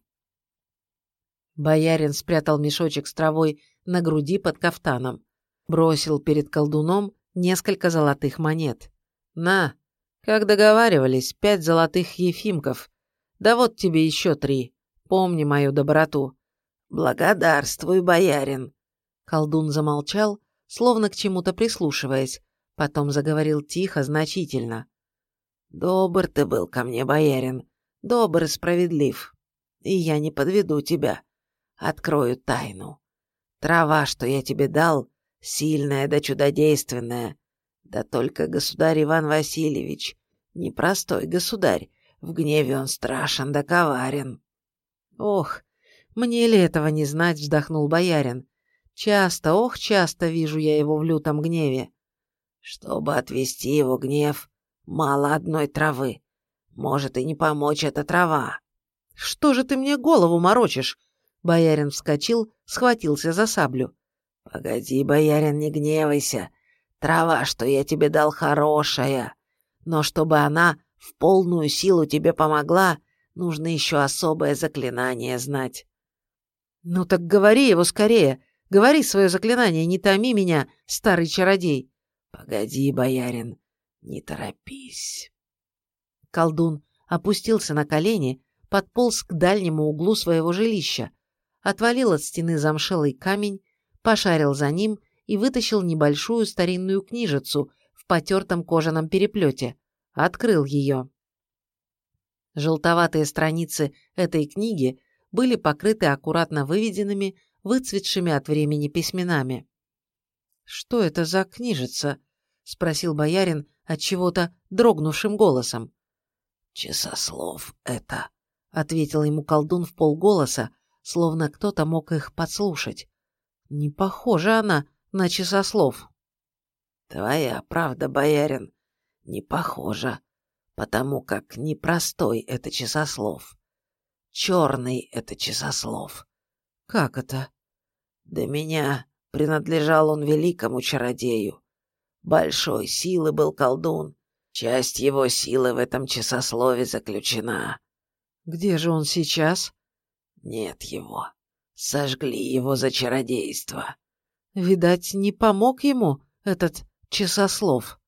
Боярин спрятал мешочек с травой на груди под кафтаном, бросил перед колдуном несколько золотых монет. «На, как договаривались, пять золотых ефимков. Да вот тебе еще три. Помни мою доброту». «Благодарствуй, боярин». Колдун замолчал, словно к чему-то прислушиваясь, потом заговорил тихо, значительно. «Добр ты был ко мне, боярин, добр и справедлив, и я не подведу тебя. Открою тайну. Трава, что я тебе дал, сильная да чудодейственная. Да только государь Иван Васильевич, непростой государь, в гневе он страшен да коварен». «Ох, мне ли этого не знать?» — вздохнул боярин. «Часто, ох, часто вижу я его в лютом гневе. Чтобы отвести его гнев, мало одной травы. Может и не помочь эта трава. Что же ты мне голову морочишь? Боярин вскочил, схватился за саблю. Погоди, боярин, не гневайся. Трава, что я тебе дал, хорошая. Но чтобы она в полную силу тебе помогла, нужно еще особое заклинание знать. Ну так говори его скорее. Говори свое заклинание, не томи меня, старый чародей. «Погоди, боярин, не торопись». Колдун опустился на колени, подполз к дальнему углу своего жилища, отвалил от стены замшелый камень, пошарил за ним и вытащил небольшую старинную книжицу в потертом кожаном переплете, открыл ее. Желтоватые страницы этой книги были покрыты аккуратно выведенными, выцветшими от времени письменами. «Что это за книжица?» — спросил боярин от чего-то дрогнувшим голосом. «Часослов это», — ответил ему колдун в полголоса, словно кто-то мог их подслушать. «Не похожа она на часослов». «Твоя правда, боярин, не похожа, потому как непростой это часослов. Черный это часослов». «Как это?» «До меня принадлежал он великому чародею, Большой силы был колдун. Часть его силы в этом часослове заключена. Где же он сейчас? Нет его. Сожгли его за чародейство. Видать, не помог ему этот часослов.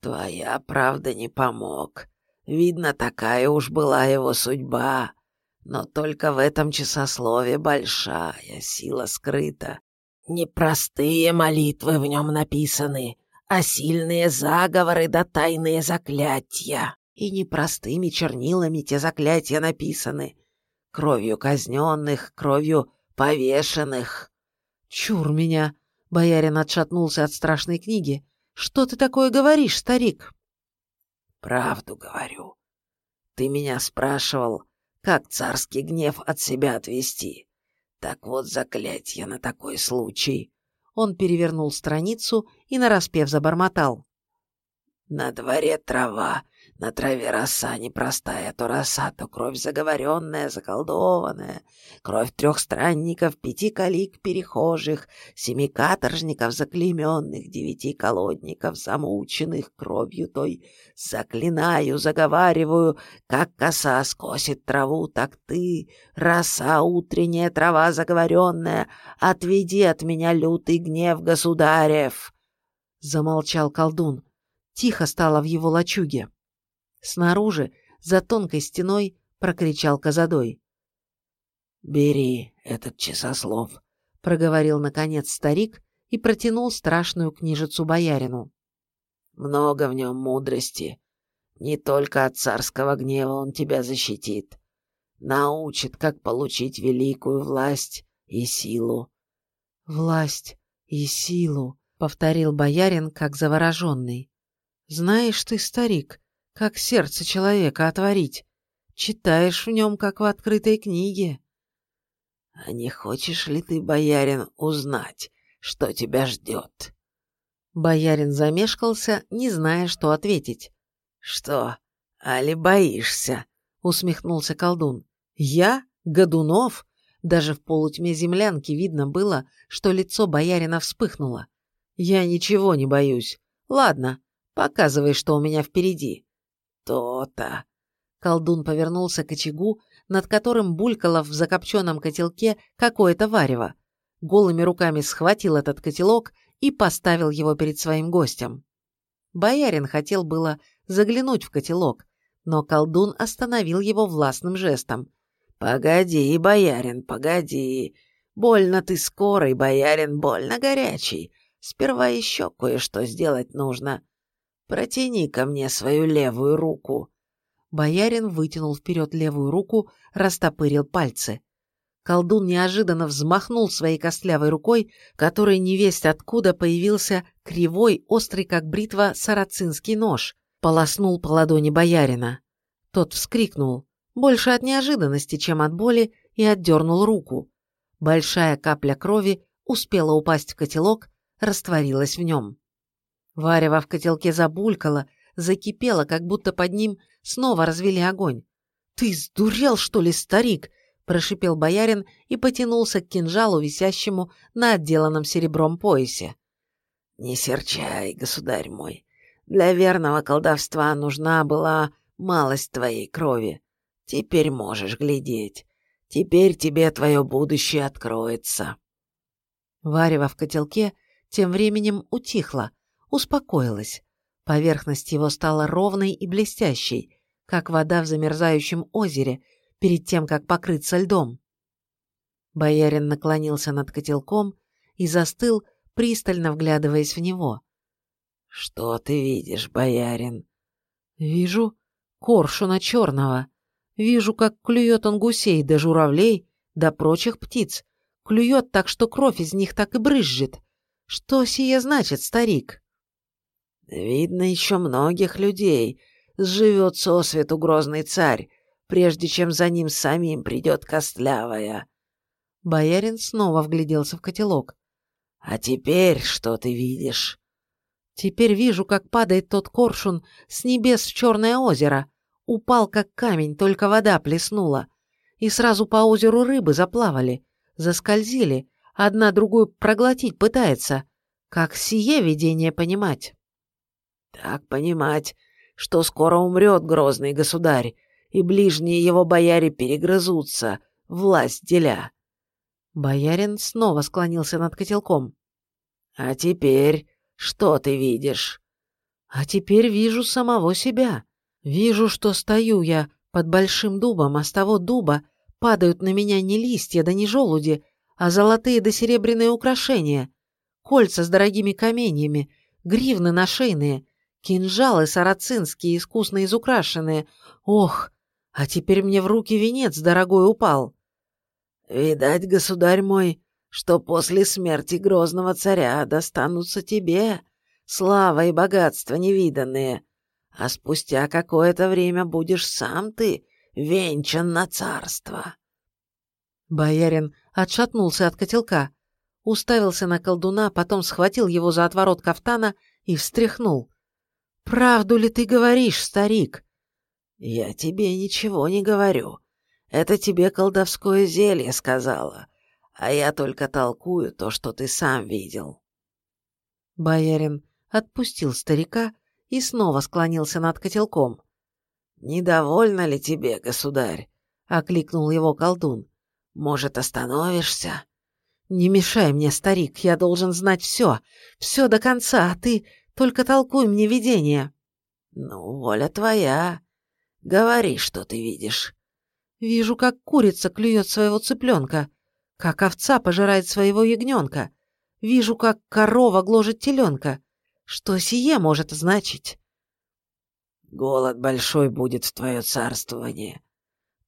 Твоя правда не помог. Видно, такая уж была его судьба. Но только в этом часослове большая сила скрыта. Непростые молитвы в нем написаны, а сильные заговоры да тайные заклятия. И непростыми чернилами те заклятия написаны. Кровью казненных, кровью повешенных. Чур меня! Боярин отшатнулся от страшной книги. Что ты такое говоришь, старик? Правду говорю. Ты меня спрашивал, как царский гнев от себя отвести. Так вот заклятие на такой случай. Он перевернул страницу и нараспев забормотал. «На дворе трава, на траве роса непростая, то роса, то кровь заговоренная, заколдованная, кровь трех странников, пяти калик перехожих, семи каторжников заклейменных, девяти колодников замученных кровью той. Заклинаю, заговариваю, как коса скосит траву, так ты, роса утренняя трава заговоренная, отведи от меня лютый гнев государев!» Замолчал колдун. Тихо стало в его лачуге. Снаружи, за тонкой стеной, прокричал Казадой. «Бери этот часослов», — проговорил наконец старик и протянул страшную книжицу боярину. «Много в нем мудрости. Не только от царского гнева он тебя защитит. Научит, как получить великую власть и силу». «Власть и силу», — повторил боярин, как завороженный. «Знаешь ты, старик, как сердце человека отворить. Читаешь в нем, как в открытой книге». «А не хочешь ли ты, боярин, узнать, что тебя ждет?» Боярин замешкался, не зная, что ответить. «Что, али боишься?» — усмехнулся колдун. «Я? Годунов?» Даже в полутьме землянки видно было, что лицо боярина вспыхнуло. «Я ничего не боюсь. Ладно, показывай, что у меня впереди». «То-то». Колдун повернулся к очагу, над которым булькало в закопченном котелке какое-то варево. Голыми руками схватил этот котелок и поставил его перед своим гостем. Боярин хотел было заглянуть в котелок, но колдун остановил его властным жестом. «Погоди, боярин, погоди. Больно ты скорый, боярин, больно горячий. Сперва еще кое-что сделать нужно. Протяни ко мне свою левую руку». Боярин вытянул вперед левую руку, растопырил пальцы. Колдун неожиданно взмахнул своей костлявой рукой, которой невесть откуда появился кривой, острый как бритва, сарацинский нож, полоснул по ладони боярина. Тот вскрикнул, больше от неожиданности, чем от боли, и отдернул руку. Большая капля крови успела упасть в котелок, растворилась в нем. Варево в котелке забулькало, закипело, как будто под ним снова развели огонь. «Ты сдурел, что ли, старик?» – прошипел боярин и потянулся к кинжалу, висящему на отделанном серебром поясе. «Не серчай, государь мой. Для верного колдовства нужна была малость твоей крови. Теперь можешь глядеть. Теперь тебе твое будущее откроется». Варево в котелке тем временем утихло, успокоилось. Поверхность его стала ровной и блестящей, как вода в замерзающем озере – перед тем, как покрыться льдом. Боярин наклонился над котелком и застыл, пристально вглядываясь в него. «Что ты видишь, боярин?» «Вижу коршуна черного. Вижу, как клюет он гусей да журавлей, да прочих птиц. Клюет так, что кровь из них так и брызжет. Что сие значит, старик?» «Видно еще многих людей. Сживет сосвету грозный царь, прежде чем за ним самим придет костлявая. Боярин снова вгляделся в котелок. «А теперь что ты видишь?» «Теперь вижу, как падает тот коршун с небес в черное озеро. Упал, как камень, только вода плеснула. И сразу по озеру рыбы заплавали, заскользили, одна другую проглотить пытается. Как сие видение понимать?» «Так понимать, что скоро умрет грозный государь, и ближние его бояре перегрызутся, власть деля. Боярин снова склонился над котелком. «А теперь что ты видишь?» «А теперь вижу самого себя. Вижу, что стою я под большим дубом, а с того дуба падают на меня не листья да не желуди, а золотые да серебряные украшения, кольца с дорогими каменьями, гривны нашейные, кинжалы сарацинские искусно изукрашенные. Ох, а теперь мне в руки венец дорогой упал. Видать, государь мой, что после смерти грозного царя достанутся тебе слава и богатство невиданные, а спустя какое-то время будешь сам ты венчан на царство. Боярин отшатнулся от котелка, уставился на колдуна, потом схватил его за отворот кафтана и встряхнул. «Правду ли ты говоришь, старик? «Я тебе ничего не говорю. Это тебе колдовское зелье сказала, а я только толкую то, что ты сам видел». Боярин отпустил старика и снова склонился над котелком. «Недовольно ли тебе, государь?» — окликнул его колдун. «Может, остановишься?» «Не мешай мне, старик, я должен знать все, все до конца, а ты только толкуй мне видение». «Ну, воля твоя. Говори, что ты видишь. Вижу, как курица клюет своего цыпленка, как овца пожирает своего ягненка. Вижу, как корова гложет теленка. Что сие может значить? Голод большой будет в твое царствование.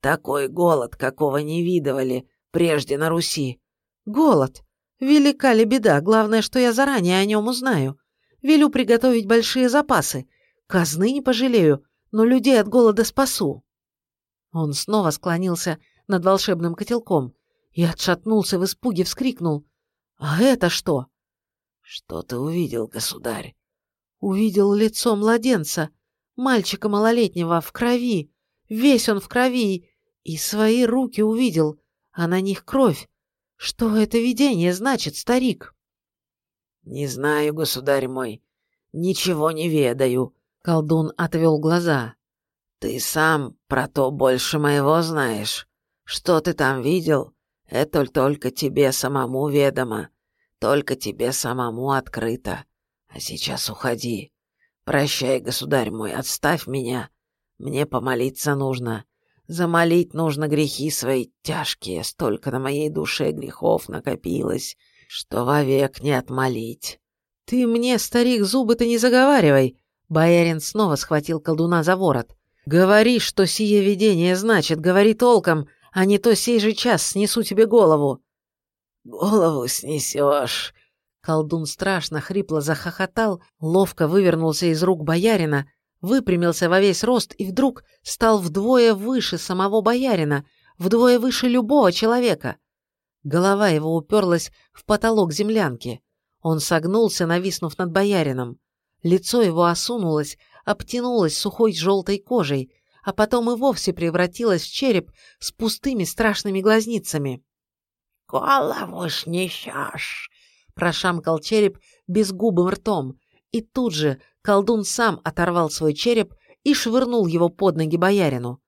Такой голод, какого не видывали прежде на Руси. Голод. Велика ли беда, главное, что я заранее о нем узнаю. Велю приготовить большие запасы. Казны не пожалею, но людей от голода спасу». Он снова склонился над волшебным котелком и отшатнулся в испуге, вскрикнул. «А это что?» «Что ты увидел, государь?» Увидел лицо младенца, мальчика малолетнего, в крови. Весь он в крови. И свои руки увидел, а на них кровь. Что это видение значит, старик? «Не знаю, государь мой. Ничего не ведаю», — колдун отвел глаза. «Ты сам про то больше моего знаешь. Что ты там видел, это только тебе самому ведомо, только тебе самому открыто. А сейчас уходи. Прощай, государь мой, отставь меня. Мне помолиться нужно. Замолить нужно грехи свои тяжкие, столько на моей душе грехов накопилось, что вовек не отмолить. Ты мне, старик, зубы-то не заговаривай. Боярин снова схватил колдуна за ворот. Говори, что сие видение значит, говори толком, а не то сей же час снесу тебе голову. Голову снесешь, Колдун страшно хрипло захохотал, ловко вывернулся из рук боярина, выпрямился во весь рост и вдруг стал вдвое выше самого боярина, вдвое выше любого человека. Голова его уперлась в потолок землянки. Он согнулся, нависнув над боярином. Лицо его осунулось, обтянулось сухой желтой кожей, а потом и вовсе превратилось в череп с пустыми страшными глазницами. «Голову снесешь!» прошамкал череп безгубым ртом, и тут же колдун сам оторвал свой череп и швырнул его под ноги боярину.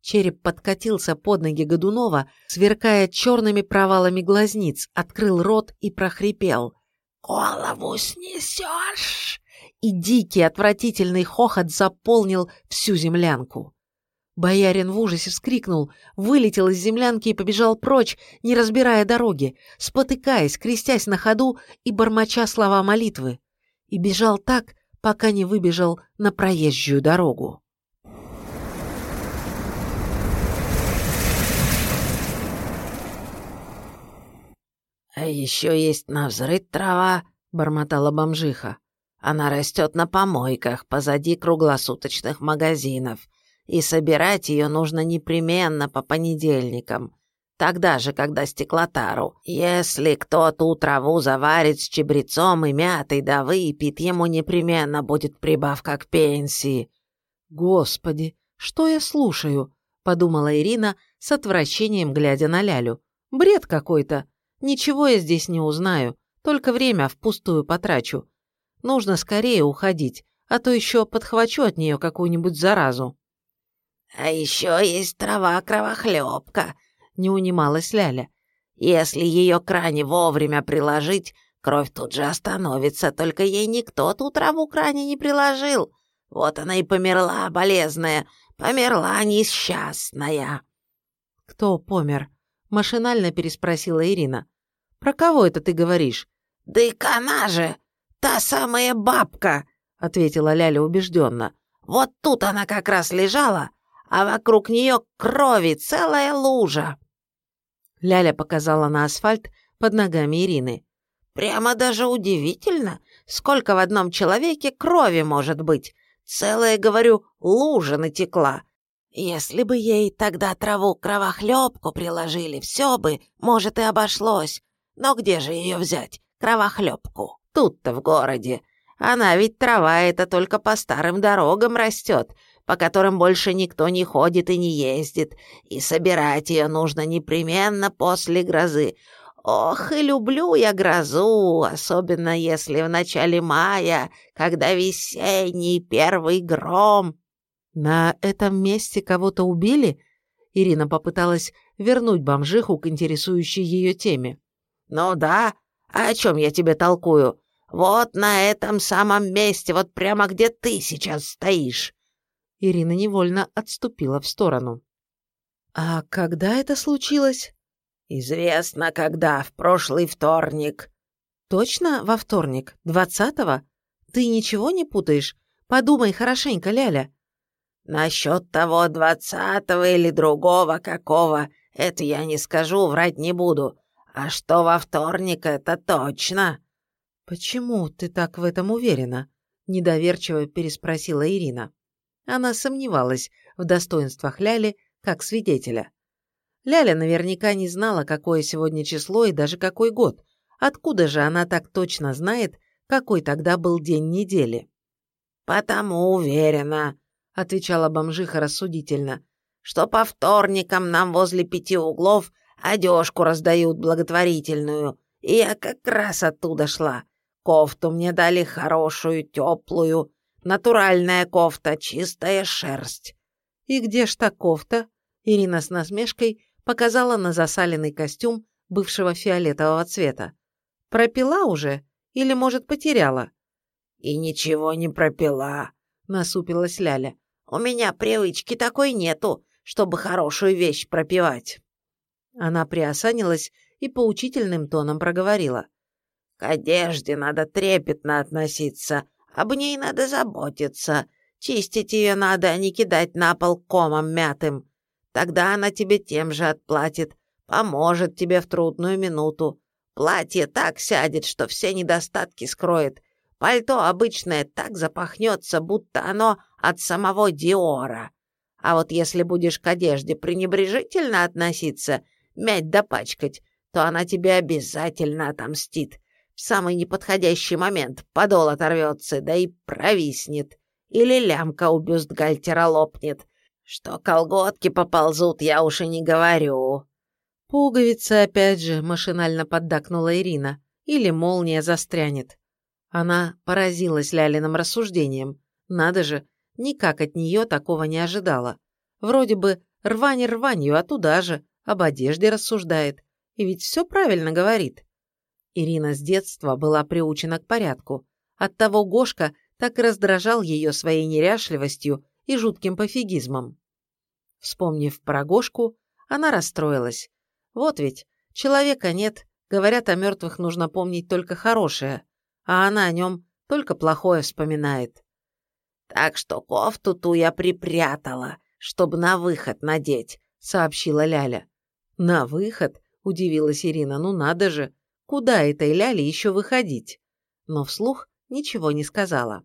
Череп подкатился под ноги Годунова, сверкая черными провалами глазниц, открыл рот и прохрипел. «Голову снесешь!» И дикий отвратительный хохот заполнил всю землянку. Боярин в ужасе вскрикнул, вылетел из землянки и побежал прочь, не разбирая дороги, спотыкаясь, крестясь на ходу и бормоча слова молитвы. И бежал так, пока не выбежал на проезжую дорогу. «А еще есть на взрыт трава», — бормотала бомжиха. «Она растет на помойках позади круглосуточных магазинов и собирать ее нужно непременно по понедельникам, тогда же, когда стеклотару. Если кто ту траву заварит с чебрецом и мятой да выпьет, ему непременно будет прибавка к пенсии». «Господи, что я слушаю?» — подумала Ирина с отвращением, глядя на Лялю. «Бред какой-то. Ничего я здесь не узнаю, только время впустую потрачу. Нужно скорее уходить, а то еще подхвачу от нее какую-нибудь заразу». «А еще есть трава-кровохлебка», — не унималась Ляля. «Если ее к ране вовремя приложить, кровь тут же остановится, только ей никто ту траву к ране не приложил. Вот она и померла, болезная, померла несчастная». «Кто помер?» — машинально переспросила Ирина. «Про кого это ты говоришь?» «Да и она же, та самая бабка», — ответила Ляля убежденно. «Вот тут она как раз лежала, а вокруг нее крови целая лужа. Ляля показала на асфальт под ногами Ирины. Прямо даже удивительно, сколько в одном человеке крови может быть. Целая, говорю, лужа натекла. Если бы ей тогда траву кровохлебку приложили, все бы, может, и обошлось. Но где же ее взять, кровохлебку? Тут-то в городе. Она ведь трава это только по старым дорогам растет, по которым больше никто не ходит и не ездит, и собирать ее нужно непременно после грозы. Ох, и люблю я грозу, особенно если в начале мая, когда весенний первый гром. На этом месте кого-то убили? Ирина попыталась вернуть бомжиху к интересующей ее теме. Ну да, а о чем я тебе толкую? Вот на этом самом месте, вот прямо где ты сейчас стоишь. Ирина невольно отступила в сторону. «А когда это случилось?» «Известно, когда, в прошлый вторник». «Точно во вторник? Двадцатого? Ты ничего не путаешь? Подумай хорошенько, Ляля». «Насчет того двадцатого или другого какого, это я не скажу, врать не буду. А что во вторник, это точно. Почему ты так в этом уверена? Недоверчиво переспросила Ирина. Она сомневалась в достоинствах Ляли как свидетеля. Ляля наверняка не знала, какое сегодня число и даже какой год. Откуда же она так точно знает, какой тогда был день недели? «Потому уверена», — отвечала бомжиха рассудительно, «что по вторникам нам возле пяти углов одежку раздают благотворительную, и я как раз оттуда шла. Кофту мне дали хорошую, теплую, натуральная кофта, чистая шерсть». «И где ж та кофта?» Ирина с насмешкой показала на засаленный костюм бывшего фиолетового цвета. «Пропила уже? Или, может, потеряла?» «И ничего не пропила», — насупилась Ляля. «У меня привычки такой нету, чтобы хорошую вещь пропивать». Она приосанилась и поучительным тоном проговорила. «К одежде надо трепетно относиться, об ней надо заботиться, чистить ее надо, а не кидать на пол комом мятым. Тогда она тебе тем же отплатит, поможет тебе в трудную минуту. Платье так сядет, что все недостатки скроет. Пальто обычное так запахнется, будто оно от самого Диора. А вот если будешь к одежде пренебрежительно относиться, мять да пачкать, то она тебе обязательно отомстит. В самый неподходящий момент подол оторвется, да и провиснет. Или лямка у бюстгальтера лопнет. Что колготки поползут, я уж и не говорю. Пуговицы опять же, машинально поддакнула Ирина. Или молния застрянет. Она поразилась Лялиным рассуждением. Надо же, никак от нее такого не ожидала. Вроде бы рвань рванью, а туда же, об одежде рассуждает. И ведь все правильно говорит. Ирина с детства была приучена к порядку. Оттого Гошка так и раздражал ее своей неряшливостью и жутким пофигизмом. Вспомнив про Гошку, она расстроилась. Вот ведь, человека нет, говорят, о мертвых нужно помнить только хорошее, а она о нем только плохое вспоминает. «Так что кофту ту я припрятала, чтобы на выход надеть», — сообщила Ляля. «На выход?» — удивилась Ирина. «Ну надо же! Куда этой Ляле еще выходить?» Но вслух ничего не сказала.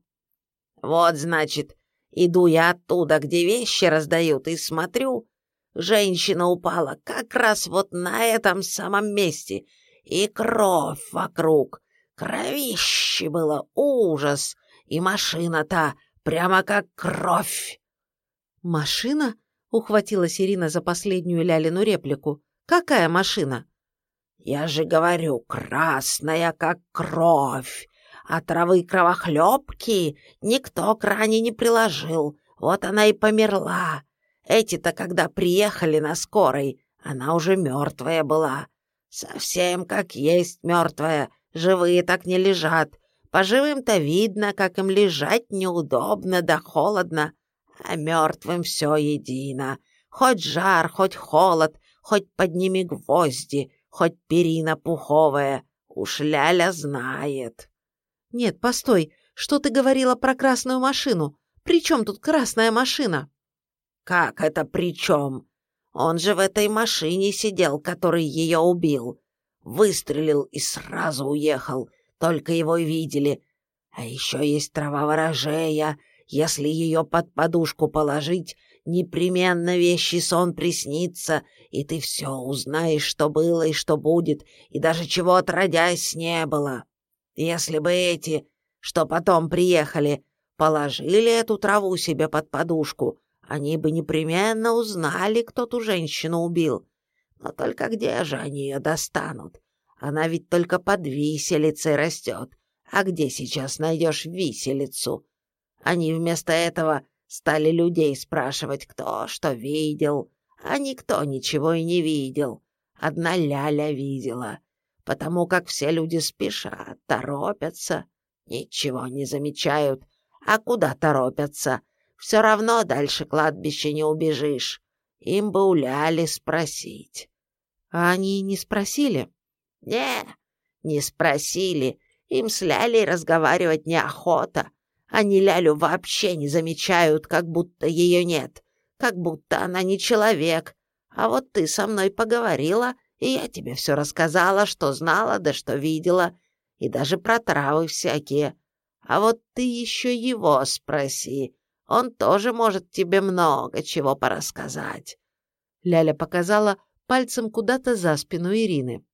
«Вот, значит, Иду я оттуда, где вещи раздают, и смотрю, женщина упала как раз вот на этом самом месте, и кровь вокруг. Кровище было, ужас, и машина-то прямо как кровь. «Машина?» — ухватилась Ирина за последнюю Лялину реплику. «Какая машина?» «Я же говорю, красная, как кровь а травы кровохлебки никто к ране не приложил, вот она и померла. Эти-то, когда приехали на скорой, она уже мертвая была. Совсем как есть мертвая, живые так не лежат. По живым-то видно, как им лежать неудобно да холодно, а мертвым все едино. Хоть жар, хоть холод, хоть подними гвозди, хоть перина пуховая, уж Ляля знает. «Нет, постой, что ты говорила про красную машину? При чем тут красная машина?» «Как это при чем? Он же в этой машине сидел, который ее убил. Выстрелил и сразу уехал, только его видели. А еще есть трава ворожея. Если ее под подушку положить, непременно вещий сон приснится, и ты все узнаешь, что было и что будет, и даже чего отродясь не было. Если бы эти, что потом приехали, положили эту траву себе под подушку, они бы непременно узнали, кто ту женщину убил. Но только где же они ее достанут? Она ведь только под виселицей растет. А где сейчас найдешь виселицу? Они вместо этого стали людей спрашивать, кто что видел. А никто ничего и не видел. Одна Ляля видела потому как все люди спешат, торопятся, ничего не замечают. А куда торопятся? Все равно дальше кладбища не убежишь. Им бы уляли спросить. А они не спросили? Не, не спросили. Им с Лялей разговаривать неохота. Они Лялю вообще не замечают, как будто ее нет, как будто она не человек. А вот ты со мной поговорила, И я тебе все рассказала, что знала, да что видела, и даже про травы всякие. А вот ты еще его спроси, он тоже может тебе много чего порассказать». Ляля показала пальцем куда-то за спину Ирины.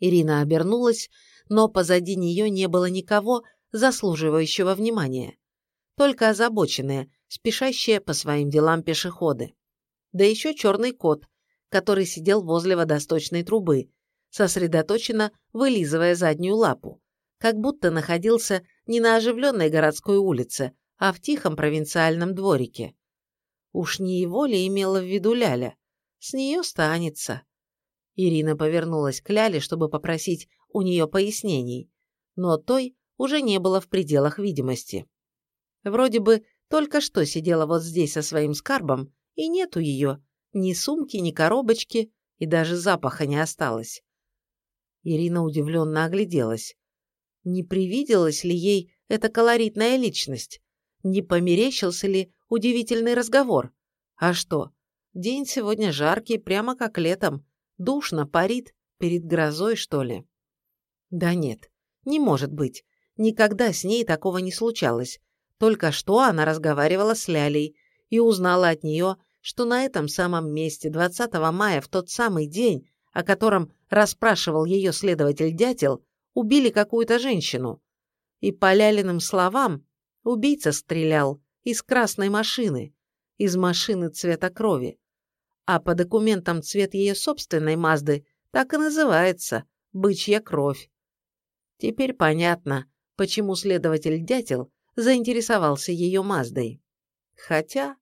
Ирина обернулась, но позади нее не было никого, заслуживающего внимания. Только озабоченные, спешащие по своим делам пешеходы. Да еще черный кот, который сидел возле водосточной трубы, сосредоточенно вылизывая заднюю лапу, как будто находился не на оживленной городской улице, а в тихом провинциальном дворике. Уж не его ли имела в виду Ляля? С нее станется. Ирина повернулась к Ляле, чтобы попросить у нее пояснений, но той уже не было в пределах видимости. Вроде бы только что сидела вот здесь со своим скарбом, и нету ее, ни сумки, ни коробочки, и даже запаха не осталось. Ирина удивленно огляделась. Не привиделась ли ей эта колоритная личность? Не померещился ли удивительный разговор? А что, день сегодня жаркий, прямо как летом, Душно, парит, перед грозой, что ли? Да нет, не может быть. Никогда с ней такого не случалось. Только что она разговаривала с Лялей и узнала от нее, что на этом самом месте 20 мая, в тот самый день, о котором расспрашивал ее следователь Дятел, убили какую-то женщину. И по Лялиным словам, убийца стрелял из красной машины, из машины цвета крови а по документам цвет ее собственной Мазды так и называется – бычья кровь. Теперь понятно, почему следователь Дятел заинтересовался ее Маздой. Хотя,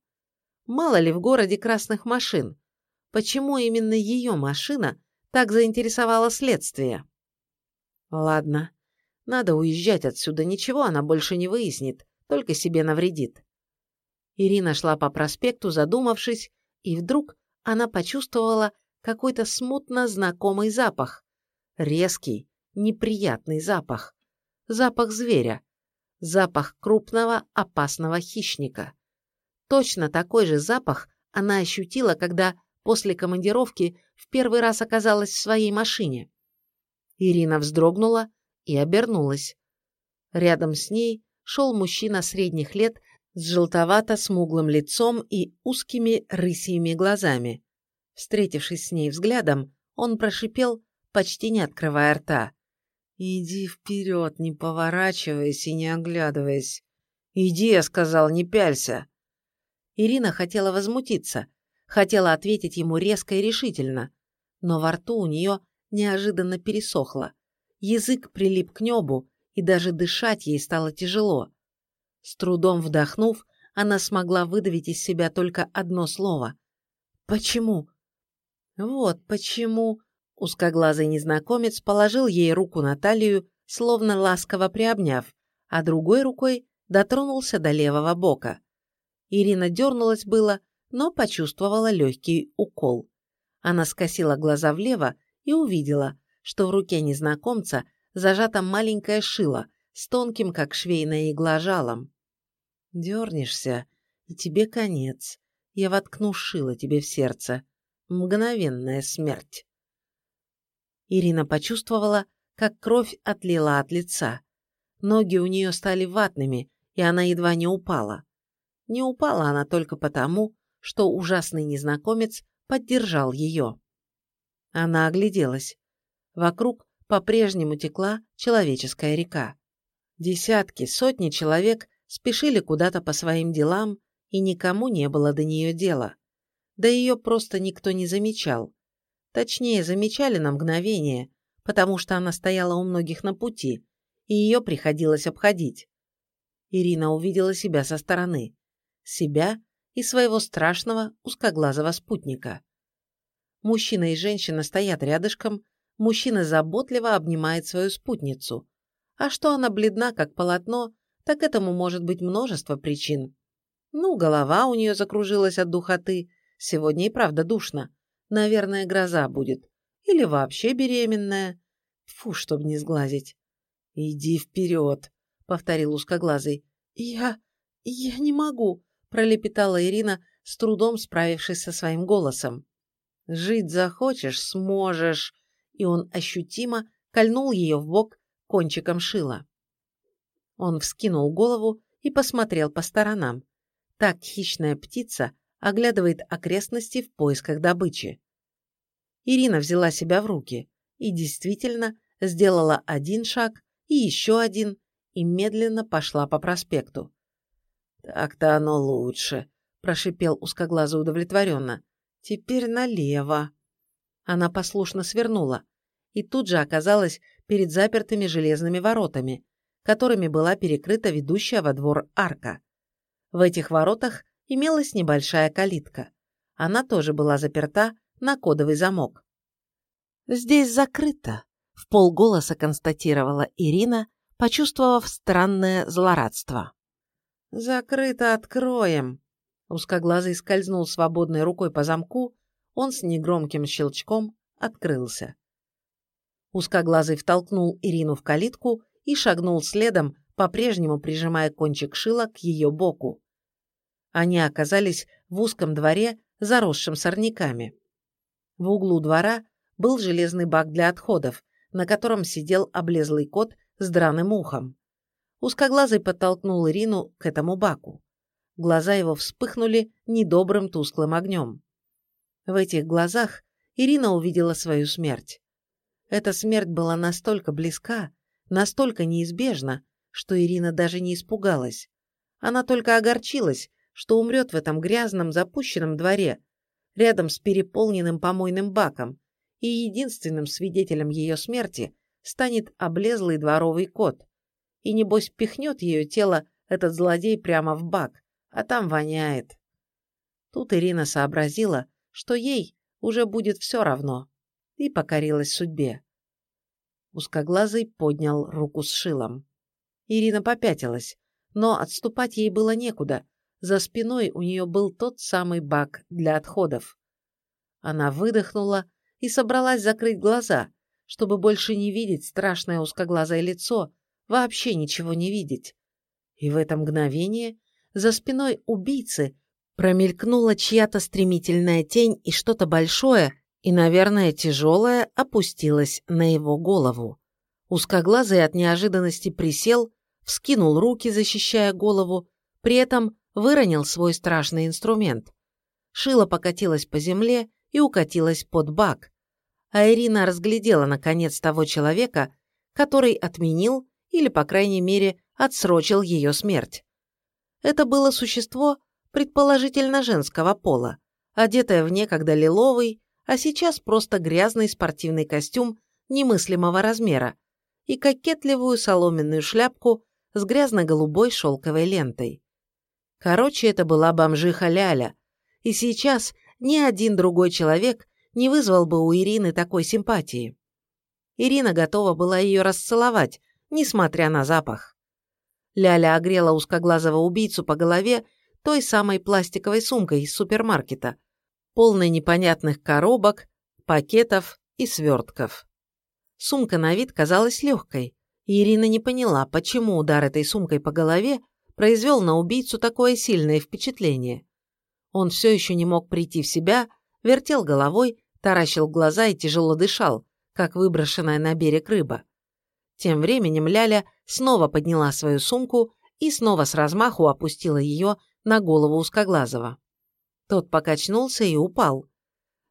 мало ли в городе красных машин, почему именно ее машина так заинтересовала следствие? Ладно, надо уезжать отсюда, ничего она больше не выяснит, только себе навредит. Ирина шла по проспекту, задумавшись, и вдруг она почувствовала какой-то смутно знакомый запах. Резкий, неприятный запах. Запах зверя. Запах крупного, опасного хищника. Точно такой же запах она ощутила, когда после командировки в первый раз оказалась в своей машине. Ирина вздрогнула и обернулась. Рядом с ней шел мужчина средних лет с желтовато-смуглым лицом и узкими рысьими глазами. Встретившись с ней взглядом, он прошипел, почти не открывая рта. «Иди вперед, не поворачиваясь и не оглядываясь. Иди, я сказал, не пялься!» Ирина хотела возмутиться, хотела ответить ему резко и решительно, но во рту у нее неожиданно пересохло. Язык прилип к небу, и даже дышать ей стало тяжело. С трудом вдохнув, она смогла выдавить из себя только одно слово. «Почему?» «Вот почему...» Узкоглазый незнакомец положил ей руку на талию, словно ласково приобняв, а другой рукой дотронулся до левого бока. Ирина дернулась было, но почувствовала легкий укол. Она скосила глаза влево и увидела, что в руке незнакомца зажата маленькая шила – с тонким, как швейная игла, жалом. Дернешься, и тебе конец. Я воткну шило тебе в сердце. Мгновенная смерть. Ирина почувствовала, как кровь отлила от лица. Ноги у нее стали ватными, и она едва не упала. Не упала она только потому, что ужасный незнакомец поддержал ее. Она огляделась. Вокруг по-прежнему текла человеческая река. Десятки, сотни человек спешили куда-то по своим делам, и никому не было до нее дела. Да ее просто никто не замечал. Точнее, замечали на мгновение, потому что она стояла у многих на пути, и ее приходилось обходить. Ирина увидела себя со стороны. Себя и своего страшного узкоглазого спутника. Мужчина и женщина стоят рядышком, мужчина заботливо обнимает свою спутницу, а что она бледна, как полотно, так этому может быть множество причин. Ну, голова у нее закружилась от духоты. Сегодня и правда душно. Наверное, гроза будет. Или вообще беременная. Фу, чтоб не сглазить. «Иди вперед», — повторил узкоглазый. «Я... я не могу», — пролепетала Ирина, с трудом справившись со своим голосом. Жить захочешь – сможешь. И он ощутимо кольнул ее в бок кончиком шила. Он вскинул голову и посмотрел по сторонам. Так хищная птица оглядывает окрестности в поисках добычи. Ирина взяла себя в руки и действительно сделала один шаг и еще один и медленно пошла по проспекту. «Так-то оно лучше», – прошипел узкоглазый удовлетворенно. «Теперь налево». Она послушно свернула и тут же оказалась перед запертыми железными воротами, которыми была перекрыта ведущая во двор арка. В этих воротах имелась небольшая калитка. Она тоже была заперта на кодовый замок. «Здесь закрыто», — в полголоса констатировала Ирина, почувствовав странное злорадство. «Закрыто откроем!» Узкоглазый скользнул свободной рукой по замку, он с негромким щелчком открылся. Узкоглазый втолкнул Ирину в калитку и шагнул следом, по-прежнему прижимая кончик шила к ее боку. Они оказались в узком дворе, заросшем сорняками. В углу двора был железный бак для отходов, на котором сидел облезлый кот с драным ухом. Узкоглазый подтолкнул Ирину к этому баку. Глаза его вспыхнули недобрым тусклым огнем. В этих глазах Ирина увидела свою смерть. Эта смерть была настолько близка, настолько неизбежна, что Ирина даже не испугалась. Она только огорчилась, что умрет в этом грязном запущенном дворе, рядом с переполненным помойным баком, и единственным свидетелем ее смерти станет облезлый дворовый кот. И небось пихнет ее тело этот злодей прямо в бак, а там воняет. Тут Ирина сообразила, что ей уже будет все равно, и покорилась судьбе. Узкоглазый поднял руку с шилом. Ирина попятилась, но отступать ей было некуда. За спиной у нее был тот самый бак для отходов. Она выдохнула и собралась закрыть глаза, чтобы больше не видеть страшное узкоглазое лицо, вообще ничего не видеть. И в это мгновение за спиной убийцы промелькнула чья-то стремительная тень и что-то большое, и, наверное, тяжелое опустилось на его голову. Узкоглазый от неожиданности присел, вскинул руки, защищая голову, при этом выронил свой страшный инструмент. Шило покатилось по земле и укатилось под бак. А Ирина разглядела, наконец, того человека, который отменил или, по крайней мере, отсрочил ее смерть. Это было существо, предположительно женского пола, одетое в некогда лиловый, а сейчас просто грязный спортивный костюм немыслимого размера и кокетливую соломенную шляпку с грязно-голубой шелковой лентой. Короче, это была бомжиха Ляля, и сейчас ни один другой человек не вызвал бы у Ирины такой симпатии. Ирина готова была ее расцеловать, несмотря на запах. Ляля огрела узкоглазого убийцу по голове той самой пластиковой сумкой из супермаркета, полной непонятных коробок, пакетов и свертков. Сумка на вид казалась легкой, и Ирина не поняла, почему удар этой сумкой по голове произвел на убийцу такое сильное впечатление. Он все еще не мог прийти в себя, вертел головой, таращил глаза и тяжело дышал, как выброшенная на берег рыба. Тем временем Ляля снова подняла свою сумку и снова с размаху опустила ее на голову узкоглазого. Тот покачнулся и упал.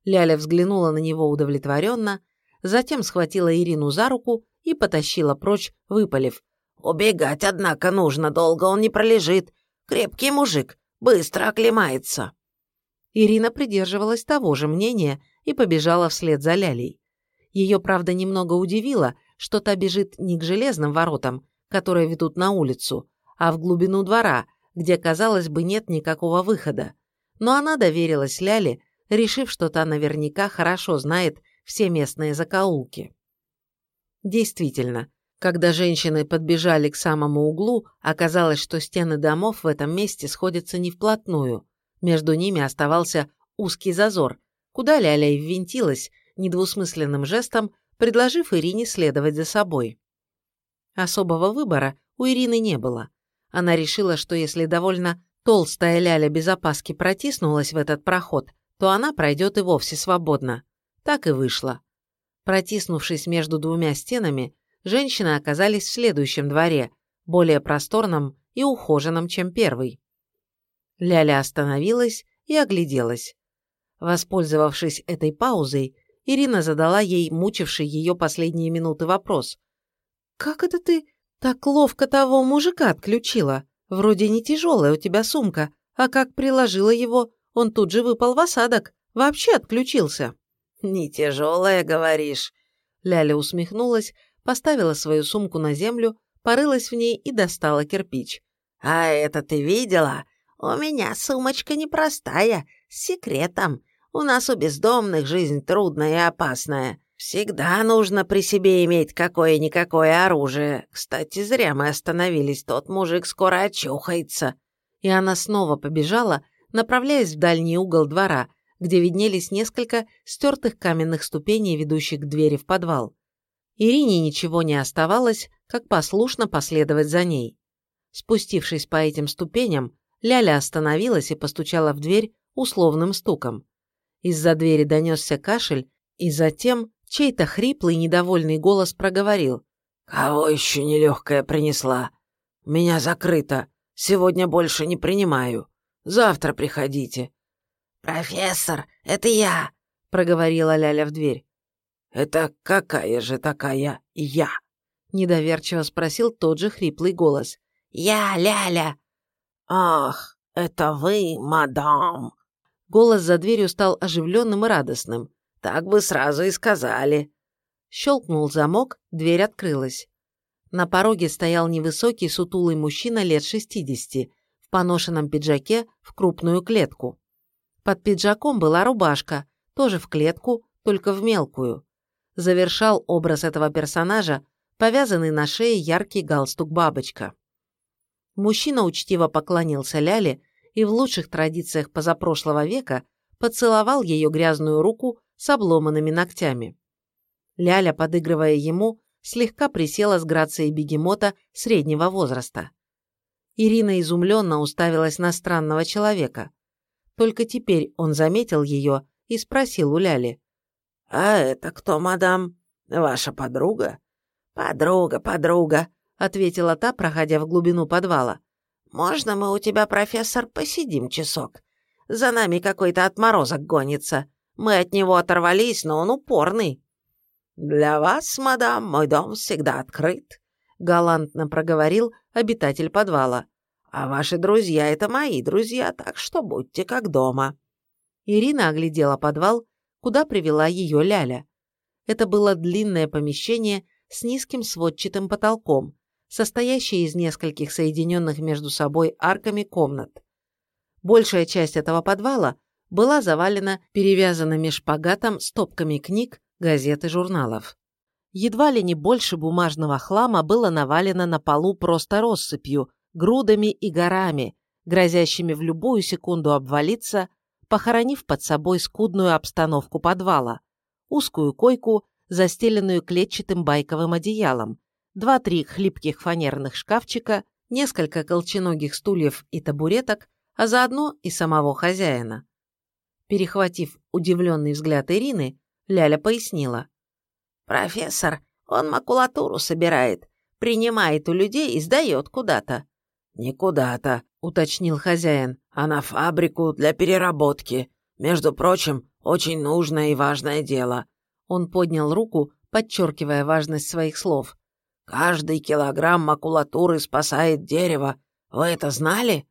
Ляля взглянула на него удовлетворенно, затем схватила Ирину за руку и потащила прочь, выпалив. «Убегать, однако, нужно, долго он не пролежит. Крепкий мужик, быстро оклемается». Ирина придерживалась того же мнения и побежала вслед за Лялей. Ее, правда, немного удивило, что та бежит не к железным воротам, которые ведут на улицу, а в глубину двора, где, казалось бы, нет никакого выхода но она доверилась Ляле, решив, что та наверняка хорошо знает все местные закоулки. Действительно, когда женщины подбежали к самому углу, оказалось, что стены домов в этом месте сходятся не вплотную. Между ними оставался узкий зазор, куда Ляля и ввинтилась, недвусмысленным жестом предложив Ирине следовать за собой. Особого выбора у Ирины не было. Она решила, что если довольно толстая ляля без опаски протиснулась в этот проход, то она пройдет и вовсе свободно. Так и вышло. Протиснувшись между двумя стенами, женщины оказались в следующем дворе, более просторном и ухоженном, чем первый. Ляля остановилась и огляделась. Воспользовавшись этой паузой, Ирина задала ей мучивший ее последние минуты вопрос. «Как это ты так ловко того мужика отключила? Вроде не тяжелая у тебя сумка, а как приложила его, он тут же выпал в осадок, вообще отключился». «Не тяжелая, говоришь?» Ляля усмехнулась, поставила свою сумку на землю, порылась в ней и достала кирпич. «А это ты видела? У меня сумочка непростая, с секретом. У нас у бездомных жизнь трудная и опасная. Всегда нужно при себе иметь какое-никакое оружие. Кстати, зря мы остановились, тот мужик скоро очухается». И она снова побежала, направляясь в дальний угол двора, где виднелись несколько стертых каменных ступеней, ведущих к двери в подвал. Ирине ничего не оставалось, как послушно последовать за ней. Спустившись по этим ступеням, Ляля остановилась и постучала в дверь условным стуком. Из-за двери донесся кашель, и затем чей-то хриплый недовольный голос проговорил. «Кого еще нелегкая принесла? Меня закрыто. Сегодня больше не принимаю. Завтра приходите». «Профессор, это я», — проговорила Ляля в дверь. «Это какая же такая я?» — недоверчиво спросил тот же хриплый голос. «Я, Ляля!» «Ах, это вы, мадам!» Голос за дверью стал оживленным и радостным. «Так бы сразу и сказали». Щелкнул замок, дверь открылась. На пороге стоял невысокий сутулый мужчина лет шестидесяти, в поношенном пиджаке в крупную клетку. Под пиджаком была рубашка, тоже в клетку, только в мелкую завершал образ этого персонажа повязанный на шее яркий галстук-бабочка. Мужчина учтиво поклонился Ляле и в лучших традициях позапрошлого века поцеловал ее грязную руку с обломанными ногтями. Ляля, подыгрывая ему, слегка присела с грацией бегемота среднего возраста. Ирина изумленно уставилась на странного человека. Только теперь он заметил ее и спросил у Ляли. «А это кто, мадам? Ваша подруга?» «Подруга, подруга», — ответила та, проходя в глубину подвала. «Можно мы у тебя, профессор, посидим часок? За нами какой-то отморозок гонится. Мы от него оторвались, но он упорный». «Для вас, мадам, мой дом всегда открыт», — галантно проговорил обитатель подвала. «А ваши друзья — это мои друзья, так что будьте как дома». Ирина оглядела подвал куда привела ее Ляля. Это было длинное помещение с низким сводчатым потолком, состоящее из нескольких соединенных между собой арками комнат. Большая часть этого подвала была завалена перевязанными шпагатом стопками книг, газет и журналов. Едва ли не больше бумажного хлама было навалено на полу просто россыпью, грудами и горами, грозящими в любую секунду обвалиться похоронив под собой скудную обстановку подвала, узкую койку, застеленную клетчатым байковым одеялом, два-три хлипких фанерных шкафчика, несколько колченогих стульев и табуреток, а заодно и самого хозяина. Перехватив удивленный взгляд Ирины, Ляля пояснила. «Профессор, он макулатуру собирает, принимает у людей и сдает куда-то». «Не куда-то», — уточнил хозяин, а на фабрику для переработки. Между прочим, очень нужное и важное дело». Он поднял руку, подчеркивая важность своих слов. «Каждый килограмм макулатуры спасает дерево. Вы это знали?»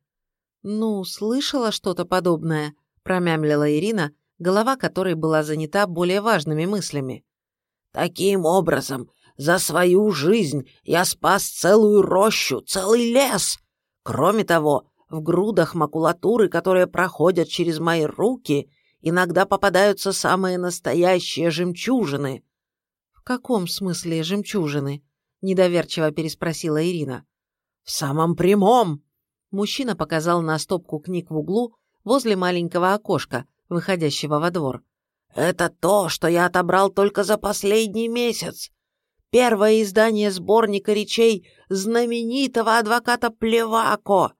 «Ну, слышала что-то подобное», — промямлила Ирина, голова которой была занята более важными мыслями. «Таким образом, за свою жизнь я спас целую рощу, целый лес. Кроме того, в грудах макулатуры, которые проходят через мои руки, иногда попадаются самые настоящие жемчужины». «В каком смысле жемчужины?» – недоверчиво переспросила Ирина. «В самом прямом!» Мужчина показал на стопку книг в углу возле маленького окошка, выходящего во двор. «Это то, что я отобрал только за последний месяц. Первое издание сборника речей знаменитого адвоката Плевако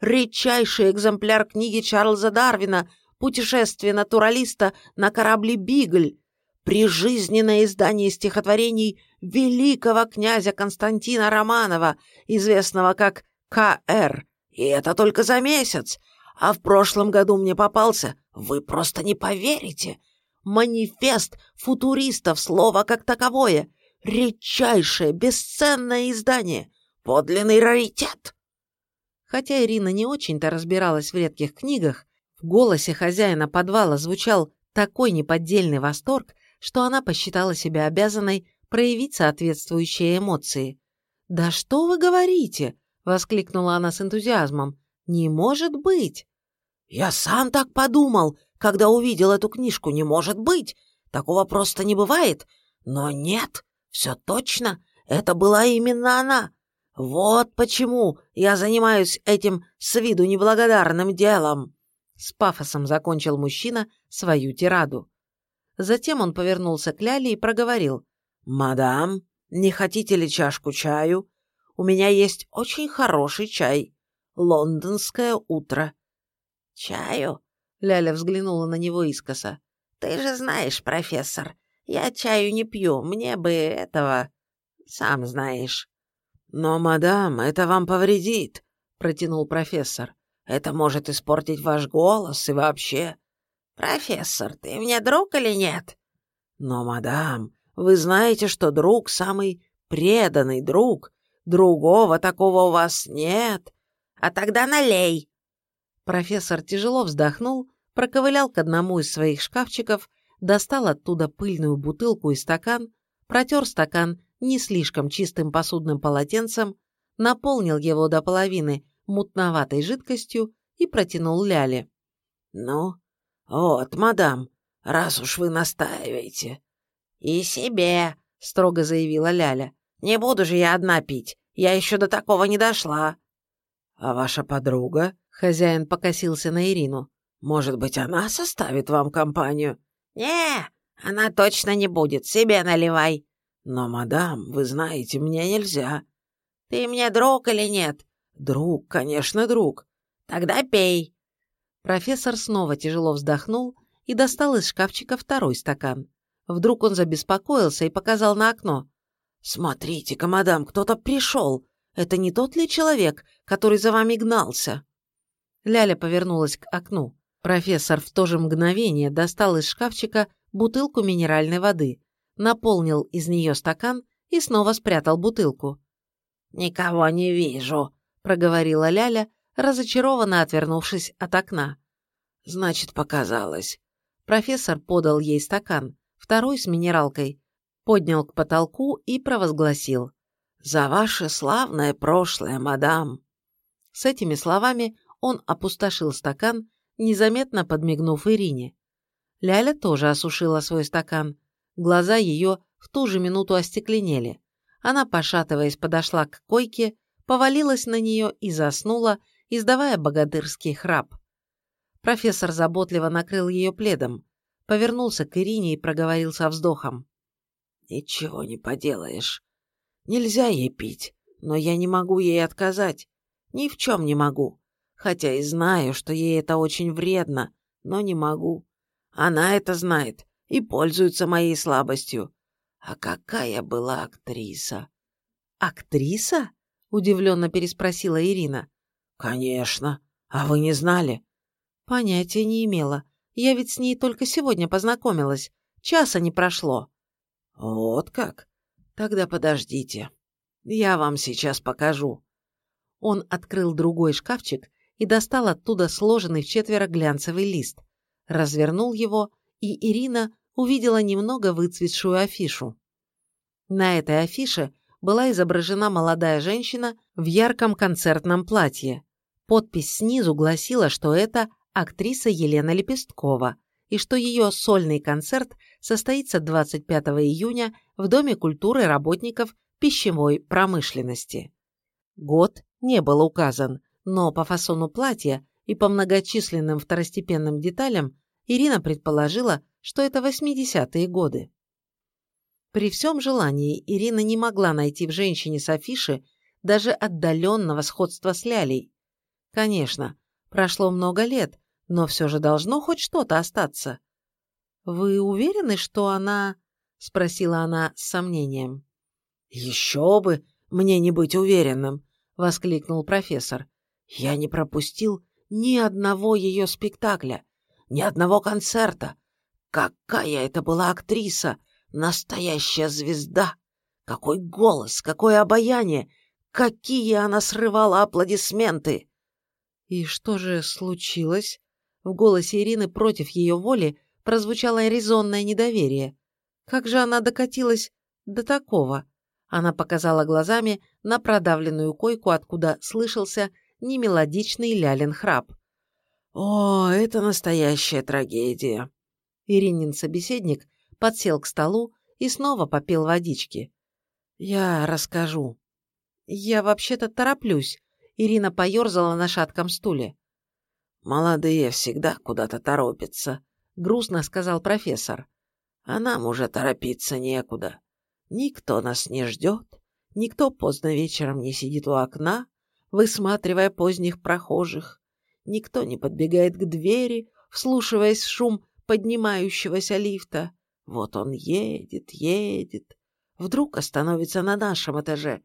редчайший экземпляр книги Чарльза Дарвина путешествие натуралиста на корабле «Бигль», прижизненное издание стихотворений великого князя Константина Романова, известного как К.Р. И это только за месяц. А в прошлом году мне попался, вы просто не поверите, манифест футуристов, слово как таковое, редчайшее, бесценное издание, подлинный раритет. Хотя Ирина не очень-то разбиралась в редких книгах, в голосе хозяина подвала звучал такой неподдельный восторг, что она посчитала себя обязанной проявить соответствующие эмоции. «Да что вы говорите?» — воскликнула она с энтузиазмом. «Не может быть!» «Я сам так подумал, когда увидел эту книжку. Не может быть! Такого просто не бывает. Но нет, все точно, это была именно она. Вот почему я занимаюсь этим с виду неблагодарным делом!» С пафосом закончил мужчина свою тираду. Затем он повернулся к Ляле и проговорил. «Мадам, не хотите ли чашку чаю? У меня есть очень хороший чай. Лондонское утро». «Чаю?» — Ляля взглянула на него искоса. «Ты же знаешь, профессор, я чаю не пью, мне бы этого... Сам знаешь». «Но, мадам, это вам повредит», — протянул профессор. «Это может испортить ваш голос и вообще...» «Профессор, ты мне друг или нет?» «Но, мадам, вы знаете, что друг самый преданный друг. Другого такого у вас нет. А тогда налей!» Профессор тяжело вздохнул, проковылял к одному из своих шкафчиков, достал оттуда пыльную бутылку и стакан, протер стакан не слишком чистым посудным полотенцем, наполнил его до половины мутноватой жидкостью и протянул Ляле. «Ну, вот, мадам, раз уж вы настаиваете». «И себе», — строго заявила Ляля. «Не буду же я одна пить, я еще до такого не дошла». «А ваша подруга?» — хозяин покосился на Ирину. «Может быть, она составит вам компанию?» «Не, она точно не будет, себе наливай». «Но, мадам, вы знаете, мне нельзя». «Ты мне друг или нет?» «Друг, конечно, друг». «Тогда пей». Профессор снова тяжело вздохнул и достал из шкафчика второй стакан. Вдруг он забеспокоился и показал на окно. «Смотрите-ка, мадам, кто-то пришел. Это не тот ли человек, который за вами гнался?» Ляля повернулась к окну. Профессор в то же мгновение достал из шкафчика бутылку минеральной воды, наполнил из нее стакан и снова спрятал бутылку. «Никого не вижу», — проговорила Ляля, разочарованно отвернувшись от окна. «Значит, показалось». Профессор подал ей стакан, второй с минералкой, поднял к потолку и провозгласил. «За ваше славное прошлое, мадам!» С этими словами он опустошил стакан, незаметно подмигнув Ирине. Ляля тоже осушила свой стакан. Глаза ее в ту же минуту остекленели. Она, пошатываясь, подошла к койке, повалилась на нее и заснула, издавая богатырский храп. Профессор заботливо накрыл ее пледом, повернулся к Ирине и проговорил со вздохом. «Ничего не поделаешь. Нельзя ей пить, но я не могу ей отказать. Ни в чем не могу. Хотя и знаю, что ей это очень вредно, но не могу. Она это знает и пользуется моей слабостью. А какая была актриса!» «Актриса?» — удивленно переспросила Ирина. «Конечно. А вы не знали?» «Понятия не имела. Я ведь с ней только сегодня познакомилась. Часа не прошло». «Вот как? Тогда подождите. Я вам сейчас покажу». Он открыл другой шкафчик и достал оттуда сложенный в четверо глянцевый лист, развернул его, и Ирина увидела немного выцветшую афишу. На этой афише была изображена молодая женщина в ярком концертном платье. Подпись снизу гласила, что это актриса Елена Лепесткова и что ее сольный концерт состоится 25 июня в Доме культуры работников пищевой промышленности. Год не был указан, но по фасону платья и по многочисленным второстепенным деталям Ирина предположила, что это 80-е годы. При всем желании Ирина не могла найти в женщине с афиши даже отдаленного сходства с Лялей. Конечно, прошло много лет, Но все же должно хоть что-то остаться. «Вы уверены, что она...» — спросила она с сомнением. «Еще бы мне не быть уверенным!» — воскликнул профессор. «Я не пропустил ни одного ее спектакля, ни одного концерта. Какая это была актриса! Настоящая звезда! Какой голос, какое обаяние! Какие она срывала аплодисменты!» «И что же случилось?» В голосе Ирины против ее воли прозвучало резонное недоверие. Как же она докатилась до такого? Она показала глазами на продавленную койку, откуда слышался немелодичный лялин храп. «О, это настоящая трагедия!» Иринин собеседник подсел к столу и снова попил водички. «Я расскажу». «Я вообще-то тороплюсь», — Ирина поерзала на шатком стуле. «Молодые всегда куда-то торопятся», — грустно сказал профессор. «А нам уже торопиться некуда. Никто нас не ждет, никто поздно вечером не сидит у окна, высматривая поздних прохожих, никто не подбегает к двери, вслушиваясь в шум поднимающегося лифта. Вот он едет, едет, вдруг остановится на нашем этаже.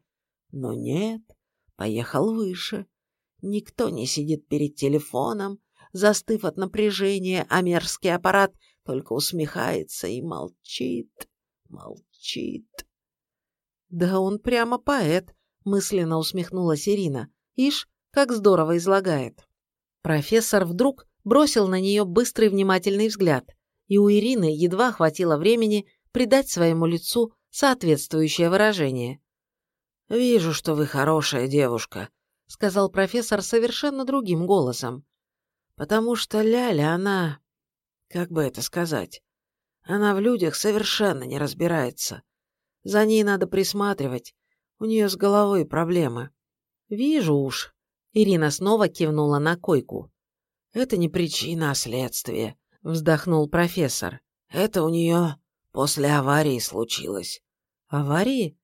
Но нет, поехал выше. Никто не сидит перед телефоном, застыв от напряжения, а мерзкий аппарат только усмехается и молчит, молчит. «Да он прямо поэт», — мысленно усмехнулась Ирина. «Ишь, как здорово излагает». Профессор вдруг бросил на нее быстрый внимательный взгляд, и у Ирины едва хватило времени придать своему лицу соответствующее выражение. «Вижу, что вы хорошая девушка», — сказал профессор совершенно другим голосом. «Потому что Ляля, она... Как бы это сказать? Она в людях совершенно не разбирается. За ней надо присматривать. У нее с головой проблемы». «Вижу уж». Ирина снова кивнула на койку. «Это не причина, а следствие», — вздохнул профессор. «Это у нее после аварии случилось». «Аварии?»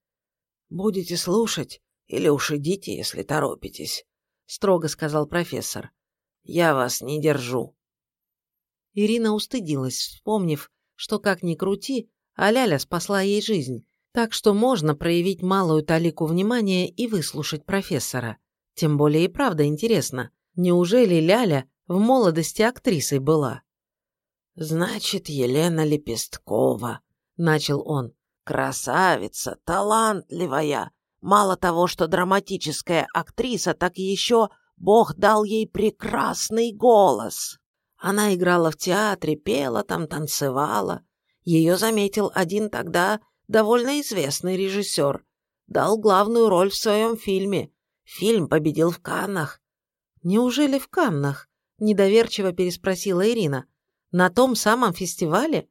«Будете слушать, или уж идите, если торопитесь», — строго сказал профессор. «Я вас не держу». Ирина устыдилась, вспомнив, что как ни крути, а Ляля спасла ей жизнь, так что можно проявить малую талику внимания и выслушать профессора. Тем более и правда интересно, неужели Ляля в молодости актрисой была? «Значит, Елена Лепесткова», — начал он. «Красавица, талантливая, Мало того, что драматическая актриса, так еще Бог дал ей прекрасный голос. Она играла в театре, пела там, танцевала. Ее заметил один тогда довольно известный режиссер. Дал главную роль в своем фильме. Фильм победил в Каннах. «Неужели в Каннах?» – недоверчиво переспросила Ирина. «На том самом фестивале?»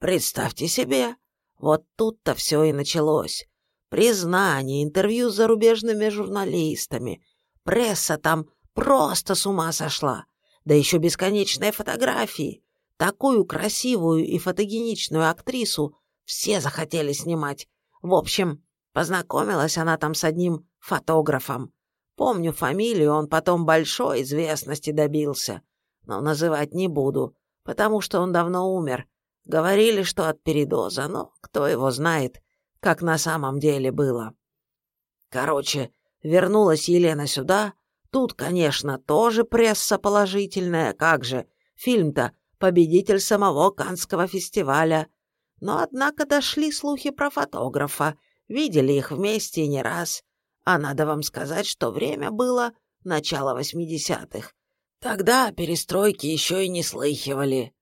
«Представьте себе, вот тут-то все и началось. Признание, интервью с зарубежными журналистами. Пресса там просто с ума сошла. Да еще бесконечные фотографии. Такую красивую и фотогеничную актрису все захотели снимать. В общем, познакомилась она там с одним фотографом. Помню фамилию, он потом большой известности добился. Но называть не буду, потому что он давно умер. Говорили, что от передоза, но кто его знает как на самом деле было. Короче, вернулась Елена сюда. Тут, конечно, тоже пресса положительная, как же. Фильм-то победитель самого Канского фестиваля. Но, однако, дошли слухи про фотографа. Видели их вместе не раз. А надо вам сказать, что время было начало восьмидесятых. Тогда перестройки еще и не слыхивали.